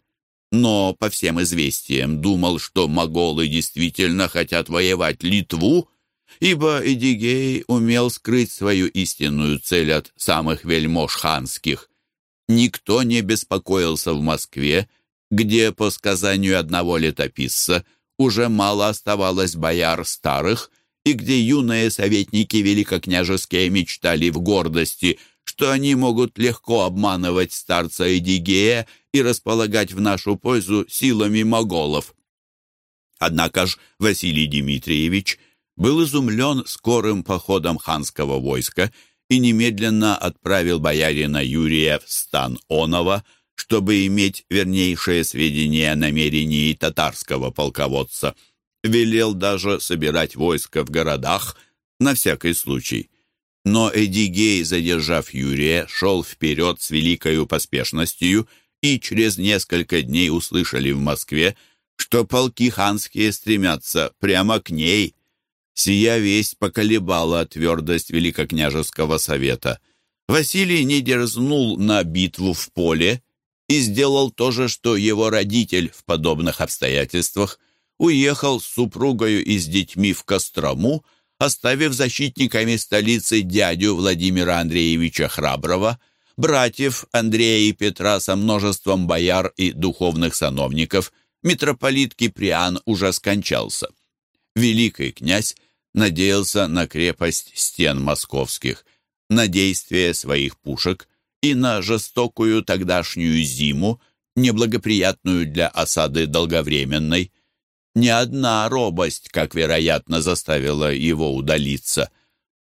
Но, по всем известиям, думал, что моголы действительно хотят воевать Литву, ибо Эдигей умел скрыть свою истинную цель от самых вельмож ханских. Никто не беспокоился в Москве, где, по сказанию одного летописца, уже мало оставалось бояр старых, и где юные советники великокняжеские мечтали в гордости, что они могут легко обманывать старца Эдигея и располагать в нашу пользу силами моголов. Однако ж Василий Дмитриевич был изумлен скорым походом ханского войска и немедленно отправил боярина Юрия в стан Онова, чтобы иметь вернейшее сведения о намерении татарского полководца. Велел даже собирать войско в городах на всякий случай. Но Эдигей, задержав Юрия, шел вперед с великою поспешностью, и через несколько дней услышали в Москве, что полки ханские стремятся прямо к ней. Сия весть поколебала твердость Великокняжеского совета. Василий не дерзнул на битву в поле и сделал то же, что его родитель в подобных обстоятельствах. Уехал с супругою и с детьми в Кострому, оставив защитниками столицы дядю Владимира Андреевича Храброва, братьев Андрея и Петра со множеством бояр и духовных сановников, митрополит Киприан уже скончался. Великий князь надеялся на крепость стен московских, на действие своих пушек и на жестокую тогдашнюю зиму, неблагоприятную для осады долговременной. Ни одна робость, как вероятно, заставила его удалиться.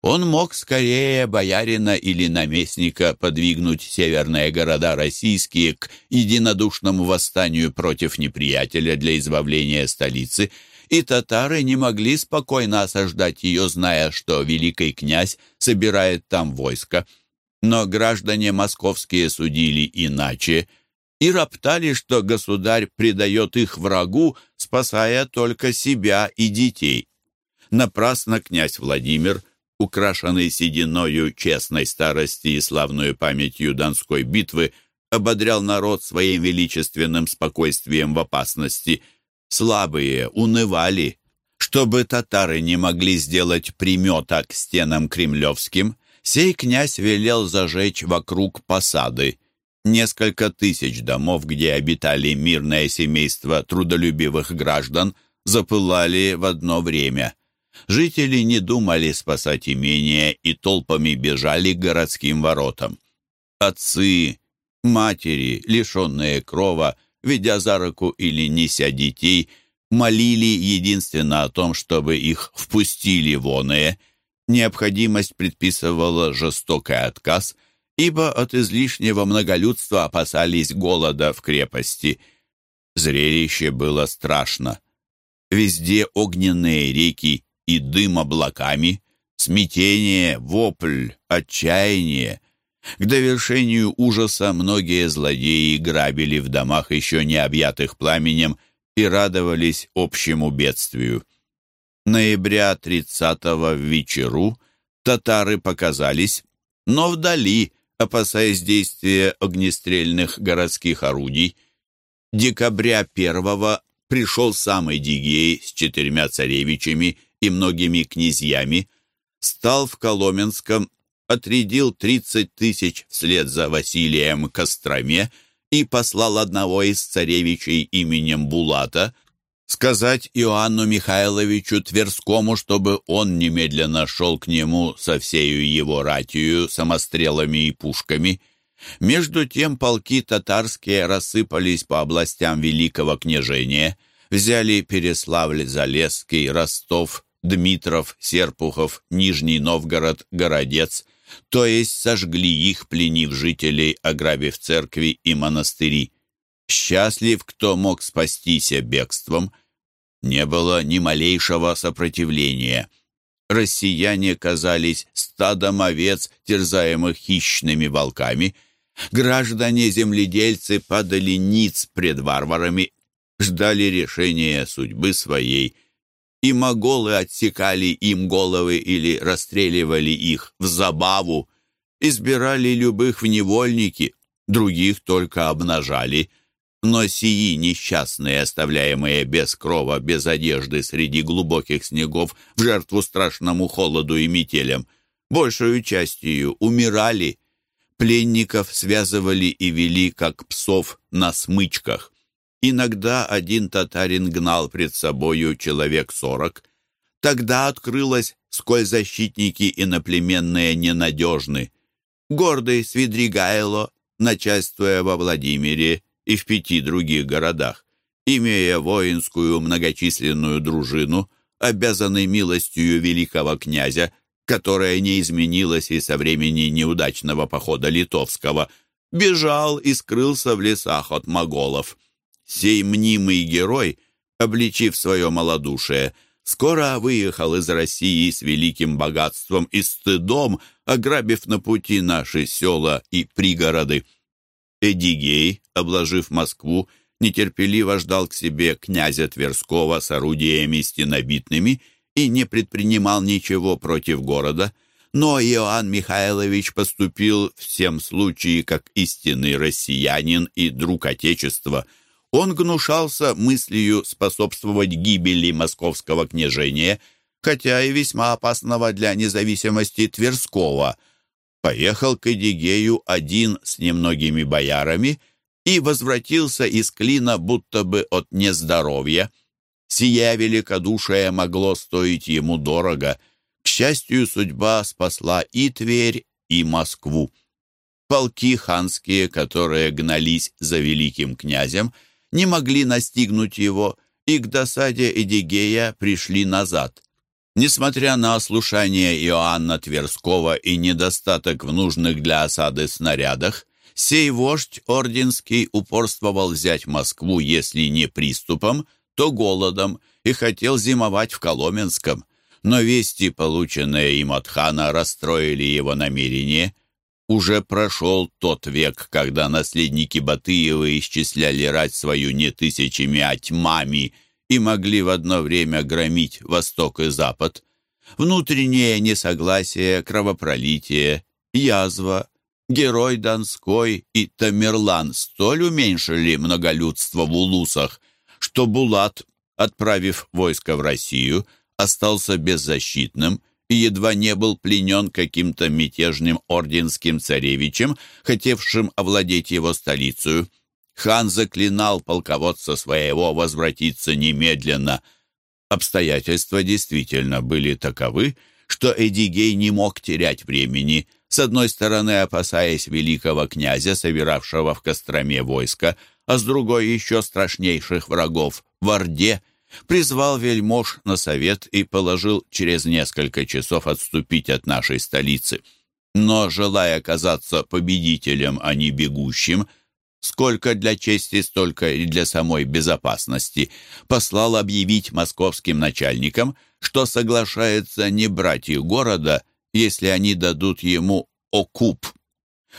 Он мог скорее боярина или наместника подвигнуть северные города российские к единодушному восстанию против неприятеля для избавления столицы, и татары не могли спокойно осаждать ее, зная, что великий князь собирает там войско. Но граждане московские судили иначе – и роптали, что государь предает их врагу, спасая только себя и детей. Напрасно князь Владимир, украшенный сединою честной старости и славную памятью Донской битвы, ободрял народ своим величественным спокойствием в опасности. Слабые унывали. Чтобы татары не могли сделать примета к стенам кремлевским, сей князь велел зажечь вокруг посады несколько тысяч домов, где обитали мирное семейство трудолюбивых граждан, запылали в одно время. Жители не думали спасать имение и толпами бежали к городским воротам. Отцы, матери, лишенные крова, ведя за руку или неся детей, молили единственно о том, чтобы их впустили воные. Необходимость предписывала жестокий отказ – ибо от излишнего многолюдства опасались голода в крепости. Зрелище было страшно. Везде огненные реки и дым облаками, смятение, вопль, отчаяние. К довершению ужаса многие злодеи грабили в домах, еще не объятых пламенем, и радовались общему бедствию. Ноября 30-го в вечеру татары показались, но вдали, опасаясь действия огнестрельных городских орудий. Декабря первого пришел сам Эдигей с четырьмя царевичами и многими князьями, стал в Коломенском, отрядил тридцать тысяч вслед за Василием Костроме и послал одного из царевичей именем Булата сказать Иоанну Михайловичу Тверскому, чтобы он немедленно шел к нему со всею его ратью, самострелами и пушками. Между тем полки татарские рассыпались по областям Великого княжения, взяли Переславль-Залесский, Ростов, Дмитров, Серпухов, Нижний Новгород, Городец, то есть сожгли их, пленив жителей, ограбив церкви и монастыри. Счастлив, кто мог спастися бегством. Не было ни малейшего сопротивления. Россияне казались стадом овец, терзаемых хищными волками. Граждане-земледельцы падали ниц пред варварами, ждали решения судьбы своей, и моголы отсекали им головы или расстреливали их в забаву, избирали любых в невольники, других только обнажали – но сии несчастные, оставляемые без крова, без одежды среди глубоких снегов, в жертву страшному холоду и метелям, большую частью умирали. Пленников связывали и вели, как псов, на смычках. Иногда один татарин гнал пред собою человек сорок. Тогда открылось, сколь защитники иноплеменные ненадежны. Гордый Свидригайло, начальствуя во Владимире, и в пяти других городах, имея воинскую многочисленную дружину, обязанный милостью великого князя, которая не изменилась и со времени неудачного похода литовского, бежал и скрылся в лесах от моголов. Сей мнимый герой, обличив свое малодушие, скоро выехал из России с великим богатством и стыдом, ограбив на пути наши села и пригороды. Эдигей, обложив Москву, нетерпеливо ждал к себе князя Тверского с орудиями стенобитными и не предпринимал ничего против города. Но Иоанн Михайлович поступил в всем случае как истинный россиянин и друг Отечества. Он гнушался мыслью способствовать гибели московского княжения, хотя и весьма опасного для независимости Тверского – поехал к Эдигею один с немногими боярами и возвратился из клина будто бы от нездоровья. Сия великодушие могло стоить ему дорого. К счастью, судьба спасла и Тверь, и Москву. Полки ханские, которые гнались за великим князем, не могли настигнуть его, и к досаде Эдигея пришли назад. Несмотря на ослушание Иоанна Тверского и недостаток в нужных для осады снарядах, сей вождь Орденский упорствовал взять Москву, если не приступом, то голодом, и хотел зимовать в Коломенском. Но вести, полученные им от хана, расстроили его намерение. Уже прошел тот век, когда наследники Батыева исчисляли рать свою не тысячами, а тьмами – и могли в одно время громить Восток и Запад, внутреннее несогласие, кровопролитие, язва, герой Донской и Тамерлан столь уменьшили многолюдство в улусах, что Булат, отправив войско в Россию, остался беззащитным и едва не был пленен каким-то мятежным орденским царевичем, хотевшим овладеть его столицей. Хан заклинал полководца своего возвратиться немедленно. Обстоятельства действительно были таковы, что Эдигей не мог терять времени, с одной стороны опасаясь великого князя, собиравшего в Костроме войска, а с другой еще страшнейших врагов в Орде, призвал вельмож на совет и положил через несколько часов отступить от нашей столицы. Но, желая оказаться победителем, а не бегущим, сколько для чести, столько и для самой безопасности, послал объявить московским начальникам, что соглашается не брать их города, если они дадут ему окуп.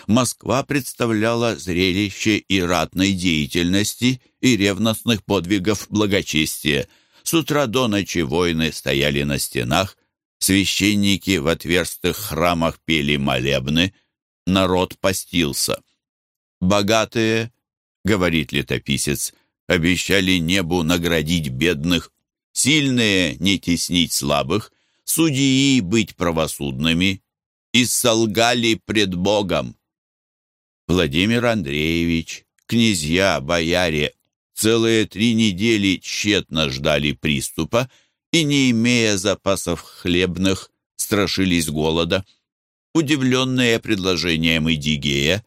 Москва представляла зрелище и ратной деятельности, и ревностных подвигов благочестия. С утра до ночи воины стояли на стенах, священники в отверстых храмах пели молебны, народ постился. Богатые, говорит летописец, обещали небу наградить бедных, сильные не теснить слабых, судьи быть правосудными, и солгали пред Богом. Владимир Андреевич, князья, бояре целые три недели тщетно ждали приступа и, не имея запасов хлебных, страшились голода. Удивленные предложением Идигея,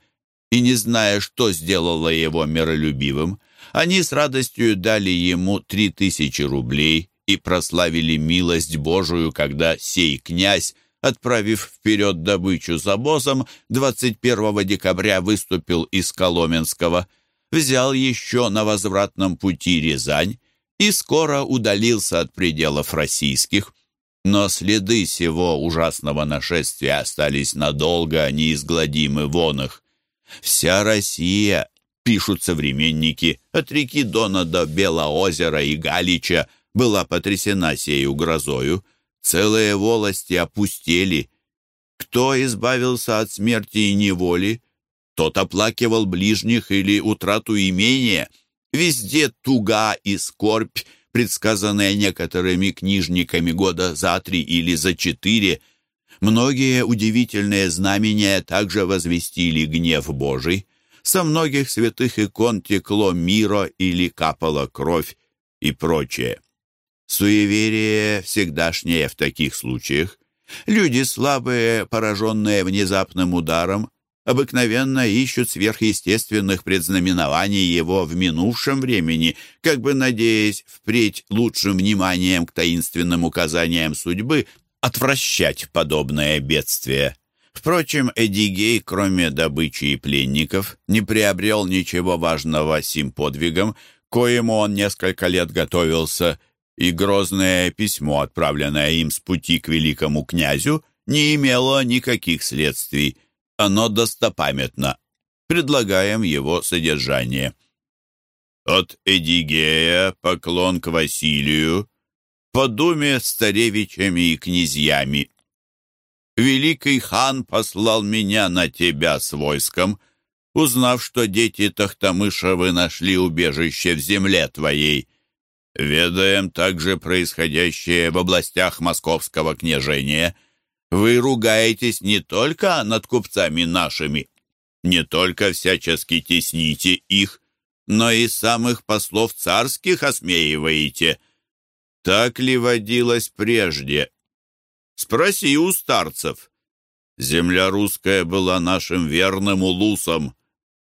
и не зная, что сделало его миролюбивым, они с радостью дали ему три тысячи рублей и прославили милость Божию, когда сей князь, отправив вперед добычу за босом, 21 декабря выступил из Коломенского, взял еще на возвратном пути Рязань и скоро удалился от пределов российских. Но следы сего ужасного нашествия остались надолго неизгладимы вон их. Вся Россия, пишут современники, от реки Дона до Белоозера и Галича, была потрясена сею грозою. Целые волости опустели. Кто избавился от смерти и неволи, тот оплакивал ближних или утрату имения. Везде туга и скорбь, предсказанные некоторыми книжниками года за три или за четыре. Многие удивительные знамения также возвестили гнев Божий. Со многих святых икон текло миро или капала кровь и прочее. Суеверие всегдашнее в таких случаях. Люди слабые, пораженные внезапным ударом, обыкновенно ищут сверхъестественных предзнаменований его в минувшем времени, как бы надеясь впредь лучшим вниманием к таинственным указаниям судьбы отвращать подобное бедствие. Впрочем, Эдигей, кроме добычи и пленников, не приобрел ничего важного сим подвигом, коему он несколько лет готовился – и грозное письмо, отправленное им с пути к великому князю, не имело никаких следствий. Оно достопамятно. Предлагаем его содержание. От Эдигея поклон к Василию, по думе с царевичами и князьями. Великий хан послал меня на тебя с войском, узнав, что дети Тахтамышевы нашли убежище в земле твоей. Ведаем также происходящее в областях московского княжения. Вы ругаетесь не только над купцами нашими, не только всячески тесните их, но и самых послов царских осмеиваете. Так ли водилось прежде? Спроси у старцев. Земля русская была нашим верным улусом,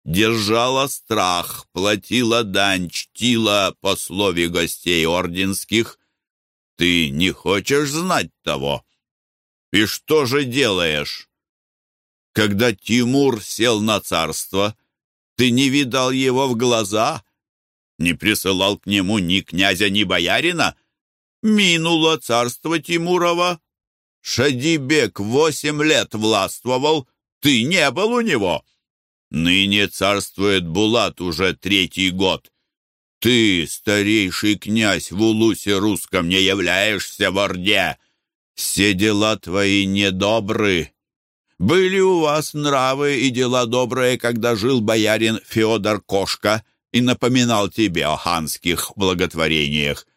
держала страх, платила дань, чтила по слове гостей орденских. Ты не хочешь знать того? И что же делаешь? Когда Тимур сел на царство, ты не видал его в глаза, не присылал к нему ни князя, ни боярина? Минуло царство Тимурова. Шадибек восемь лет властвовал, ты не был у него. Ныне царствует Булат уже третий год. Ты, старейший князь в Улусе русском, не являешься в Орде. Все дела твои недобры. Были у вас нравы и дела добрые, когда жил боярин Феодор Кошка и напоминал тебе о ханских благотворениях.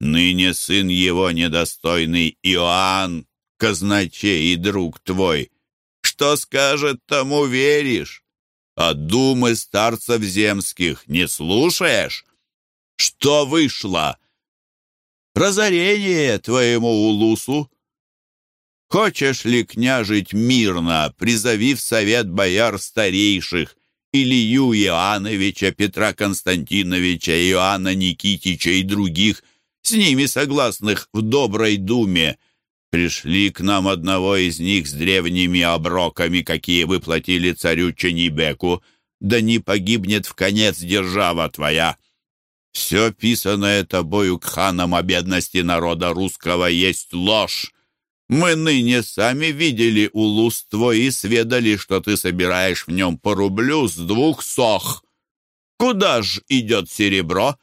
Ныне сын его недостойный Иоанн, казначей и друг твой. Что скажет, тому веришь? А думы старцев земских не слушаешь? Что вышло? Разорение твоему улусу? Хочешь ли княжить мирно, призовив совет бояр старейших, Илью Иоанновича, Петра Константиновича, Иоанна Никитича и других, с ними согласных в доброй думе, Пришли к нам одного из них с древними оброками, какие выплатили царю Ченибеку, да не погибнет в конец держава твоя. Все писанное тобою к ханам о бедности народа русского есть ложь. Мы ныне сами видели улус твой и сведали, что ты собираешь в нем по рублю с двух сох. Куда ж идет серебро?»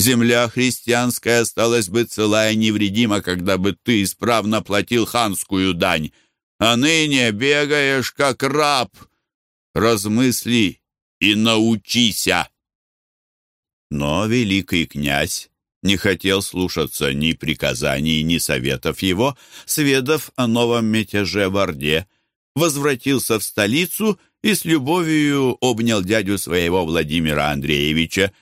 Земля христианская осталась бы целая и невредима, когда бы ты исправно платил ханскую дань. А ныне бегаешь, как раб. Размысли и научися. Но великий князь не хотел слушаться ни приказаний, ни советов его, сведав о новом мятеже в Орде, возвратился в столицу и с любовью обнял дядю своего Владимира Андреевича,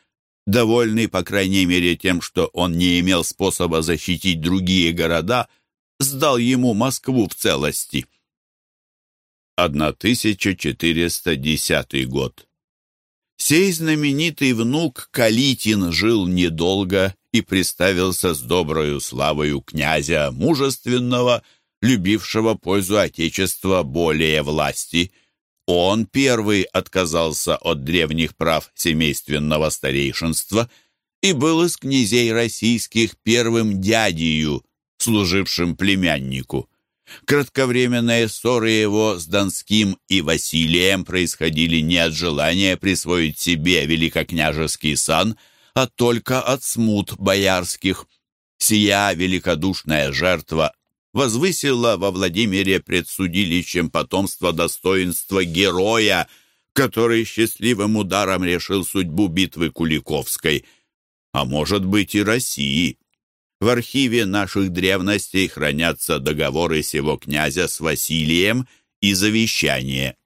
довольный, по крайней мере, тем, что он не имел способа защитить другие города, сдал ему Москву в целости. 1410 год. Сей знаменитый внук Калитин жил недолго и приставился с доброю славою князя, мужественного, любившего пользу Отечества более власти – он первый отказался от древних прав семейственного старейшинства и был из князей российских первым дядею, служившим племяннику. Кратковременные ссоры его с Донским и Василием происходили не от желания присвоить себе великокняжеский сан, а только от смут боярских. Сия великодушная жертва возвысила во Владимире пред судилищем потомство достоинства героя, который счастливым ударом решил судьбу битвы Куликовской, а может быть и России. В архиве наших древностей хранятся договоры сего князя с Василием и завещание.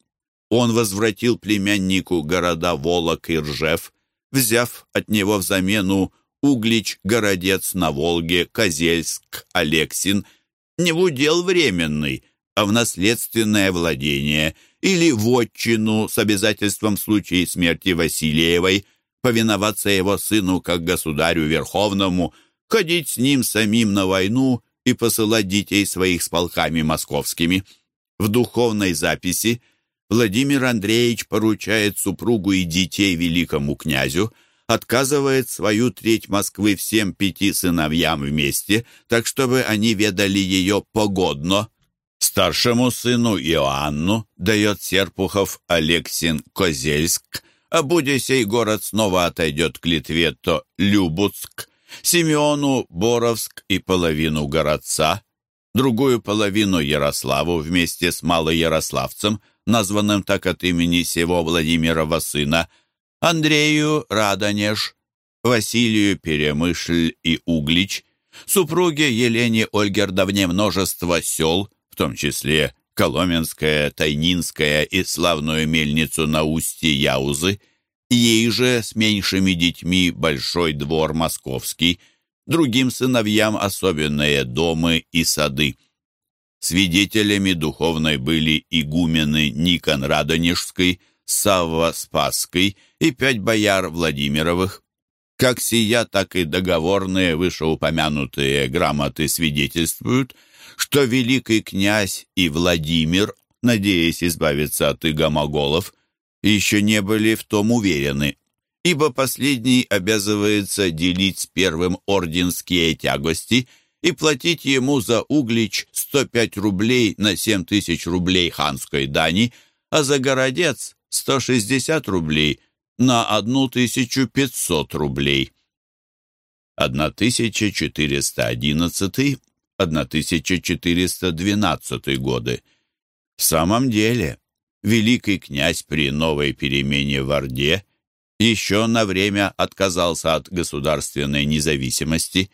Он возвратил племяннику города Волок и Ржев, взяв от него в замену Углич, Городец на Волге, Козельск, Алексин, не в удел временный, а в наследственное владение или вотчину с обязательством в случае смерти Васильевой повиноваться его сыну как государю верховному – ходить с ним самим на войну и посылать детей своих с полками московскими. В духовной записи Владимир Андреевич поручает супругу и детей великому князю, отказывает свою треть Москвы всем пяти сыновьям вместе, так чтобы они ведали ее погодно. Старшему сыну Иоанну дает Серпухов Алексин Козельск, а будя сей город снова отойдет к Литве, то Любуцк, Симеону Боровск и половину городца, другую половину Ярославу вместе с Малоярославцем, названным так от имени сего Владимирова сына, Андрею Радонеж, Василию Перемышль и Углич, супруге Елене Ольгердовне множество сел, в том числе Коломенская, Тайнинская и славную мельницу на устье Яузы – Ей же с меньшими детьми большой двор московский, другим сыновьям особенные домы и сады. Свидетелями духовной были игумены Никон Радонежский, Савва Спасский и пять бояр Владимировых. Как сия, так и договорные вышеупомянутые грамоты свидетельствуют, что великий князь и Владимир, надеясь избавиться от игомоголов, еще не были в том уверены, ибо последний обязывается делить с первым орденские тягости и платить ему за углич 105 рублей на 7 тысяч рублей ханской дани, а за городец 160 рублей на 1500 рублей. 1411-1412 годы. В самом деле, великий князь при новой перемене в Орде еще на время отказался от государственной независимости.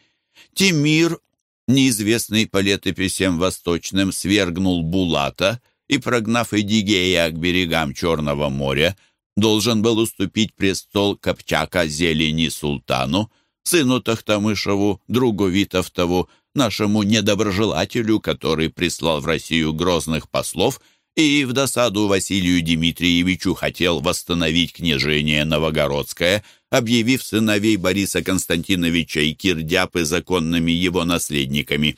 Тимир, неизвестный по летописям восточным, свергнул Булата и, прогнав Эдигея к берегам Черного моря, должен был уступить престол Копчака Зелени Султану, сыну Тахтамышеву, другу Витовтову, нашему недоброжелателю, который прислал в Россию грозных послов – и в досаду Василию Дмитриевичу хотел восстановить княжение Новогородское, объявив сыновей Бориса Константиновича и Кирдяпы законными его наследниками.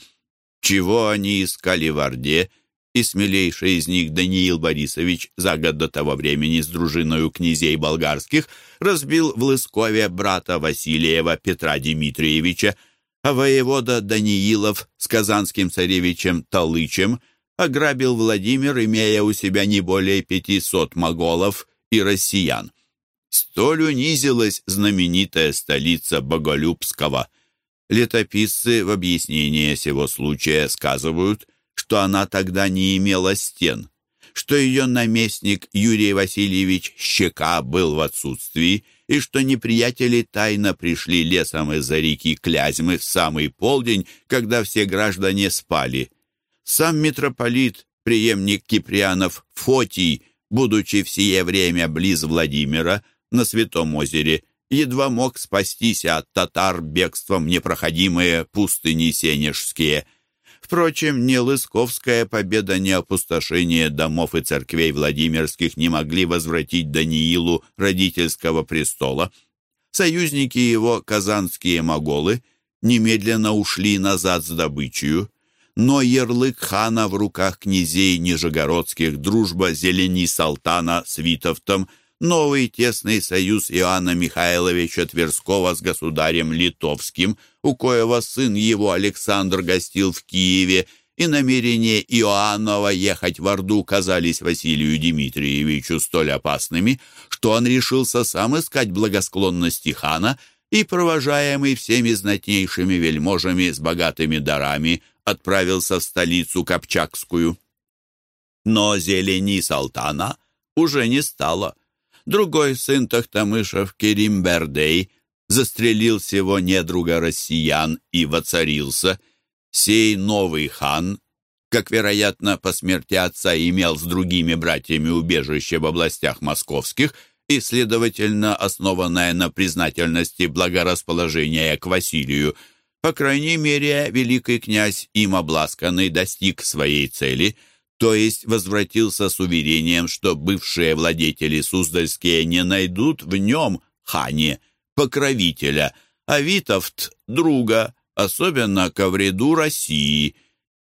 Чего они искали в Орде, и смелейший из них Даниил Борисович за год до того времени с дружиною князей болгарских разбил в Лыскове брата Василиева Петра Дмитриевича, а воевода Даниилов с казанским царевичем Талычем – ограбил Владимир, имея у себя не более пятисот моголов и россиян. Столь унизилась знаменитая столица Боголюбского. Летописцы в объяснение сего случая сказывают, что она тогда не имела стен, что ее наместник Юрий Васильевич Щека был в отсутствии, и что неприятели тайно пришли лесом из-за реки Клязьмы в самый полдень, когда все граждане спали – сам митрополит, преемник Киприанов Фотий, будучи в сие время близ Владимира, на Святом озере, едва мог спастись от татар бегством непроходимые пустыни сенежские. Впрочем, ни Лысковская победа, ни опустошение домов и церквей Владимирских не могли возвратить Даниилу родительского престола. Союзники его, казанские моголы, немедленно ушли назад с добычей но ярлык хана в руках князей Нижегородских, дружба зелени Салтана с Витовтом, новый тесный союз Иоанна Михайловича Тверского с государем Литовским, у коего сын его Александр гостил в Киеве, и намерение Иоаннова ехать в Орду казались Василию Дмитриевичу столь опасными, что он решился сам искать благосклонности хана и, провожаемый всеми знатнейшими вельможами с богатыми дарами, отправился в столицу Копчакскую. Но зелени Салтана уже не стало. Другой сын Тахтамышев, Керим Бердей, застрелил всего недруга россиян и воцарился – Сей новый хан, как, вероятно, по смерти отца имел с другими братьями убежище в областях московских и, следовательно, основанное на признательности благорасположения к Василию, по крайней мере, великий князь, им обласканный, достиг своей цели, то есть возвратился с уверением, что бывшие владетели Суздальские не найдут в нем, хане, покровителя, а Витовт — друга, особенно ко вреду России.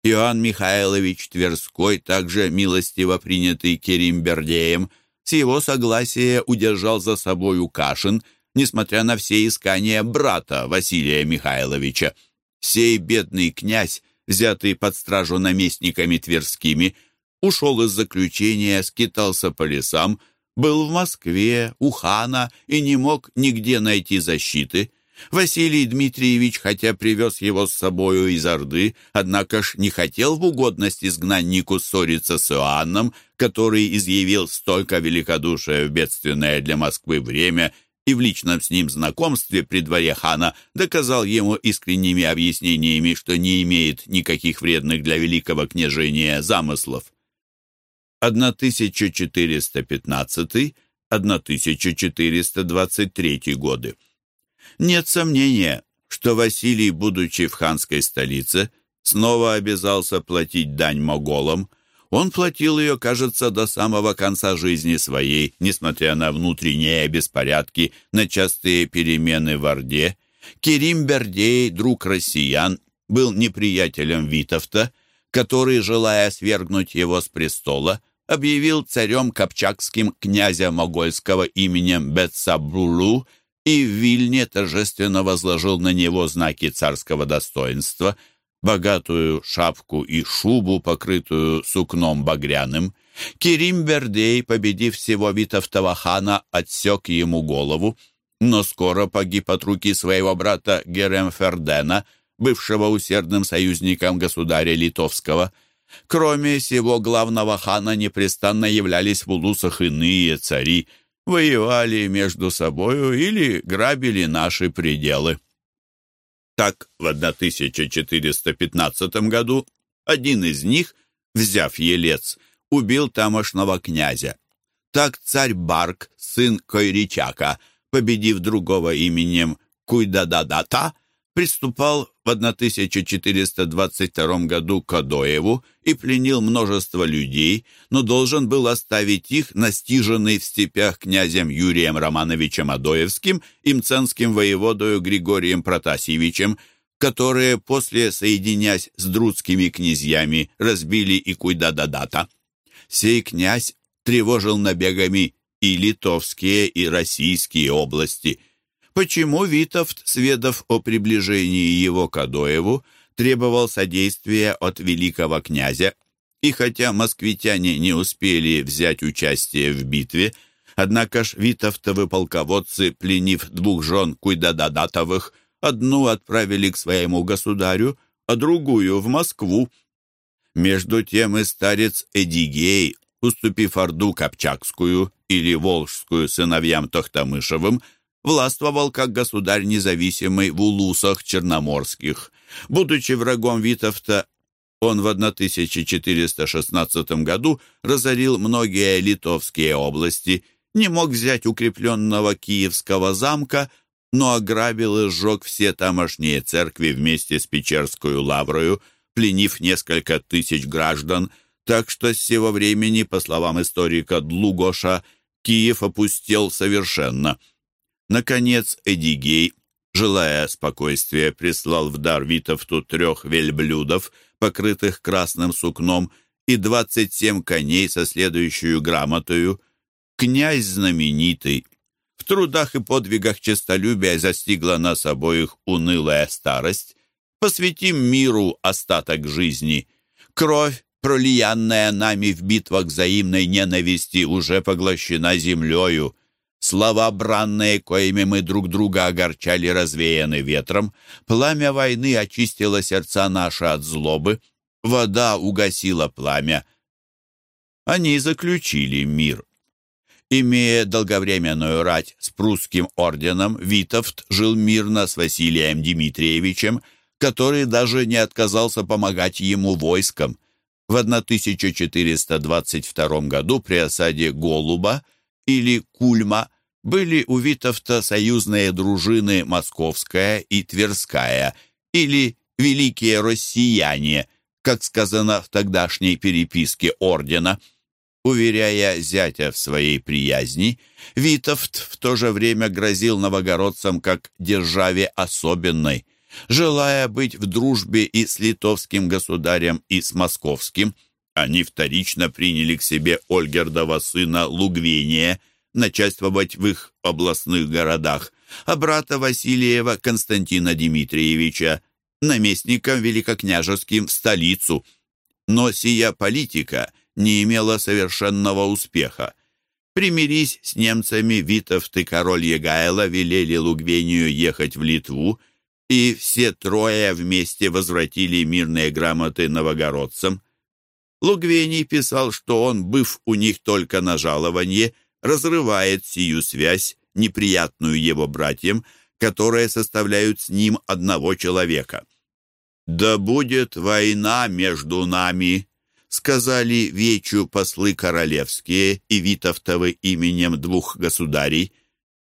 Иоанн Михайлович Тверской, также милостиво принятый Керимбердеем, с его согласия удержал за собою Кашин, несмотря на все искания брата Василия Михайловича. Сей бедный князь, взятый под стражу наместниками Тверскими, ушел из заключения, скитался по лесам, был в Москве, у хана и не мог нигде найти защиты. Василий Дмитриевич, хотя привез его с собою из Орды, однако ж не хотел в угодность изгнаннику ссориться с Иоанном, который изъявил столько великодушия в бедственное для Москвы время и в личном с ним знакомстве при дворе хана доказал ему искренними объяснениями, что не имеет никаких вредных для великого княжения замыслов. 1415-1423 годы. Нет сомнения, что Василий, будучи в ханской столице, снова обязался платить дань моголам. Он платил ее, кажется, до самого конца жизни своей, несмотря на внутренние беспорядки, на частые перемены в Орде. Керим Бердей, друг россиян, был неприятелем Витовта, который, желая свергнуть его с престола, объявил царем Копчакским князя могольского именем Бетсабрулу и в Вильне торжественно возложил на него знаки царского достоинства, богатую шапку и шубу, покрытую сукном багряным. Керим Бердей, победив всего Витовтова хана, отсек ему голову, но скоро погиб от руки своего брата Геремфердена, бывшего усердным союзником государя Литовского. Кроме сего главного хана непрестанно являлись в улусах иные цари – воевали между собою или грабили наши пределы. Так, в 1415 году один из них, взяв Елец, убил тамошного князя. Так царь Барк, сын Койричака, победив другого именем Куйдададата, приступал в 1422 году к Адоеву и пленил множество людей, но должен был оставить их настиженный в степях князем Юрием Романовичем Адоевским и мценским воеводою Григорием Протасьевичем, которые после, соединясь с друдскими князьями, разбили и Куйдададата. Сей князь тревожил набегами и литовские, и российские области – почему Витовт, сведав о приближении его к Адоеву, требовал содействия от великого князя, и хотя москвитяне не успели взять участие в битве, однако ж Витовтовы полководцы, пленив двух жен Куйдададатовых, одну отправили к своему государю, а другую в Москву. Между тем и старец Эдигей, уступив Орду Копчакскую или Волжскую сыновьям Тохтамышевым, властвовал как государь независимый в улусах черноморских. Будучи врагом Витовта, он в 1416 году разорил многие литовские области, не мог взять укрепленного Киевского замка, но ограбил и сжег все тамошние церкви вместе с Печерскую лаврою, пленив несколько тысяч граждан, так что с сего времени, по словам историка Длугоша, Киев опустел совершенно – Наконец Эдигей, желая спокойствия, прислал в дар Витовту трех вельблюдов, покрытых красным сукном, и двадцать семь коней со следующую грамотою. Князь знаменитый. В трудах и подвигах честолюбия застигла нас обоих унылая старость. Посвятим миру остаток жизни. Кровь, пролиянная нами в битвах взаимной ненависти, уже поглощена землею. Слова бранные, коими мы друг друга огорчали, развеяны ветром. Пламя войны очистило сердца наши от злобы. Вода угасила пламя. Они заключили мир. Имея долговременную рать с прусским орденом, Витовт жил мирно с Василием Дмитриевичем, который даже не отказался помогать ему войскам. В 1422 году при осаде Голуба или Кульма были у Витовта союзные дружины Московская и Тверская или Великие Россияне, как сказано в тогдашней переписке ордена. Уверяя зятя в своей приязни, Витовт в то же время грозил новогородцам как державе особенной. Желая быть в дружбе и с литовским государем, и с московским, они вторично приняли к себе Ольгердова сына Лугвения начальствовать в их областных городах, а брата Васильева Константина Дмитриевича наместником великокняжеским в столицу. Но сия политика не имела совершенного успеха. Примирись с немцами, Витовт и король Егайло велели Лугвению ехать в Литву, и все трое вместе возвратили мирные грамоты новогородцам. Лугвений писал, что он, быв у них только на жалование, разрывает сию связь, неприятную его братьям, которые составляют с ним одного человека. «Да будет война между нами», — сказали Вечу послы королевские и Витовтовы именем двух государей.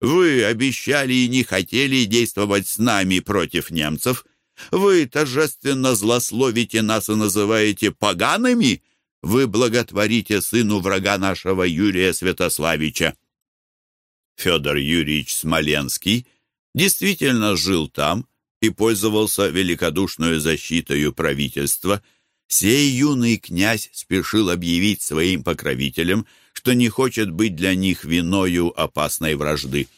«Вы обещали и не хотели действовать с нами против немцев. Вы торжественно злословите нас и называете погаными. Вы благотворите сыну врага нашего Юрия Святославича». Федор Юрьевич Смоленский действительно жил там и пользовался великодушной защитой правительства. Сей юный князь спешил объявить своим покровителям, что не хочет быть для них виною опасной вражды.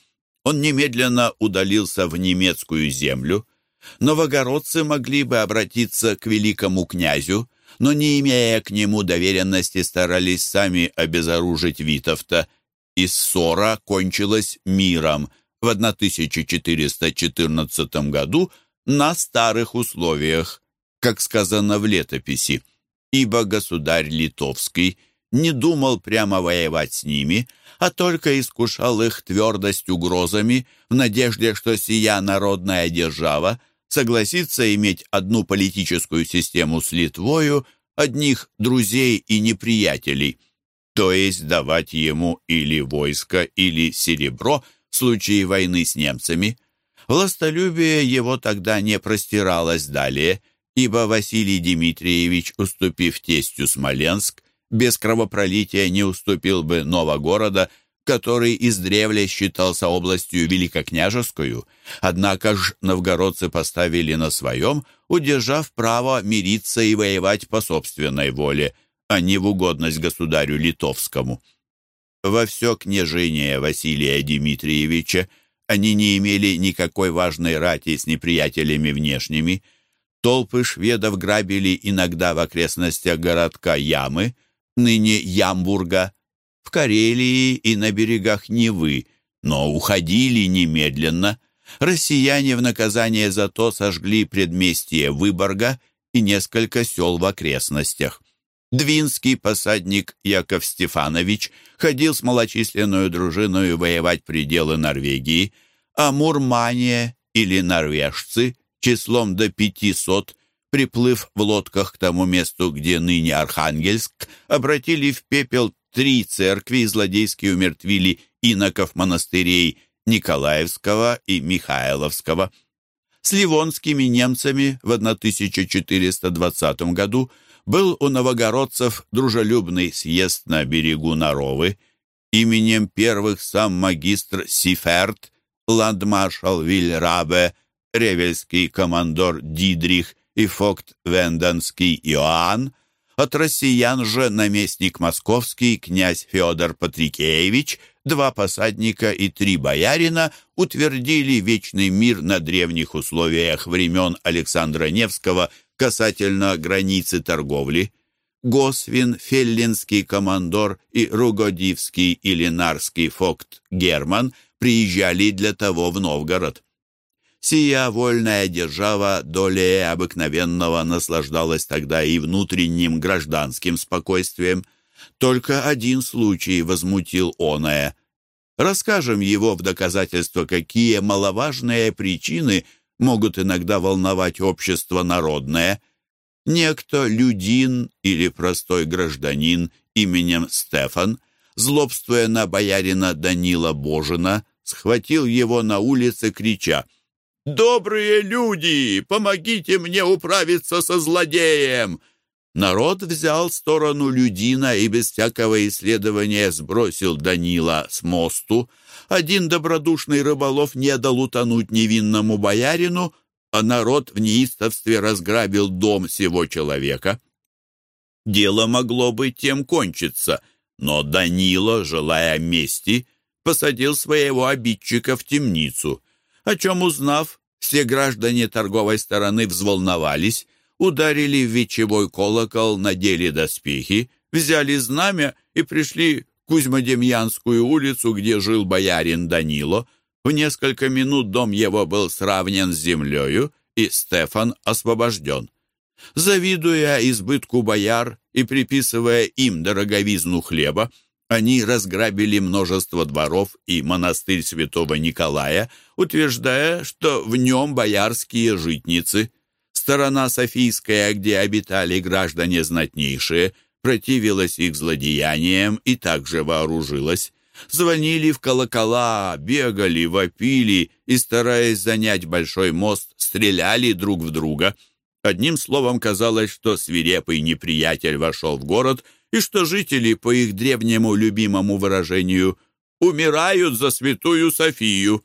Он немедленно удалился в немецкую землю. Новогородцы могли бы обратиться к великому князю, но, не имея к нему доверенности, старались сами обезоружить Витовта, и ссора кончилась миром. В 1414 году на старых условиях, как сказано в летописи, ибо государь Литовский не думал прямо воевать с ними, а только искушал их твердость угрозами в надежде, что сия народная держава согласится иметь одну политическую систему с Литвою, одних друзей и неприятелей, то есть давать ему или войско, или серебро в случае войны с немцами. Властолюбие его тогда не простиралось далее, ибо Василий Дмитриевич, уступив тестю Смоленск, без кровопролития не уступил бы Новогорода который издревле считался областью великокняжескую, однако ж новгородцы поставили на своем, удержав право мириться и воевать по собственной воле, а не в угодность государю литовскому. Во все княжение Василия Дмитриевича они не имели никакой важной рати с неприятелями внешними. Толпы шведов грабили иногда в окрестностях городка Ямы, ныне Ямбурга, в Карелии и на берегах Невы, но уходили немедленно. Россияне в наказание за то сожгли предместье Выборга и несколько сел в окрестностях. Двинский посадник Яков Стефанович ходил с малочисленную дружиной воевать пределы Норвегии, а Мурмания или норвежцы числом до пятисот, приплыв в лодках к тому месту, где ныне Архангельск, обратили в пепел три церкви злодейски умертвили иноков монастырей Николаевского и Михайловского. С ливонскими немцами в 1420 году был у новогородцев дружелюбный съезд на берегу Наровы. Именем первых сам магистр Сиферт, ландмаршал Вильрабе, ревельский командор Дидрих и фокт Венденский Иоанн от россиян же наместник московский, князь Федор Патрикеевич, два посадника и три боярина утвердили вечный мир на древних условиях времен Александра Невского, касательно границы торговли. Госвин, Феллинский командор и Ругодивский или Нарский фокт Герман приезжали для того в Новгород. Сия вольная держава долее обыкновенного наслаждалась тогда и внутренним гражданским спокойствием. Только один случай возмутил оное. Расскажем его в доказательство, какие маловажные причины могут иногда волновать общество народное. Некто Людин или простой гражданин именем Стефан, злобствуя на боярина Данила Божина, схватил его на улице, крича «Добрые люди, помогите мне управиться со злодеем!» Народ взял сторону Людина и без всякого исследования сбросил Данила с мосту. Один добродушный рыболов не дал утонуть невинному боярину, а народ в неистовстве разграбил дом сего человека. Дело могло бы тем кончиться, но Данила, желая мести, посадил своего обидчика в темницу, о чем узнав, все граждане торговой стороны взволновались, ударили в вечевой колокол, надели доспехи, взяли знамя и пришли в Кузьмодемьянскую улицу, где жил боярин Данило. В несколько минут дом его был сравнен с землею, и Стефан освобожден. Завидуя избытку бояр и приписывая им дороговизну хлеба, они разграбили множество дворов и монастырь святого Николая, утверждая, что в нем боярские житницы – Сторона Софийская, где обитали граждане знатнейшие, противилась их злодеяниям и также вооружилась. Звонили в колокола, бегали, вопили и, стараясь занять большой мост, стреляли друг в друга. Одним словом, казалось, что свирепый неприятель вошел в город и что жители, по их древнему любимому выражению, «умирают за святую Софию».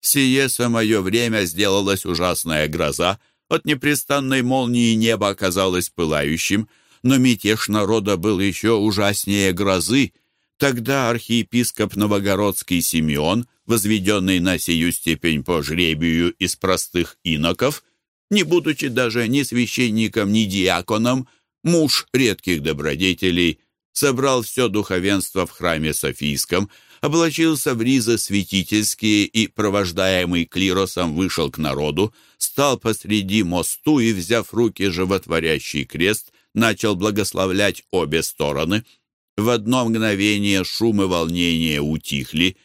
Сие самое время сделалась ужасная гроза, от непрестанной молнии небо оказалось пылающим, но мятеж народа был еще ужаснее грозы. Тогда архиепископ Новогородский Симеон, возведенный на сию степень по жребию из простых иноков, не будучи даже ни священником, ни диаконом, муж редких добродетелей, собрал все духовенство в храме Софийском, облачился в ризы святительские и, провождаемый клиросом, вышел к народу, стал посреди мосту и, взяв в руки животворящий крест, начал благословлять обе стороны. В одно мгновение шум и волнение утихли,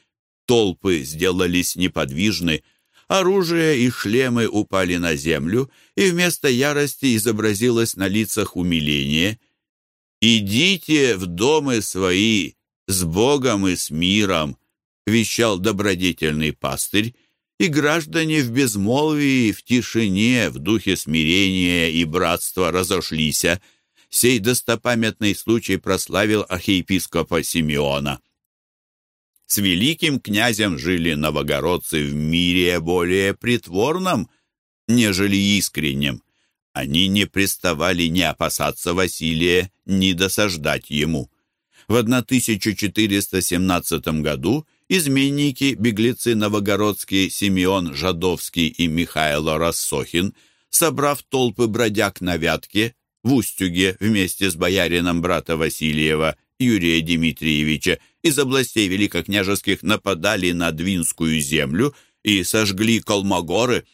толпы сделались неподвижны, оружие и шлемы упали на землю, и вместо ярости изобразилось на лицах умиление. «Идите в домы свои с Богом и с миром», — вещал добродетельный пастырь, и граждане в безмолвии, в тишине, в духе смирения и братства разошлись. Сей достопамятный случай прославил архиепископа Симеона. С великим князем жили новогородцы в мире более притворном, нежели искреннем. Они не приставали ни опасаться Василия, ни досаждать ему. В 1417 году изменники, беглецы новогородские Симеон Жадовский и Михайло Рассохин, собрав толпы бродяг на Вятке, в Устюге вместе с боярином брата Васильева Юрия Дмитриевича из областей великокняжеских нападали на Двинскую землю и сожгли Колмогоры.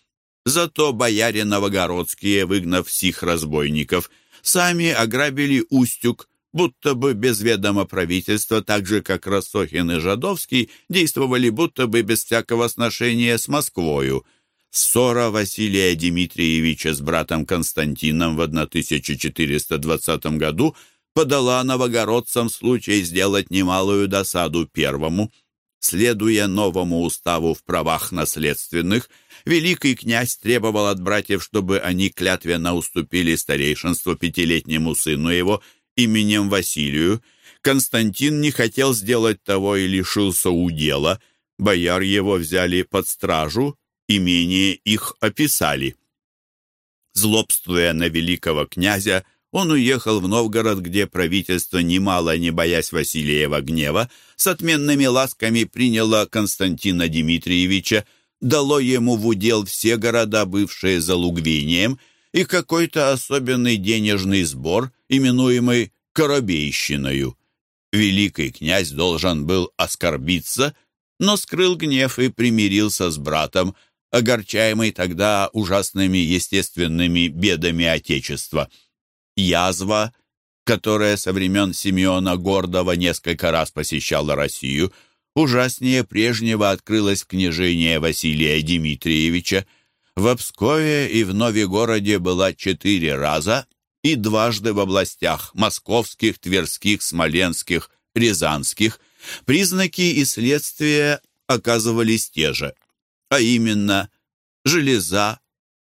Зато бояре новогородские, выгнав всех разбойников, сами ограбили Устюг, будто бы без ведома правительства, так же, как Рассохин и Жадовский, действовали будто бы без всякого сношения с Москвою. Ссора Василия Дмитриевича с братом Константином в 1420 году подала новогородцам случай сделать немалую досаду первому. Следуя новому уставу в правах наследственных, великий князь требовал от братьев, чтобы они клятвенно уступили старейшинство пятилетнему сыну его – именем Василию, Константин не хотел сделать того и лишился удела. Бояр его взяли под стражу, имение их описали. Злобствуя на великого князя, он уехал в Новгород, где правительство, немало не боясь Василиева гнева, с отменными ласками приняло Константина Дмитриевича, дало ему в удел все города, бывшие за Лугвением, и какой-то особенный денежный сбор, именуемый коробейщиною. Великий князь должен был оскорбиться, но скрыл гнев и примирился с братом, огорчаемый тогда ужасными естественными бедами Отечества. Язва, которая со времен Симеона Гордова несколько раз посещала Россию, ужаснее прежнего открылась в княжении Василия Дмитриевича. В Пскове и в Новегороде была четыре раза и дважды в областях московских, тверских, смоленских, рязанских. Признаки и следствия оказывались те же, а именно железа,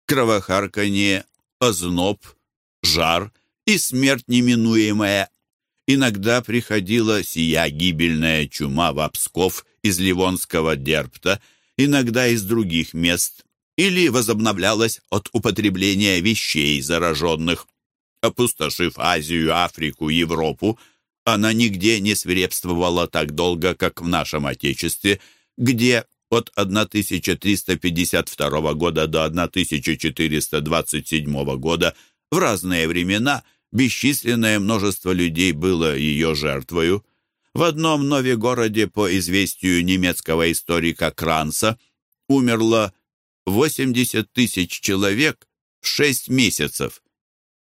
кровохарканье, озноб, жар и смерть неминуемая. Иногда приходила сия гибельная чума в Псков из Ливонского дерпта, иногда из других мест, или возобновлялась от употребления вещей зараженных. Опустошив Азию, Африку, Европу, она нигде не свирепствовала так долго, как в нашем Отечестве, где от 1352 года до 1427 года в разные времена бесчисленное множество людей было ее жертвою. В одном Новегороде, по известию немецкого историка Кранца, умерло 80 тысяч человек в шесть месяцев.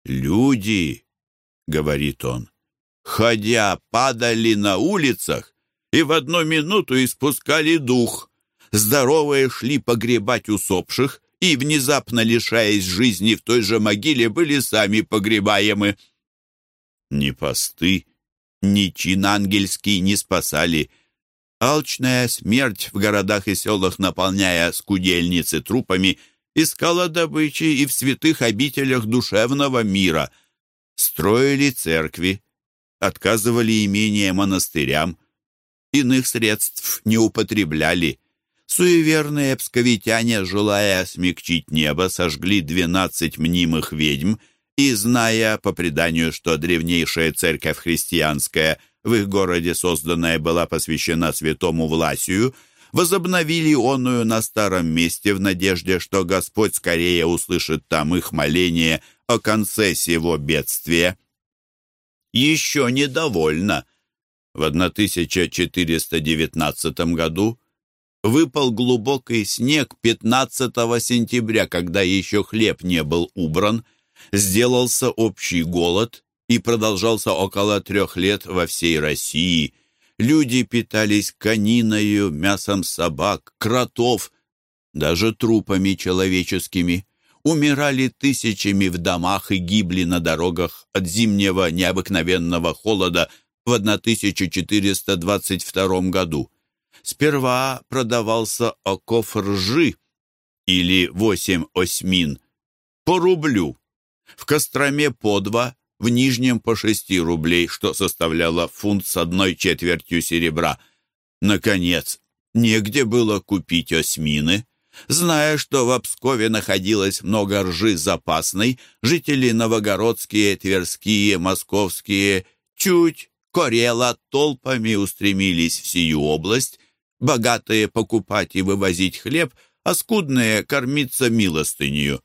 «Люди», — говорит он, — «ходя, падали на улицах и в одну минуту испускали дух. Здоровые шли погребать усопших, и, внезапно лишаясь жизни в той же могиле, были сами погребаемы. Ни посты, ни чин ангельский не спасали. Алчная смерть в городах и селах, наполняя скудельницы трупами, искала добычи и в святых обителях душевного мира. Строили церкви, отказывали имения монастырям, иных средств не употребляли. Суеверные псковитяне, желая смягчить небо, сожгли двенадцать мнимых ведьм и, зная по преданию, что древнейшая церковь христианская в их городе созданная была посвящена святому Власию, возобновили онную на старом месте в надежде, что Господь скорее услышит там их моление о конце сего бедствия. Еще недовольно. В 1419 году выпал глубокий снег 15 сентября, когда еще хлеб не был убран, сделался общий голод и продолжался около трех лет во всей России. Люди питались кониною, мясом собак, кротов, даже трупами человеческими. Умирали тысячами в домах и гибли на дорогах от зимнего необыкновенного холода в 1422 году. Сперва продавался оков ржи или восемь осьмин по рублю, в Костроме по два, в Нижнем по шести рублей, что составляло фунт с одной четвертью серебра. Наконец, негде было купить осьмины. Зная, что в Пскове находилось много ржи запасной, жители новогородские, тверские, московские, чуть, корела, толпами устремились в сию область, богатые покупать и вывозить хлеб, а скудные кормиться милостынью.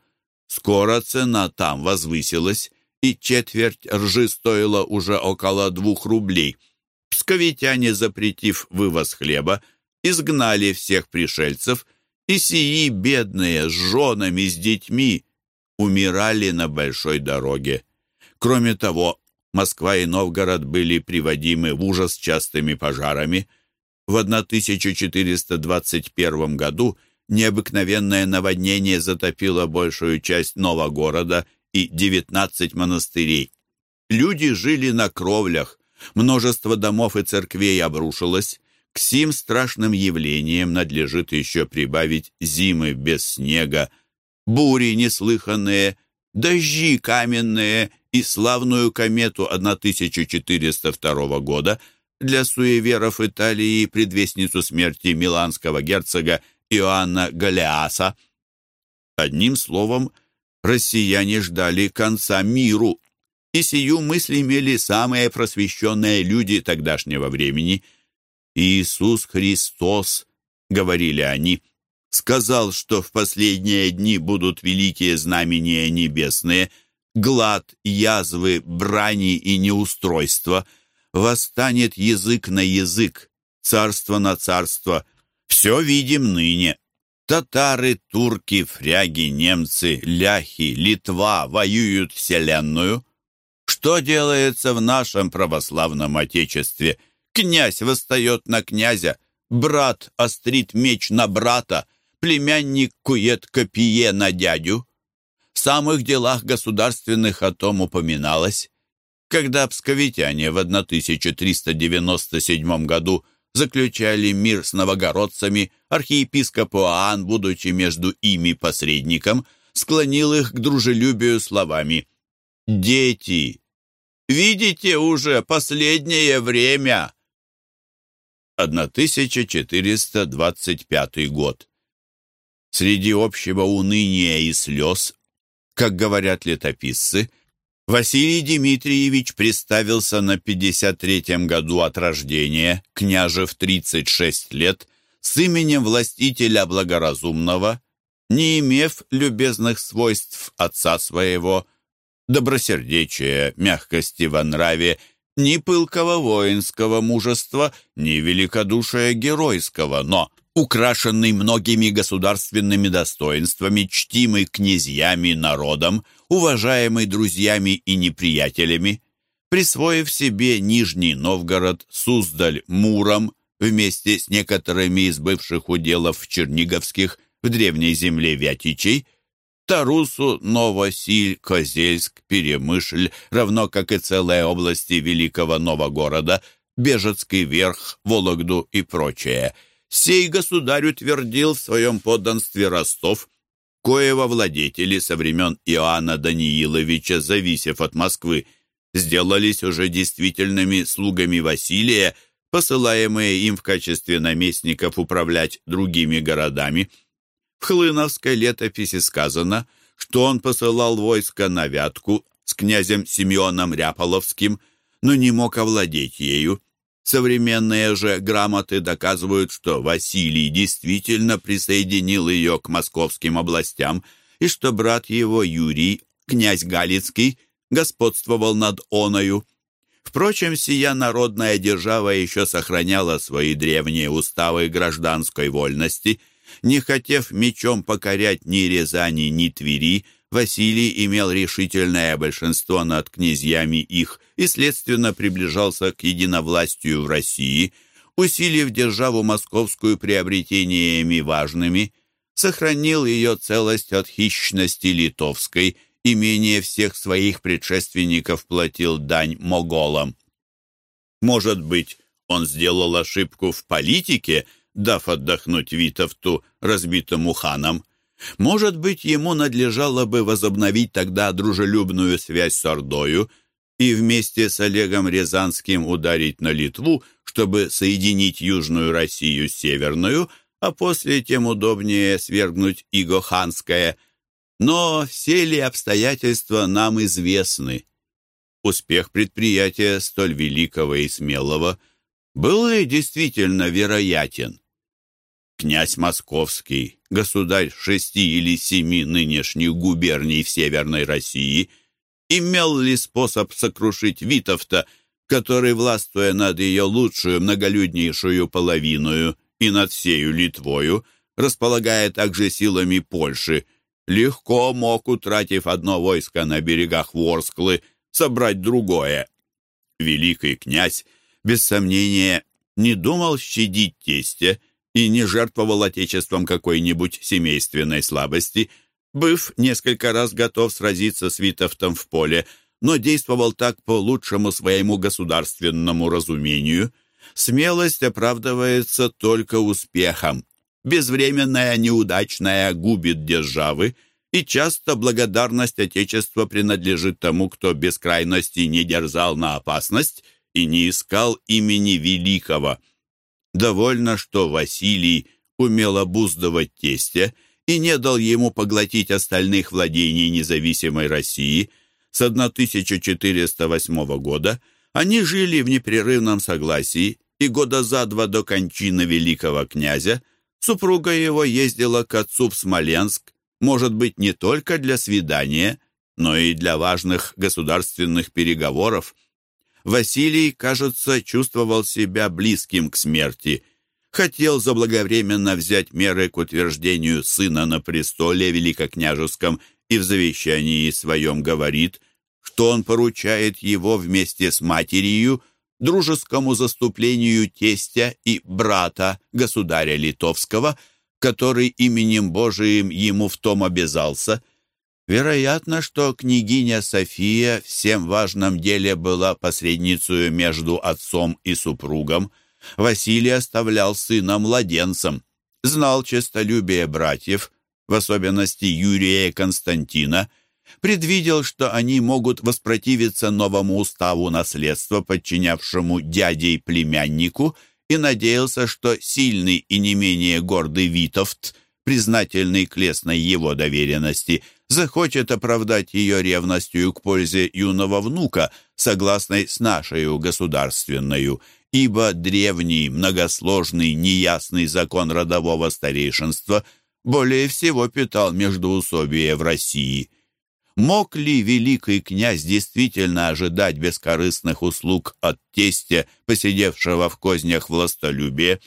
Скоро цена там возвысилась, и четверть ржи стоила уже около двух рублей. Псковитяне, запретив вывоз хлеба, изгнали всех пришельцев, и сии бедные с женами, с детьми умирали на большой дороге. Кроме того, Москва и Новгород были приводимы в ужас частыми пожарами – в 1421 году необыкновенное наводнение затопило большую часть Новогорода и 19 монастырей. Люди жили на кровлях, множество домов и церквей обрушилось. К сим страшным явлениям надлежит еще прибавить зимы без снега, бури неслыханные, дожди каменные и славную комету 1402 года – для суеверов Италии предвестницу смерти миланского герцога Иоанна Галеаса. Одним словом, россияне ждали конца миру, и сию мысль имели самые просвещенные люди тогдашнего времени. «Иисус Христос», — говорили они, сказал, что в последние дни будут великие знамения небесные, глад, язвы, брани и неустройства, восстанет язык на язык, царство на царство. Все видим ныне. Татары, турки, фряги, немцы, ляхи, Литва воюют вселенную. Что делается в нашем православном Отечестве? Князь восстает на князя, брат острит меч на брата, племянник кует копье на дядю. В самых делах государственных о том упоминалось. Когда псковитяне в 1397 году заключали мир с новогородцами, архиепископ Иоанн, будучи между ими посредником, склонил их к дружелюбию словами «Дети, видите уже последнее время!» 1425 год. Среди общего уныния и слез, как говорят летописцы, Василий Дмитриевич представился на 53-м году от рождения, княже в 36 лет, с именем властителя благоразумного, не имев любезных свойств отца своего, добросердечия, мягкости во нраве, ни пылкого воинского мужества, ни великодушия геройского, но украшенный многими государственными достоинствами, чтимый князьями народом, уважаемый друзьями и неприятелями, присвоив себе Нижний Новгород, Суздаль, Муром, вместе с некоторыми из бывших уделов черниговских в древней земле Вятичей, Тарусу, Новосиль, Козельск, Перемышль, равно как и целые области Великого Новогорода, Бежецкий верх, Вологду и прочее – Сей государь утвердил в своем подданстве Ростов, коего владетели со времен Иоанна Данииловича, зависев от Москвы, сделались уже действительными слугами Василия, посылаемые им в качестве наместников управлять другими городами. В Хлыновской летописи сказано, что он посылал войско на Вятку с князем Симеоном Ряполовским, но не мог овладеть ею. Современные же грамоты доказывают, что Василий действительно присоединил ее к московским областям и что брат его Юрий, князь Галицкий, господствовал над Оною. Впрочем, сия народная держава еще сохраняла свои древние уставы гражданской вольности, не хотев мечом покорять ни Рязани, ни Твери, Василий имел решительное большинство над князьями их и, следственно, приближался к единовластию в России, усилив державу московскую приобретениями важными, сохранил ее целость от хищности литовской и менее всех своих предшественников платил дань моголам. Может быть, он сделал ошибку в политике, дав отдохнуть Витовту, разбитому ханом, может быть, ему надлежало бы возобновить тогда дружелюбную связь с Ордою и вместе с Олегом Рязанским ударить на Литву, чтобы соединить Южную Россию с Северную, а после тем удобнее свергнуть Игоханское. Но все ли обстоятельства нам известны? Успех предприятия столь великого и смелого был ли действительно вероятен? Князь Московский, государь шести или семи нынешних губерний в Северной России, имел ли способ сокрушить Витовта, который, властвуя над ее лучшую многолюднейшую половиною и над всею Литвою, располагая также силами Польши, легко мог, утратив одно войско на берегах Ворсклы, собрать другое. Великий князь, без сомнения, не думал щадить тестя, и не жертвовал отечеством какой-нибудь семейственной слабости, быв несколько раз готов сразиться с Витовтом в поле, но действовал так по лучшему своему государственному разумению. Смелость оправдывается только успехом. Безвременная неудачная губит державы, и часто благодарность Отечества принадлежит тому, кто без крайности не дерзал на опасность и не искал имени великого – Довольно, что Василий умел обуздывать тестя и не дал ему поглотить остальных владений независимой России. С 1408 года они жили в непрерывном согласии, и года за два до кончины великого князя Супруга его ездила к отцу в Смоленск, может быть, не только для свидания, но и для важных государственных переговоров. Василий, кажется, чувствовал себя близким к смерти, хотел заблаговременно взять меры к утверждению сына на престоле великокняжеском и в завещании своем говорит, что он поручает его вместе с матерью дружескому заступлению тестя и брата государя Литовского, который именем Божиим ему в том обязался – Вероятно, что княгиня София всем важном деле была посредницей между отцом и супругом. Василий оставлял сына младенцем, знал честолюбие братьев, в особенности Юрия и Константина, предвидел, что они могут воспротивиться новому уставу наследства, подчинявшему дядей племяннику, и надеялся, что сильный и не менее гордый Витовт, признательный к лесной его доверенности – захочет оправдать ее ревностью к пользе юного внука, согласной с нашей государственную, ибо древний, многосложный, неясный закон родового старейшинства более всего питал междоусобие в России. Мог ли великий князь действительно ожидать бескорыстных услуг от тестя, посидевшего в кознях властолюбия?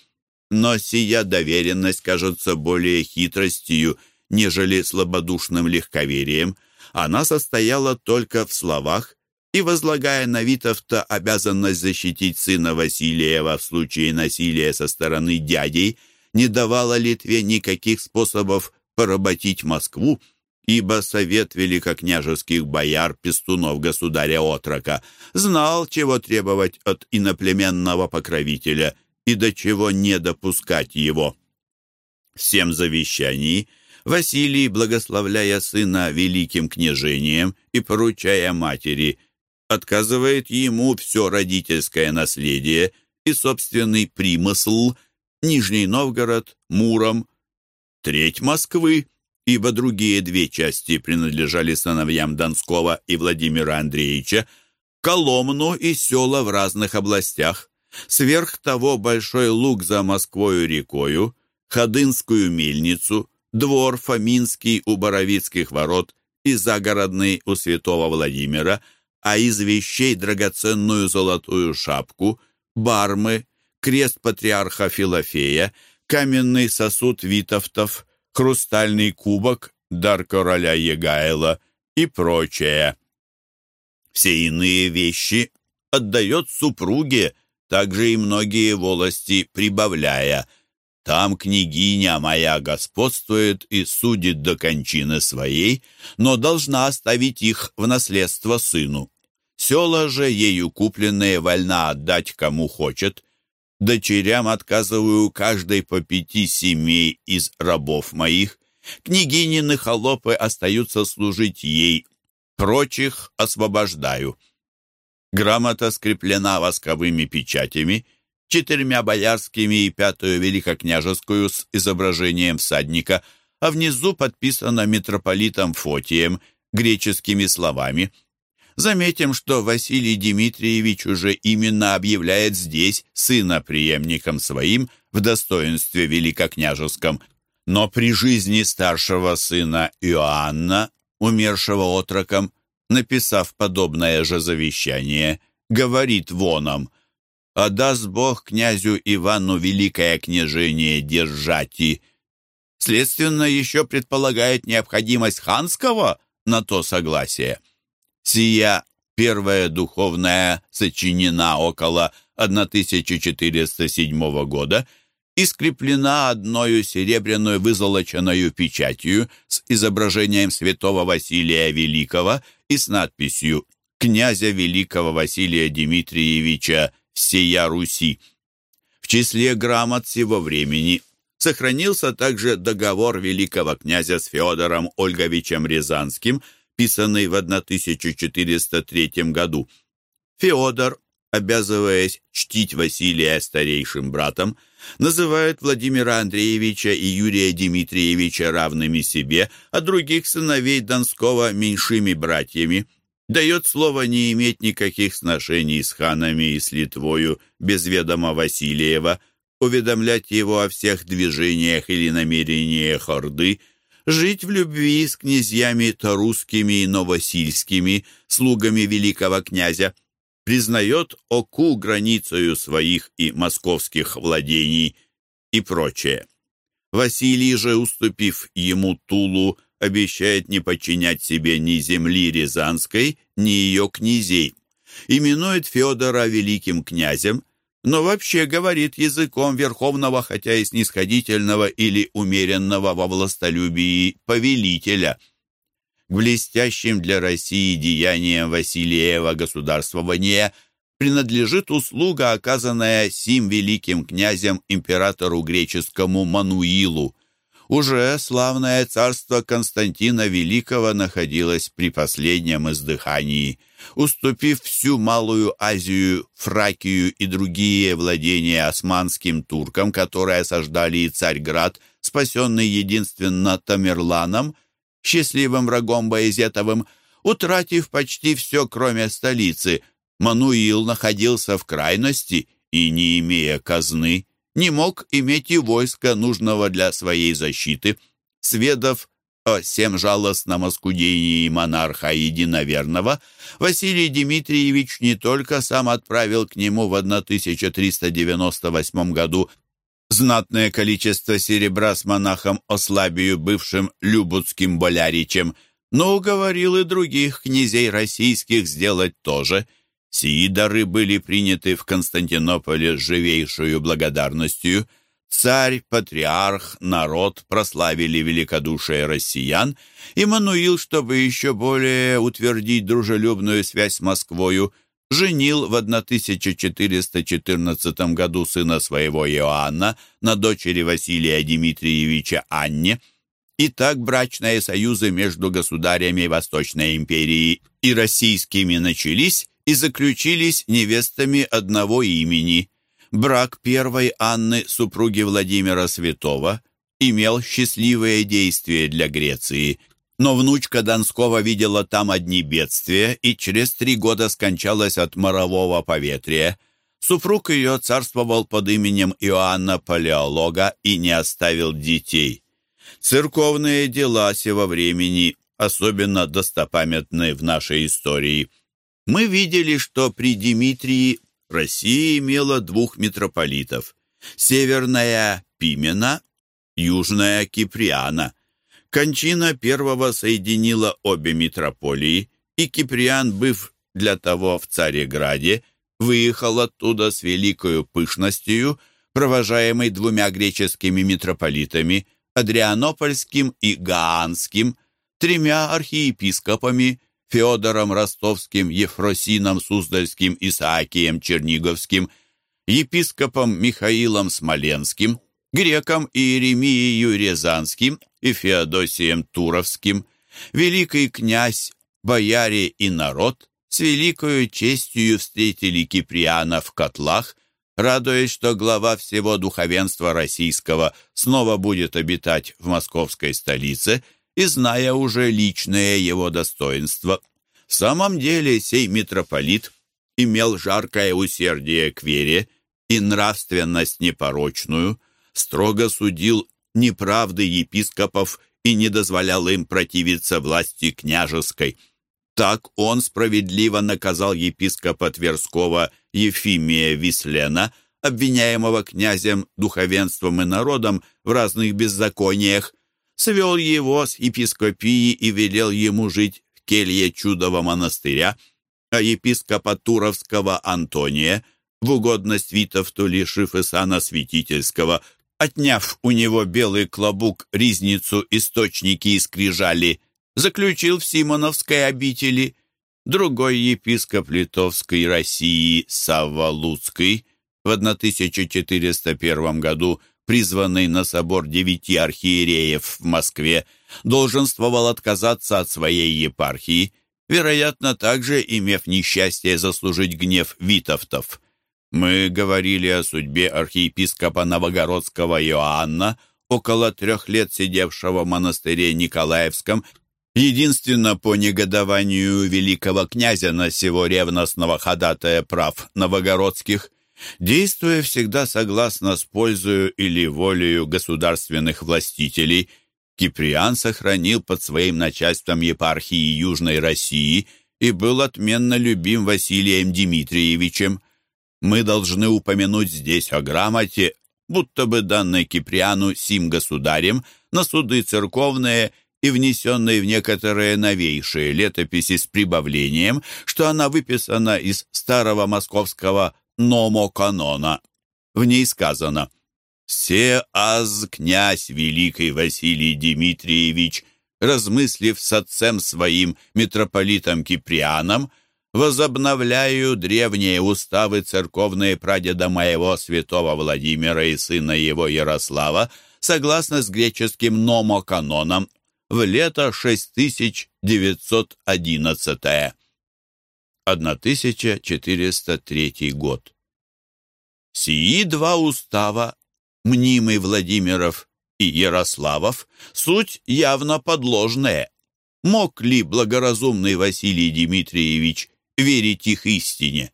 Но сия доверенность кажется более хитростью, нежели слабодушным легковерием, она состояла только в словах, и, возлагая на Витовта обязанность защитить сына Василия в случае насилия со стороны дядей, не давала Литве никаких способов поработить Москву, ибо совет великокняжеских бояр, пестунов государя-отрока, знал, чего требовать от иноплеменного покровителя и до чего не допускать его. Всем завещаний – Василий, благословляя сына великим княжением и поручая матери, отказывает ему все родительское наследие и собственный примысл Нижний Новгород, Муром, треть Москвы, ибо другие две части принадлежали сыновьям Донского и Владимира Андреевича, Коломну и села в разных областях. Сверх того большой луг за Москвою рекою, Ходынскую мельницу, двор Фоминский у Боровицких ворот и загородный у святого Владимира, а из вещей драгоценную золотую шапку, бармы, крест патриарха Филофея, каменный сосуд Витовтов, хрустальный кубок, дар короля Егайла и прочее. Все иные вещи отдает супруге, также и многие волости прибавляя – там княгиня моя господствует и судит до кончины своей, но должна оставить их в наследство сыну. Села же ею купленные вольна отдать кому хочет. Дочерям отказываю каждой по пяти семей из рабов моих. Княгинины холопы остаются служить ей, прочих освобождаю. Грамота скреплена восковыми печатями — четырьмя боярскими и пятую великокняжескую с изображением всадника, а внизу подписано митрополитом Фотием греческими словами. Заметим, что Василий Дмитриевич уже именно объявляет здесь сына преемником своим в достоинстве великокняжеском, но при жизни старшего сына Иоанна, умершего отроком, написав подобное же завещание, говорит воном – а даст Бог князю Ивану великое княжение держати. Следственно, еще предполагает необходимость ханского на то согласие. Сия первая духовная сочинена около 1407 года и скреплена одною серебряную вызолоченную печатью с изображением святого Василия Великого и с надписью «Князя Великого Василия Дмитриевича всея Руси. В числе грамот сего времени сохранился также договор великого князя с Федором Ольговичем Рязанским, писанный в 1403 году. Феодор, обязываясь чтить Василия старейшим братом, называет Владимира Андреевича и Юрия Дмитриевича равными себе, а других сыновей Донского меньшими братьями – дает слово не иметь никаких сношений с ханами и с Литвою без ведома Васильева, уведомлять его о всех движениях или намерениях Орды, жить в любви с князьями Тарусскими и Новосильскими, слугами великого князя, признает Оку границею своих и московских владений и прочее. Василий же, уступив ему Тулу, обещает не подчинять себе ни земли Рязанской, ни ее князей, именует Федора великим князем, но вообще говорит языком верховного, хотя и снисходительного или умеренного во властолюбии повелителя. К блестящим для России деяниям Василиева государствования принадлежит услуга, оказанная сим великим князем императору греческому Мануилу. Уже славное царство Константина Великого находилось при последнем издыхании. Уступив всю Малую Азию, Фракию и другие владения османским туркам, которые осаждали и Царьград, спасенный единственно Тамерланом, счастливым врагом Боязетовым, утратив почти все, кроме столицы, Мануил находился в крайности и, не имея казны, не мог иметь и войска, нужного для своей защиты. Сведав о всем жалостном оскудении монарха единоверного, Василий Дмитриевич не только сам отправил к нему в 1398 году знатное количество серебра с монахом Ослабию, бывшим Любудским боляричем, но уговорил и других князей российских сделать то же – Сии дары были приняты в Константинополе с живейшую благодарностью. Царь, патриарх, народ прославили великодушие россиян, и Мануил, чтобы еще более утвердить дружелюбную связь с Москвою, женил в 1414 году сына своего Иоанна на дочери Василия Дмитриевича Анне. И так брачные союзы между государями Восточной империи и российскими начались, и заключились невестами одного имени. Брак первой Анны, супруги Владимира Святого, имел счастливые действия для Греции, но внучка Донского видела там одни бедствия и через три года скончалась от морового поветрия. Супруг ее царствовал под именем Иоанна Палеолога и не оставил детей. Церковные дела сего времени особенно достопамятны в нашей истории – мы видели, что при Димитрии Россия имела двух митрополитов. Северная Пимена, Южная Киприана. Кончина первого соединила обе митрополии, и Киприан, быв для того в Цареграде, выехал оттуда с великою пышностью, провожаемый двумя греческими митрополитами, Адрианопольским и Гаанским, тремя архиепископами, Федором Ростовским, Ефросином Суздальским, Исаакием Черниговским, епископом Михаилом Смоленским, греком Иеремией Рязанским и Феодосием Туровским, великий князь, бояре и народ с великою честью встретили Киприана в котлах, радуясь, что глава всего духовенства российского снова будет обитать в московской столице – и зная уже личное его достоинство. В самом деле сей митрополит имел жаркое усердие к вере и нравственность непорочную, строго судил неправды епископов и не дозволял им противиться власти княжеской. Так он справедливо наказал епископа Тверского Ефимия Вислена, обвиняемого князем, духовенством и народом в разных беззакониях, свел его с епископии и велел ему жить в келье чудового монастыря, а епископа Туровского Антония, в угодность Витовту лишив и сана святительского, отняв у него белый клобук, ризницу, источники и скрижали, заключил в Симоновской обители. Другой епископ Литовской России Савва Луцкий в 1401 году – призванный на собор девяти архиереев в Москве, долженствовал отказаться от своей епархии, вероятно, также имев несчастье заслужить гнев Витовтов. Мы говорили о судьбе архиепископа Новогородского Иоанна, около трех лет сидевшего в монастыре Николаевском, единственно по негодованию великого князя на сего ревностного ходатая прав новогородских – Действуя всегда согласно с пользою или волею государственных властителей, Киприан сохранил под своим начальством епархии Южной России и был отменно любим Василием Дмитриевичем. Мы должны упомянуть здесь о грамоте, будто бы данной Киприану сим государем на суды церковные и внесенной в некоторые новейшие летописи с прибавлением, что она выписана из старого московского номоканона. В ней сказано «Се аз князь великий Василий Дмитриевич, размыслив с отцем своим, митрополитом Киприаном, возобновляю древние уставы церковные прадеда моего святого Владимира и сына его Ярослава, согласно с греческим номоканоном, в лето 6911. 1403 год. Сии два устава, мнимый Владимиров и Ярославов, суть явно подложная. Мог ли благоразумный Василий Дмитриевич верить их истине?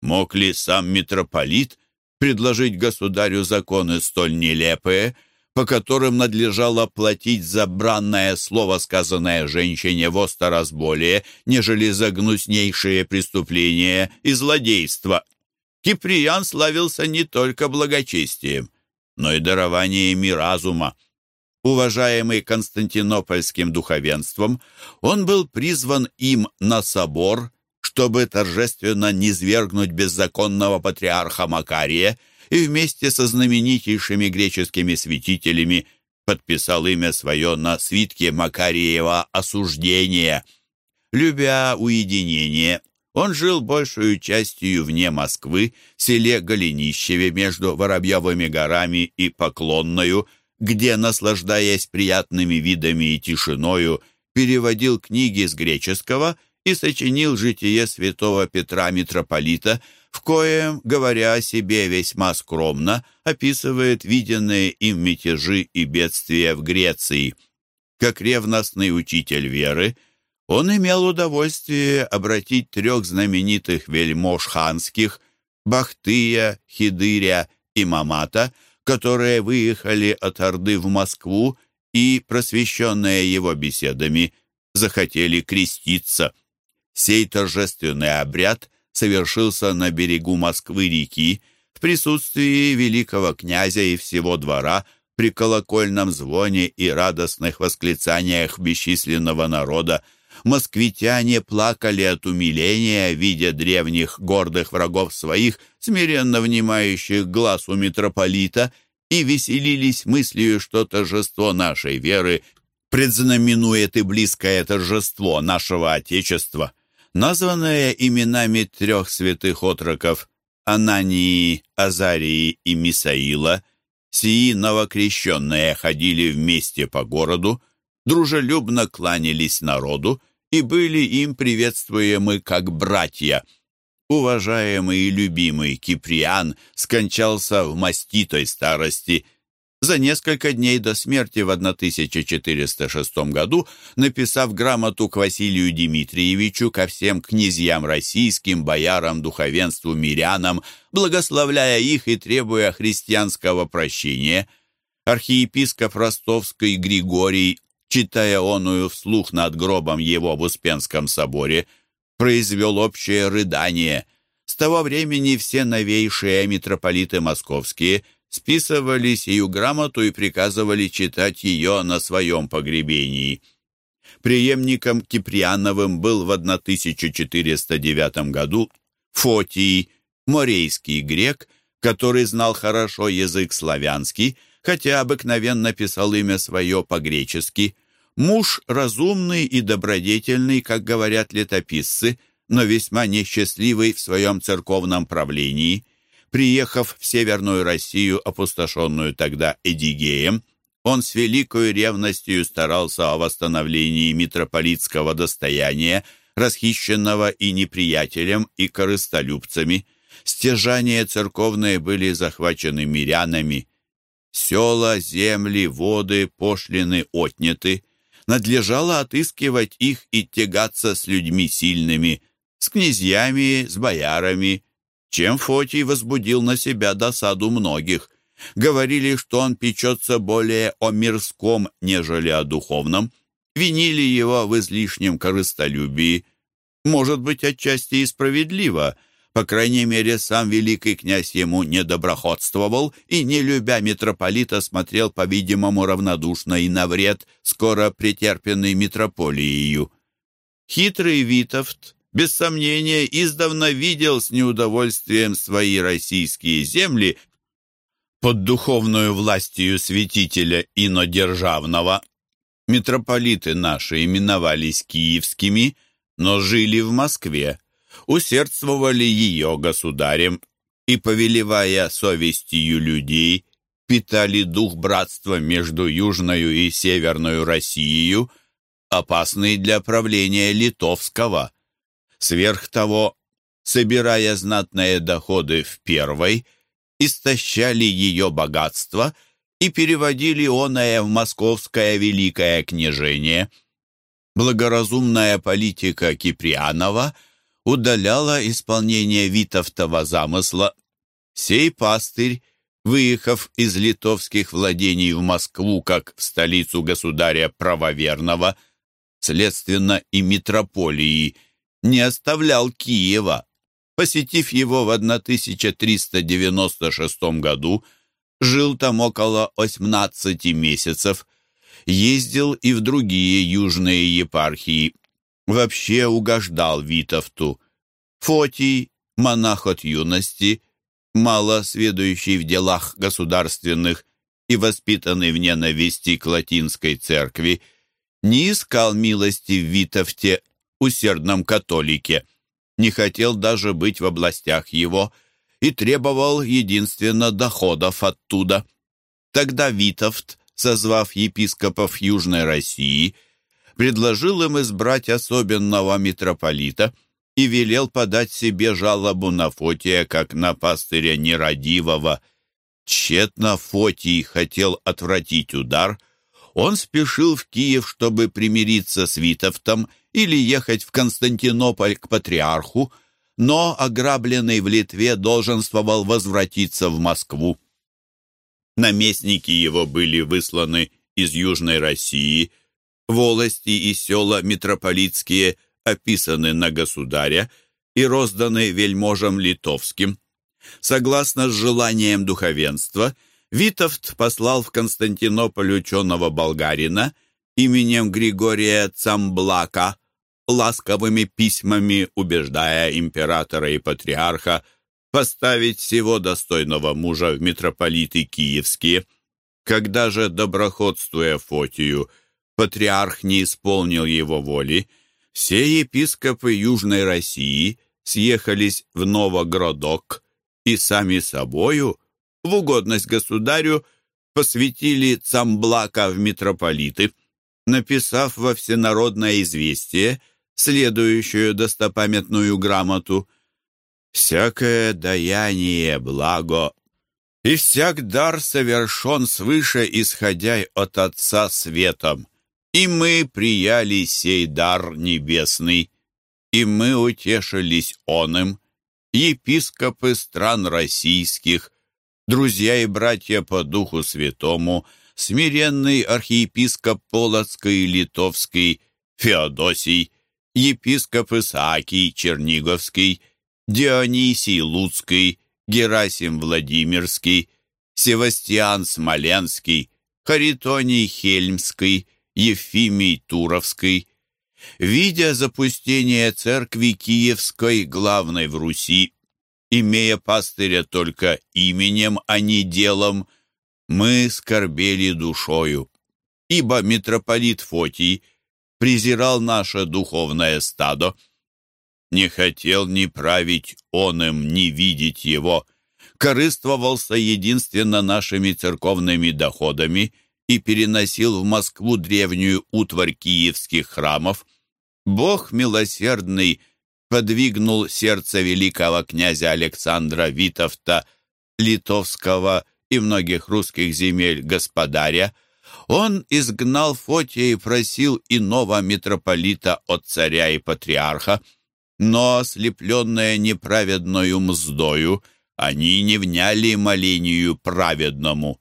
Мог ли сам митрополит предложить государю законы столь нелепые, по которым надлежало платить за бранное слово, сказанное женщине во сто раз более, нежели за гнуснейшие преступления и злодейства. Киприян славился не только благочестием, но и дарованиями разума. Уважаемый Константинопольским духовенством, он был призван им на собор, чтобы торжественно низвергнуть беззаконного патриарха Макария – и вместе со знаменитейшими греческими святителями подписал имя свое на свитке Макариева «Осуждение». Любя уединение, он жил большую частью вне Москвы, в селе Голенищеве между Воробьевыми горами и Поклонною, где, наслаждаясь приятными видами и тишиною, переводил книги с греческого и сочинил житие святого Петра Митрополита, в коем, говоря о себе весьма скромно, описывает виденные им мятежи и бедствия в Греции. Как ревностный учитель веры, он имел удовольствие обратить трех знаменитых вельмож ханских Бахтыя, Хидыря и Мамата, которые выехали от Орды в Москву и, просвещенные его беседами, захотели креститься. Сей торжественный обряд совершился на берегу Москвы-реки в присутствии великого князя и всего двора при колокольном звоне и радостных восклицаниях бесчисленного народа. Москвитяне плакали от умиления, видя древних гордых врагов своих, смиренно внимающих глаз у митрополита, и веселились мыслью, что торжество нашей веры предзнаменует и близкое торжество нашего Отечества названные именами трех святых отроков Анании, Азарии и Мисаила, сии новокрещенные ходили вместе по городу, дружелюбно кланялись народу и были им приветствуемы как братья. Уважаемый и любимый Киприан скончался в маститой старости – за несколько дней до смерти в 1406 году, написав грамоту к Василию Дмитриевичу ко всем князьям российским, боярам, духовенству, мирянам, благословляя их и требуя христианского прощения, архиепископ Ростовский Григорий, читая оную вслух над гробом его в Успенском соборе, произвел общее рыдание. С того времени все новейшие митрополиты московские – списывали сию грамоту и приказывали читать ее на своем погребении. Преемником Киприановым был в 1409 году Фотий, морейский грек, который знал хорошо язык славянский, хотя обыкновенно писал имя свое по-гречески. Муж разумный и добродетельный, как говорят летописцы, но весьма несчастливый в своем церковном правлении – Приехав в Северную Россию, опустошенную тогда Эдигеем, он с великой ревностью старался о восстановлении митрополитского достояния, расхищенного и неприятелем, и корыстолюбцами. Стяжания церковные были захвачены мирянами. Села, земли, воды, пошлины отняты. Надлежало отыскивать их и тягаться с людьми сильными, с князьями, с боярами, чем Фотий возбудил на себя досаду многих. Говорили, что он печется более о мирском, нежели о духовном. Винили его в излишнем корыстолюбии. Может быть, отчасти и справедливо – по крайней мере, сам великий князь ему недоброходствовал и, не любя митрополита, смотрел, по-видимому, равнодушно и на вред, скоро претерпенный митрополией. Хитрый Витовт, без сомнения, издавна видел с неудовольствием свои российские земли под духовную властью святителя инодержавного. Митрополиты наши именовались киевскими, но жили в Москве усердствовали ее государем и, повелевая совестью людей, питали дух братства между Южною и Северную Россией, опасный для правления литовского. Сверх того, собирая знатные доходы в первой, истощали ее богатство и переводили оное в московское великое княжение. Благоразумная политика Киприанова – удаляла исполнение Витовтова замысла. Сей пастырь, выехав из литовских владений в Москву как в столицу государя правоверного, следственно и митрополии, не оставлял Киева. Посетив его в 1396 году, жил там около 18 месяцев, ездил и в другие южные епархии, вообще угождал Витовту. Фотий, монах от юности, мало сведущий в делах государственных и воспитанный в ненависти к латинской церкви, не искал милости в Витовте, усердном католике, не хотел даже быть в областях его и требовал единственно доходов оттуда. Тогда Витовт, созвав епископов Южной России, предложил им избрать особенного митрополита и велел подать себе жалобу на Фотия, как на пастыря нерадивого. Тщетно Фотий хотел отвратить удар. Он спешил в Киев, чтобы примириться с Витовтом или ехать в Константинополь к патриарху, но, ограбленный в Литве, долженствовал возвратиться в Москву. Наместники его были высланы из Южной России, волости и села митрополитские описаны на государя и розданы вельможам литовским. Согласно с желанием духовенства, Витовт послал в Константинополь ученого болгарина именем Григория Цамблака, ласковыми письмами убеждая императора и патриарха поставить всего достойного мужа в митрополиты киевские. Когда же, доброходствуя Фотию, патриарх не исполнил его воли, все епископы Южной России съехались в Новогродок и сами собою, в угодность государю, посвятили Цамблака в митрополиты, написав во всенародное известие следующую достопамятную грамоту «Всякое даяние благо, и всяк дар совершен свыше, исходя от Отца светом. И мы прияли сей дар небесный, и мы утешились он им, епископы стран российских, друзья и братья по Духу Святому, смиренный архиепископ Полоцкий Литовский Феодосий, епископ Исаакий Черниговский, Дионисий Луцкий, Герасим Владимирский, Севастьян Смоленский, Харитоний Хельмский, Ефимий Туровской, видя запустение церкви Киевской, главной в Руси, имея пастыря только именем, а не делом, мы скорбели душою, ибо митрополит Фотий презирал наше духовное стадо, не хотел ни править он им, ни видеть его, корыстовался единственно нашими церковными доходами – и переносил в Москву древнюю утварь киевских храмов. Бог милосердный подвигнул сердце великого князя Александра Витовта, литовского и многих русских земель господаря. Он изгнал Фотия и просил иного митрополита от царя и патриарха. Но, ослепленные неправедною мздою, они не вняли молению праведному.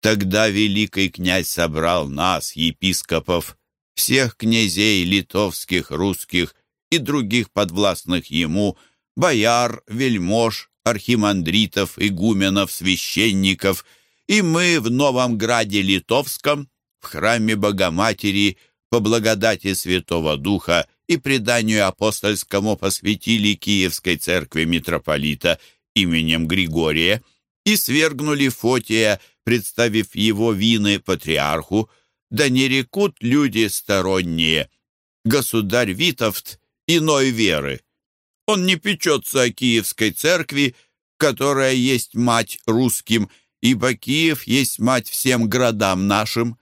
Тогда великий князь собрал нас, епископов, всех князей литовских, русских и других подвластных ему, бояр, вельмож, архимандритов, игуменов, священников, и мы в Новом Граде Литовском, в храме Богоматери, по благодати Святого Духа и преданию апостольскому посвятили Киевской церкви митрополита именем Григория и свергнули Фотия, представив его вины патриарху, да не рекут люди сторонние. Государь Витовт иной веры. Он не печется о Киевской церкви, которая есть мать русским, ибо Киев есть мать всем городам нашим.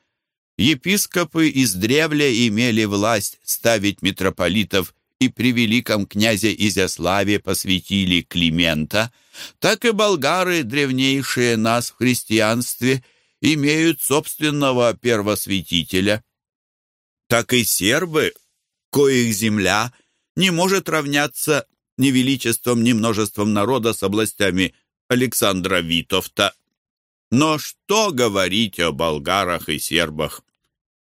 Епископы из древля имели власть ставить митрополитов и при великом князе Изяславе посвятили Климента, так и болгары, древнейшие нас в христианстве, имеют собственного первосвятителя. Так и сербы, коих земля не может равняться ни величеством, ни множеством народа с областями Александра Витовта. Но что говорить о болгарах и сербах?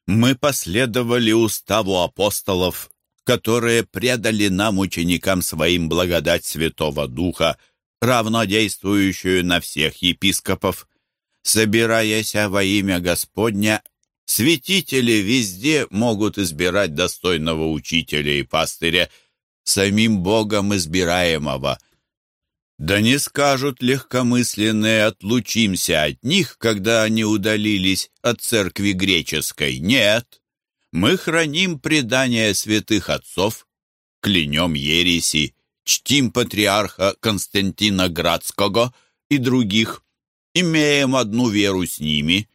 Мы последовали уставу апостолов которые предали нам, ученикам своим, благодать Святого Духа, равнодействующую на всех епископов. Собираясь во имя Господня, святители везде могут избирать достойного учителя и пастыря, самим Богом избираемого. Да не скажут легкомысленные «отлучимся от них», когда они удалились от церкви греческой. Нет, мы храним предания святых отцов, клянем ереси, чтим патриарха Константина Градского и других, имеем одну веру с ними,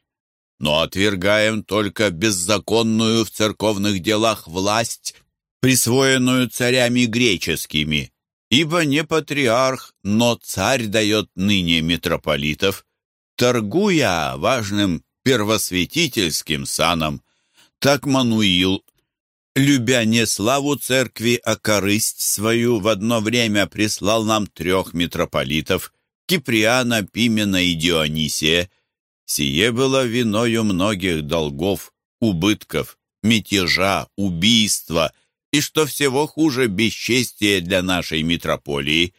но отвергаем только беззаконную в церковных делах власть, присвоенную царями греческими, ибо не патриарх, но царь дает ныне митрополитов, торгуя важным первосвятительским саном, так Мануил, любя не славу церкви, а корысть свою, в одно время прислал нам трех митрополитов, Киприана, Пимена и Дионисия. Сие было виною многих долгов, убытков, мятежа, убийства и, что всего хуже, бесчестия для нашей митрополии.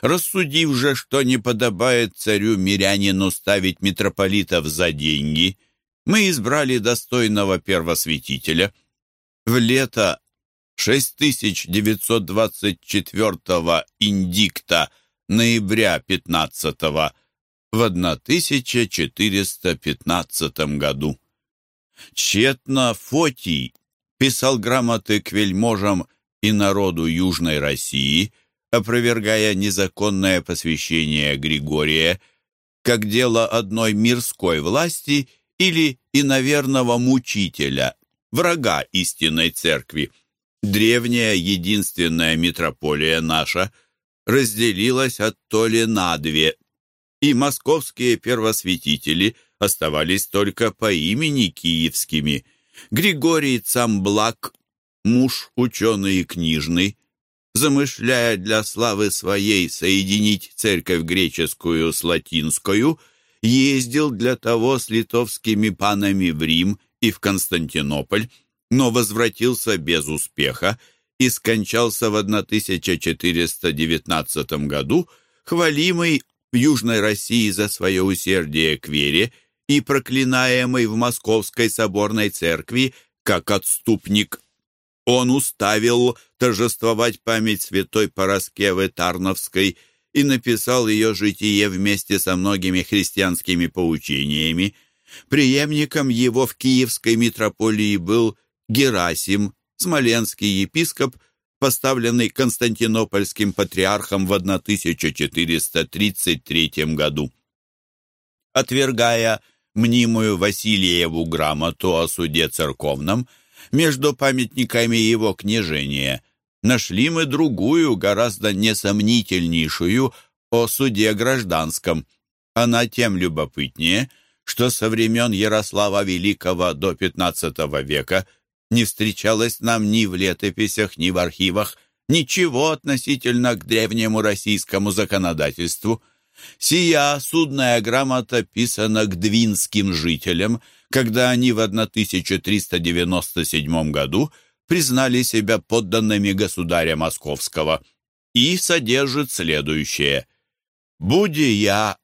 Рассудив же, что не подобает царю-мирянину ставить митрополитов за деньги – мы избрали достойного первосвятителя. В лето 6924 индикта ноября 15 в 1415 году. Тщетно Фотий писал грамоты к вельможам и народу Южной России, опровергая незаконное посвящение Григория как дело одной мирской власти – или иноверного мучителя, врага истинной церкви. Древняя единственная митрополия наша разделилась от то на две, и московские первосвятители оставались только по имени киевскими. Григорий Цамблак, муж ученый и книжный, замышляя для славы своей соединить церковь греческую с латинскую – ездил для того с литовскими панами в Рим и в Константинополь, но возвратился без успеха и скончался в 1419 году, хвалимый в Южной России за свое усердие к вере и проклинаемый в Московской соборной церкви как отступник. Он уставил торжествовать память святой Пороскевы Тарновской – и написал ее житие вместе со многими христианскими поучениями. Преемником его в Киевской митрополии был Герасим, смоленский епископ, поставленный Константинопольским патриархом в 1433 году. Отвергая мнимую Василиеву грамоту о суде церковном, между памятниками его княжения – нашли мы другую, гораздо несомнительнейшую, о суде гражданском. Она тем любопытнее, что со времен Ярослава Великого до XV века не встречалась нам ни в летописях, ни в архивах ничего относительно к древнему российскому законодательству. Сия судная грамота писана к двинским жителям, когда они в 1397 году признали себя подданными государя Московского, и содержит следующее. «Буди я,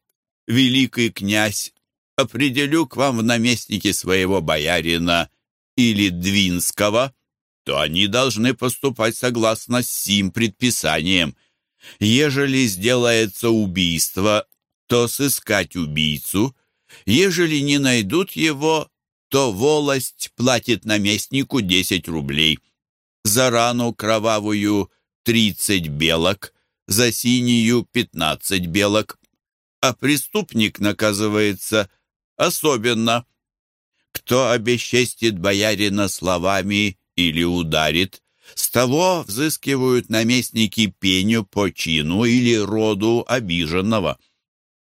великий князь, определю к вам в наместники своего боярина или Двинского, то они должны поступать согласно сим предписаниям. Ежели сделается убийство, то сыскать убийцу, ежели не найдут его, то волость платит наместнику 10 рублей. За рану кровавую 30 белок, за синюю 15 белок, а преступник наказывается особенно. Кто обесчестит боярина словами или ударит, с того взыскивают наместники пеню по чину или роду обиженного.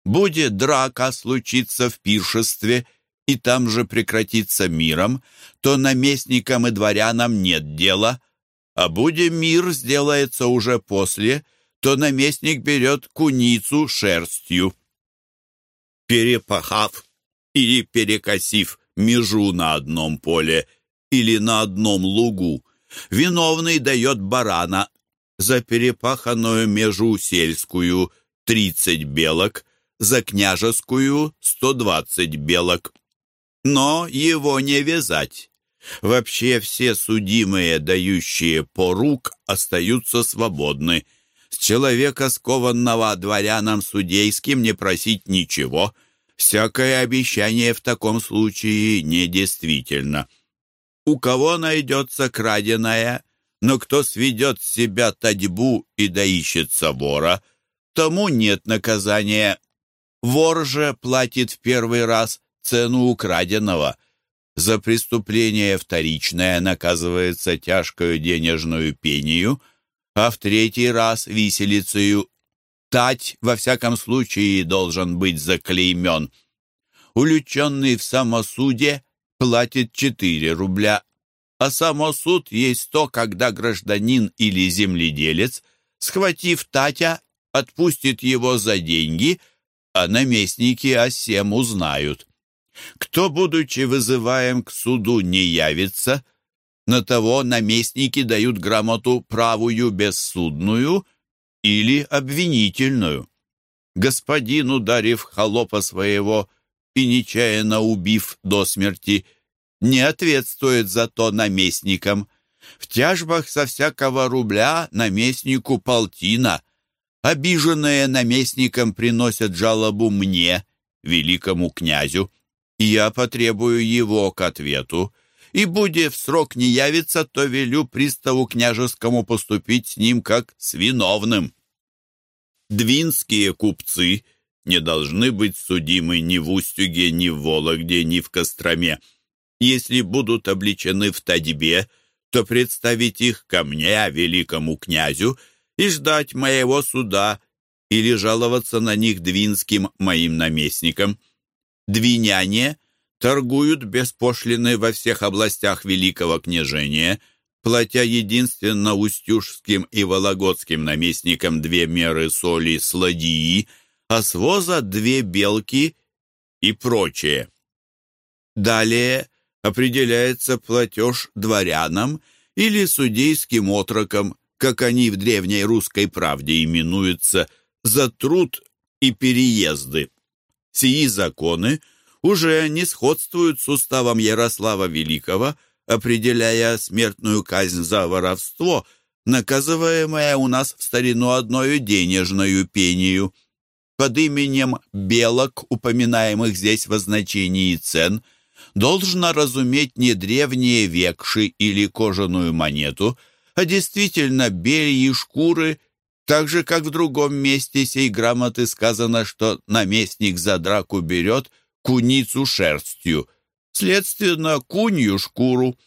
Будет драка случиться в пиршестве, и там же прекратиться миром, то наместникам и дворянам нет дела, а будет мир сделается уже после, то наместник берет куницу шерстью. Перепахав или перекосив межу на одном поле или на одном лугу, виновный дает барана за перепаханную межу сельскую тридцать белок, за княжескую сто двадцать белок. Но его не вязать. Вообще все судимые, дающие порук, остаются свободны. С человека, скованного дворянам судейским, не просить ничего. Всякое обещание в таком случае недействительно. У кого найдется краденое, но кто сведет с себя татьбу и доищется вора, тому нет наказания. Вор же платит в первый раз цену украденного. За преступление вторичное наказывается тяжкою денежную пению, а в третий раз виселицею. Тать, во всяком случае, должен быть заклеймен. Улюченный в самосуде платит 4 рубля, а самосуд есть то, когда гражданин или земледелец, схватив Татя, отпустит его за деньги, а наместники о сем узнают. Кто, будучи вызываем к суду, не явится, на того наместники дают грамоту правую бессудную или обвинительную. Господин, ударив холопа своего и нечаянно убив до смерти, не ответствует за то наместникам. В тяжбах со всякого рубля наместнику полтина. Обиженные наместникам приносят жалобу мне, великому князю я потребую его к ответу, и, будя в срок не явится, то велю приставу княжескому поступить с ним как с виновным. Двинские купцы не должны быть судимы ни в Устюге, ни в Вологде, ни в Костроме. Если будут обличены в Тадьбе, то представить их ко мне, великому князю, и ждать моего суда или жаловаться на них двинским моим наместникам. Двиняне торгуют без пошлины во всех областях Великого княжения, платя единственно устюжским и вологодским наместникам две меры соли с ладьи, а с воза две белки и прочее. Далее определяется платеж дворянам или судейским отрокам, как они в древней русской правде именуются, за труд и переезды. Сии законы уже не сходствуют с уставом Ярослава Великого, определяя смертную казнь за воровство, наказываемое у нас в старину одною денежную пению. Под именем белок, упоминаемых здесь в значении цен, должно разуметь не древние векши или кожаную монету, а действительно бельи шкуры – так же, как в другом месте сей грамоты сказано, что наместник за драку берет куницу шерстью, следственно, кунью шкуру.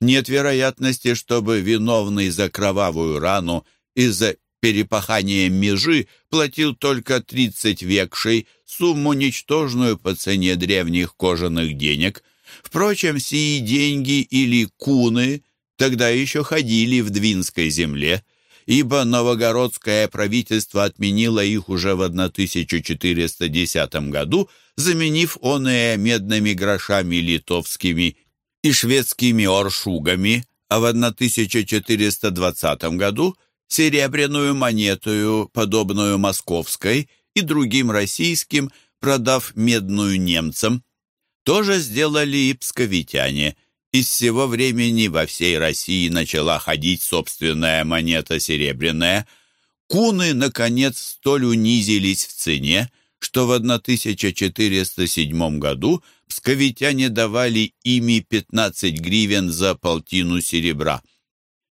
Нет вероятности, чтобы виновный за кровавую рану из-за перепахания межи платил только 30 векшей, сумму ничтожную по цене древних кожаных денег. Впрочем, сии деньги или куны тогда еще ходили в Двинской земле – ибо новогородское правительство отменило их уже в 1410 году, заменив оные медными грошами литовскими и шведскими оршугами, а в 1420 году серебряную монетую, подобную московской, и другим российским, продав медную немцам. тоже сделали и псковитяне. Из всего времени во всей России начала ходить собственная монета серебряная. Куны, наконец, столь унизились в цене, что в 1407 году псковитяне давали ими 15 гривен за полтину серебра.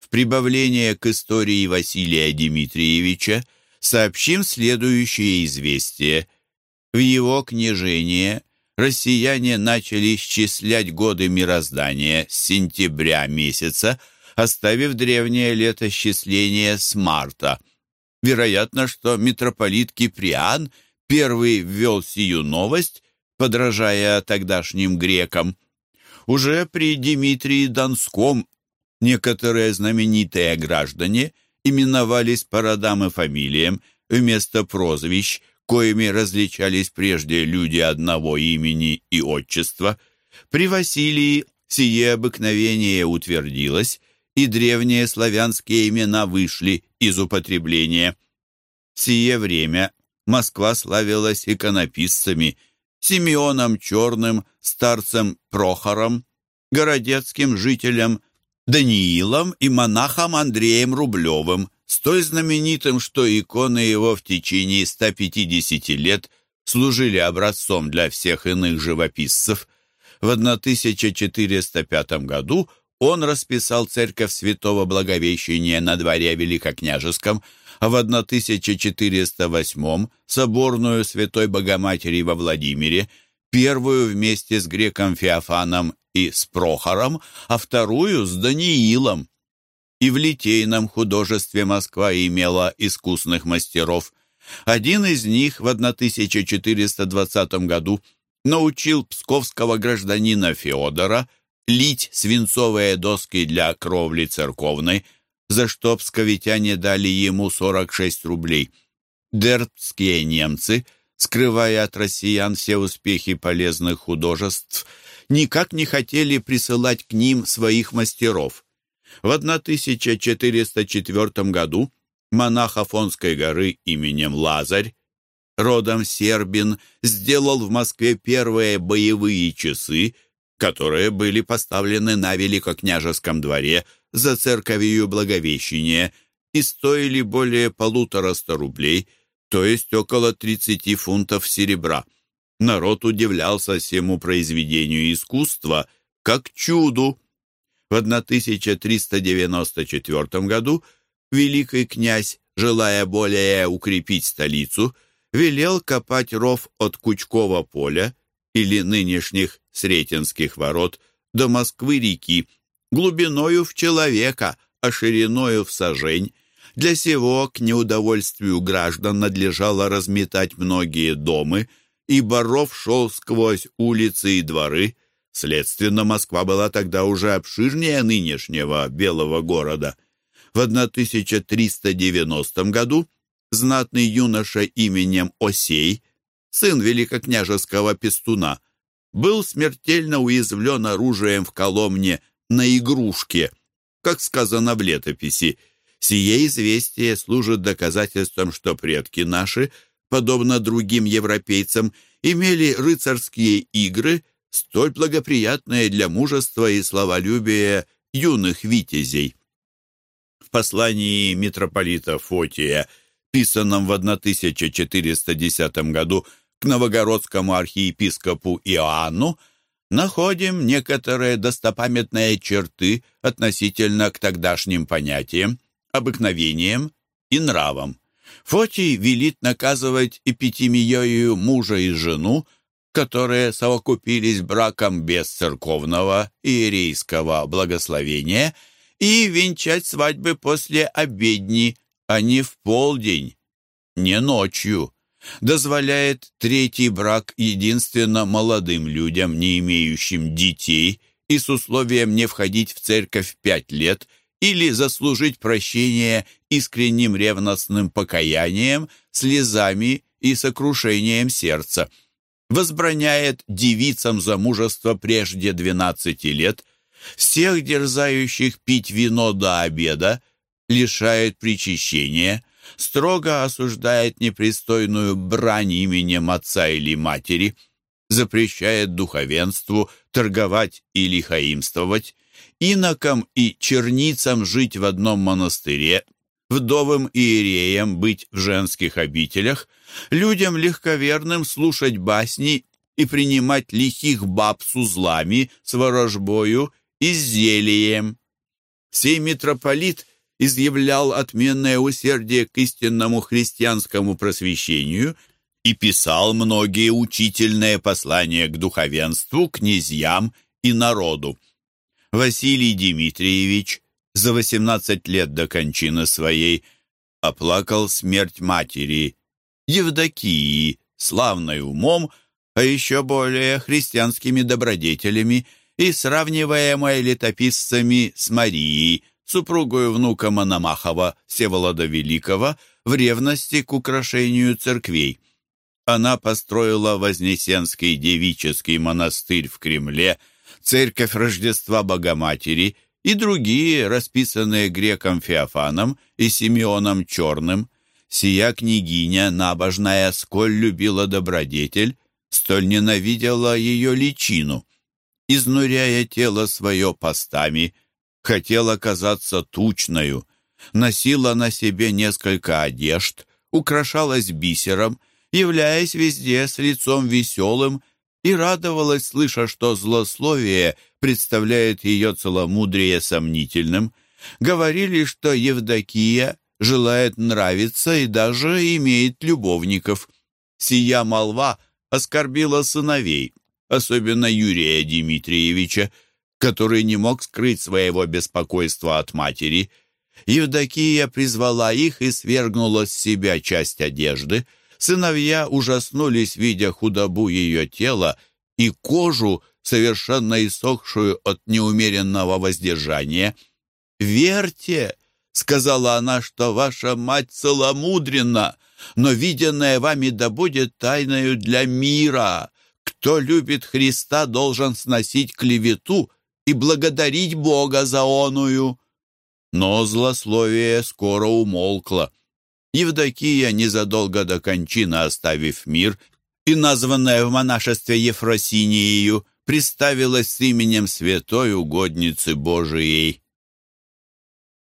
В прибавление к истории Василия Дмитриевича сообщим следующее известие. В его княжение россияне начали исчислять годы мироздания с сентября месяца, оставив древнее летосчисление с марта. Вероятно, что митрополит Киприан первый ввел сию новость, подражая тогдашним грекам. Уже при Дмитрии Донском некоторые знаменитые граждане именовались по родам и фамилиям вместо прозвищ, коими различались прежде люди одного имени и отчества. При Василии сие обыкновение утвердилось, и древние славянские имена вышли из употребления. В сие время Москва славилась иконописцами Симеоном Черным, старцем Прохором, городецким жителем Даниилом и монахом Андреем Рублевым, столь знаменитым, что иконы его в течение 150 лет служили образцом для всех иных живописцев. В 1405 году он расписал церковь Святого Благовещения на дворе Великокняжеском, а в 1408 соборную Святой Богоматери во Владимире, первую вместе с греком Феофаном и с Прохором, а вторую с Даниилом. И в литейном художестве Москва имела искусных мастеров. Один из них в 1420 году научил псковского гражданина Феодора лить свинцовые доски для кровли церковной, за что псковитяне дали ему 46 рублей. Дербские немцы, скрывая от россиян все успехи полезных художеств, никак не хотели присылать к ним своих мастеров. В 1404 году монах Афонской горы именем Лазарь, родом Сербин, сделал в Москве первые боевые часы, которые были поставлены на Великокняжеском дворе за церковью Благовещения и стоили более полутораста рублей, то есть около 30 фунтов серебра. Народ удивлялся всему произведению искусства как чуду. В 1394 году великий князь, желая более укрепить столицу, велел копать ров от Кучкова поля или нынешних Сретенских ворот до Москвы-реки, глубиною в человека, а шириною в сажень. Для сего к неудовольствию граждан надлежало разметать многие домы, и Баров шел сквозь улицы и дворы. Следственно, Москва была тогда уже обширнее нынешнего Белого города. В 1390 году знатный юноша именем Осей, сын великокняжеского пестуна, был смертельно уязвлен оружием в Коломне на игрушке, как сказано в летописи. Сие известие служит доказательством, что предки наши – подобно другим европейцам, имели рыцарские игры, столь благоприятные для мужества и славолюбия юных витязей. В послании митрополита Фотия, писанном в 1410 году к новогородскому архиепископу Иоанну, находим некоторые достопамятные черты относительно к тогдашним понятиям, обыкновениям и нравам. Фотий велит наказывать эпитемиею мужа и жену, которые совокупились браком без церковного иерейского благословения, и венчать свадьбы после обедни, а не в полдень, не ночью. Дозволяет третий брак единственно молодым людям, не имеющим детей, и с условием не входить в церковь пять лет или заслужить прощение искренним ревностным покаянием, слезами и сокрушением сердца. Возбраняет девицам замужество прежде 12 лет, всех дерзающих пить вино до обеда, лишает причащения, строго осуждает непристойную брань именем отца или матери, запрещает духовенству торговать или хаимствовать, инокам и черницам жить в одном монастыре, вдовым иереям быть в женских обителях, людям легковерным слушать басни и принимать лихих баб с узлами, с ворожбою и с зельем. Сей митрополит изъявлял отменное усердие к истинному христианскому просвещению и писал многие учительные послания к духовенству, князьям и народу. Василий Дмитриевич за 18 лет до кончины своей оплакал смерть матери, Евдокии, славной умом, а еще более христианскими добродетелями и сравниваемой летописцами с Марией, супругою внука Мономахова Всеволода Великого, в ревности к украшению церквей. Она построила Вознесенский девический монастырь в Кремле, церковь Рождества Богоматери и другие, расписанные греком Феофаном и Симеоном Черным. Сия княгиня, набожная, сколь любила добродетель, столь ненавидела ее личину. Изнуряя тело свое постами – хотела казаться тучною, носила на себе несколько одежд, украшалась бисером, являясь везде с лицом веселым, и радовалась, слыша, что злословие представляет ее целомудрие сомнительным. Говорили, что Евдокия желает нравиться и даже имеет любовников. Сия молва оскорбила сыновей, особенно Юрия Дмитриевича, который не мог скрыть своего беспокойства от матери. Евдокия призвала их и свергнула с себя часть одежды. Сыновья ужаснулись, видя худобу ее тела и кожу, совершенно иссохшую от неумеренного воздержания. «Верьте!» — сказала она, — что ваша мать целомудрена, но виденное вами да будет тайною для мира. Кто любит Христа, должен сносить клевету и благодарить Бога за оную. Но злословие скоро умолкло. Евдокия, незадолго до кончины оставив мир, и названная в монашестве Ефросиниею, представилась с именем святой угодницы Божией.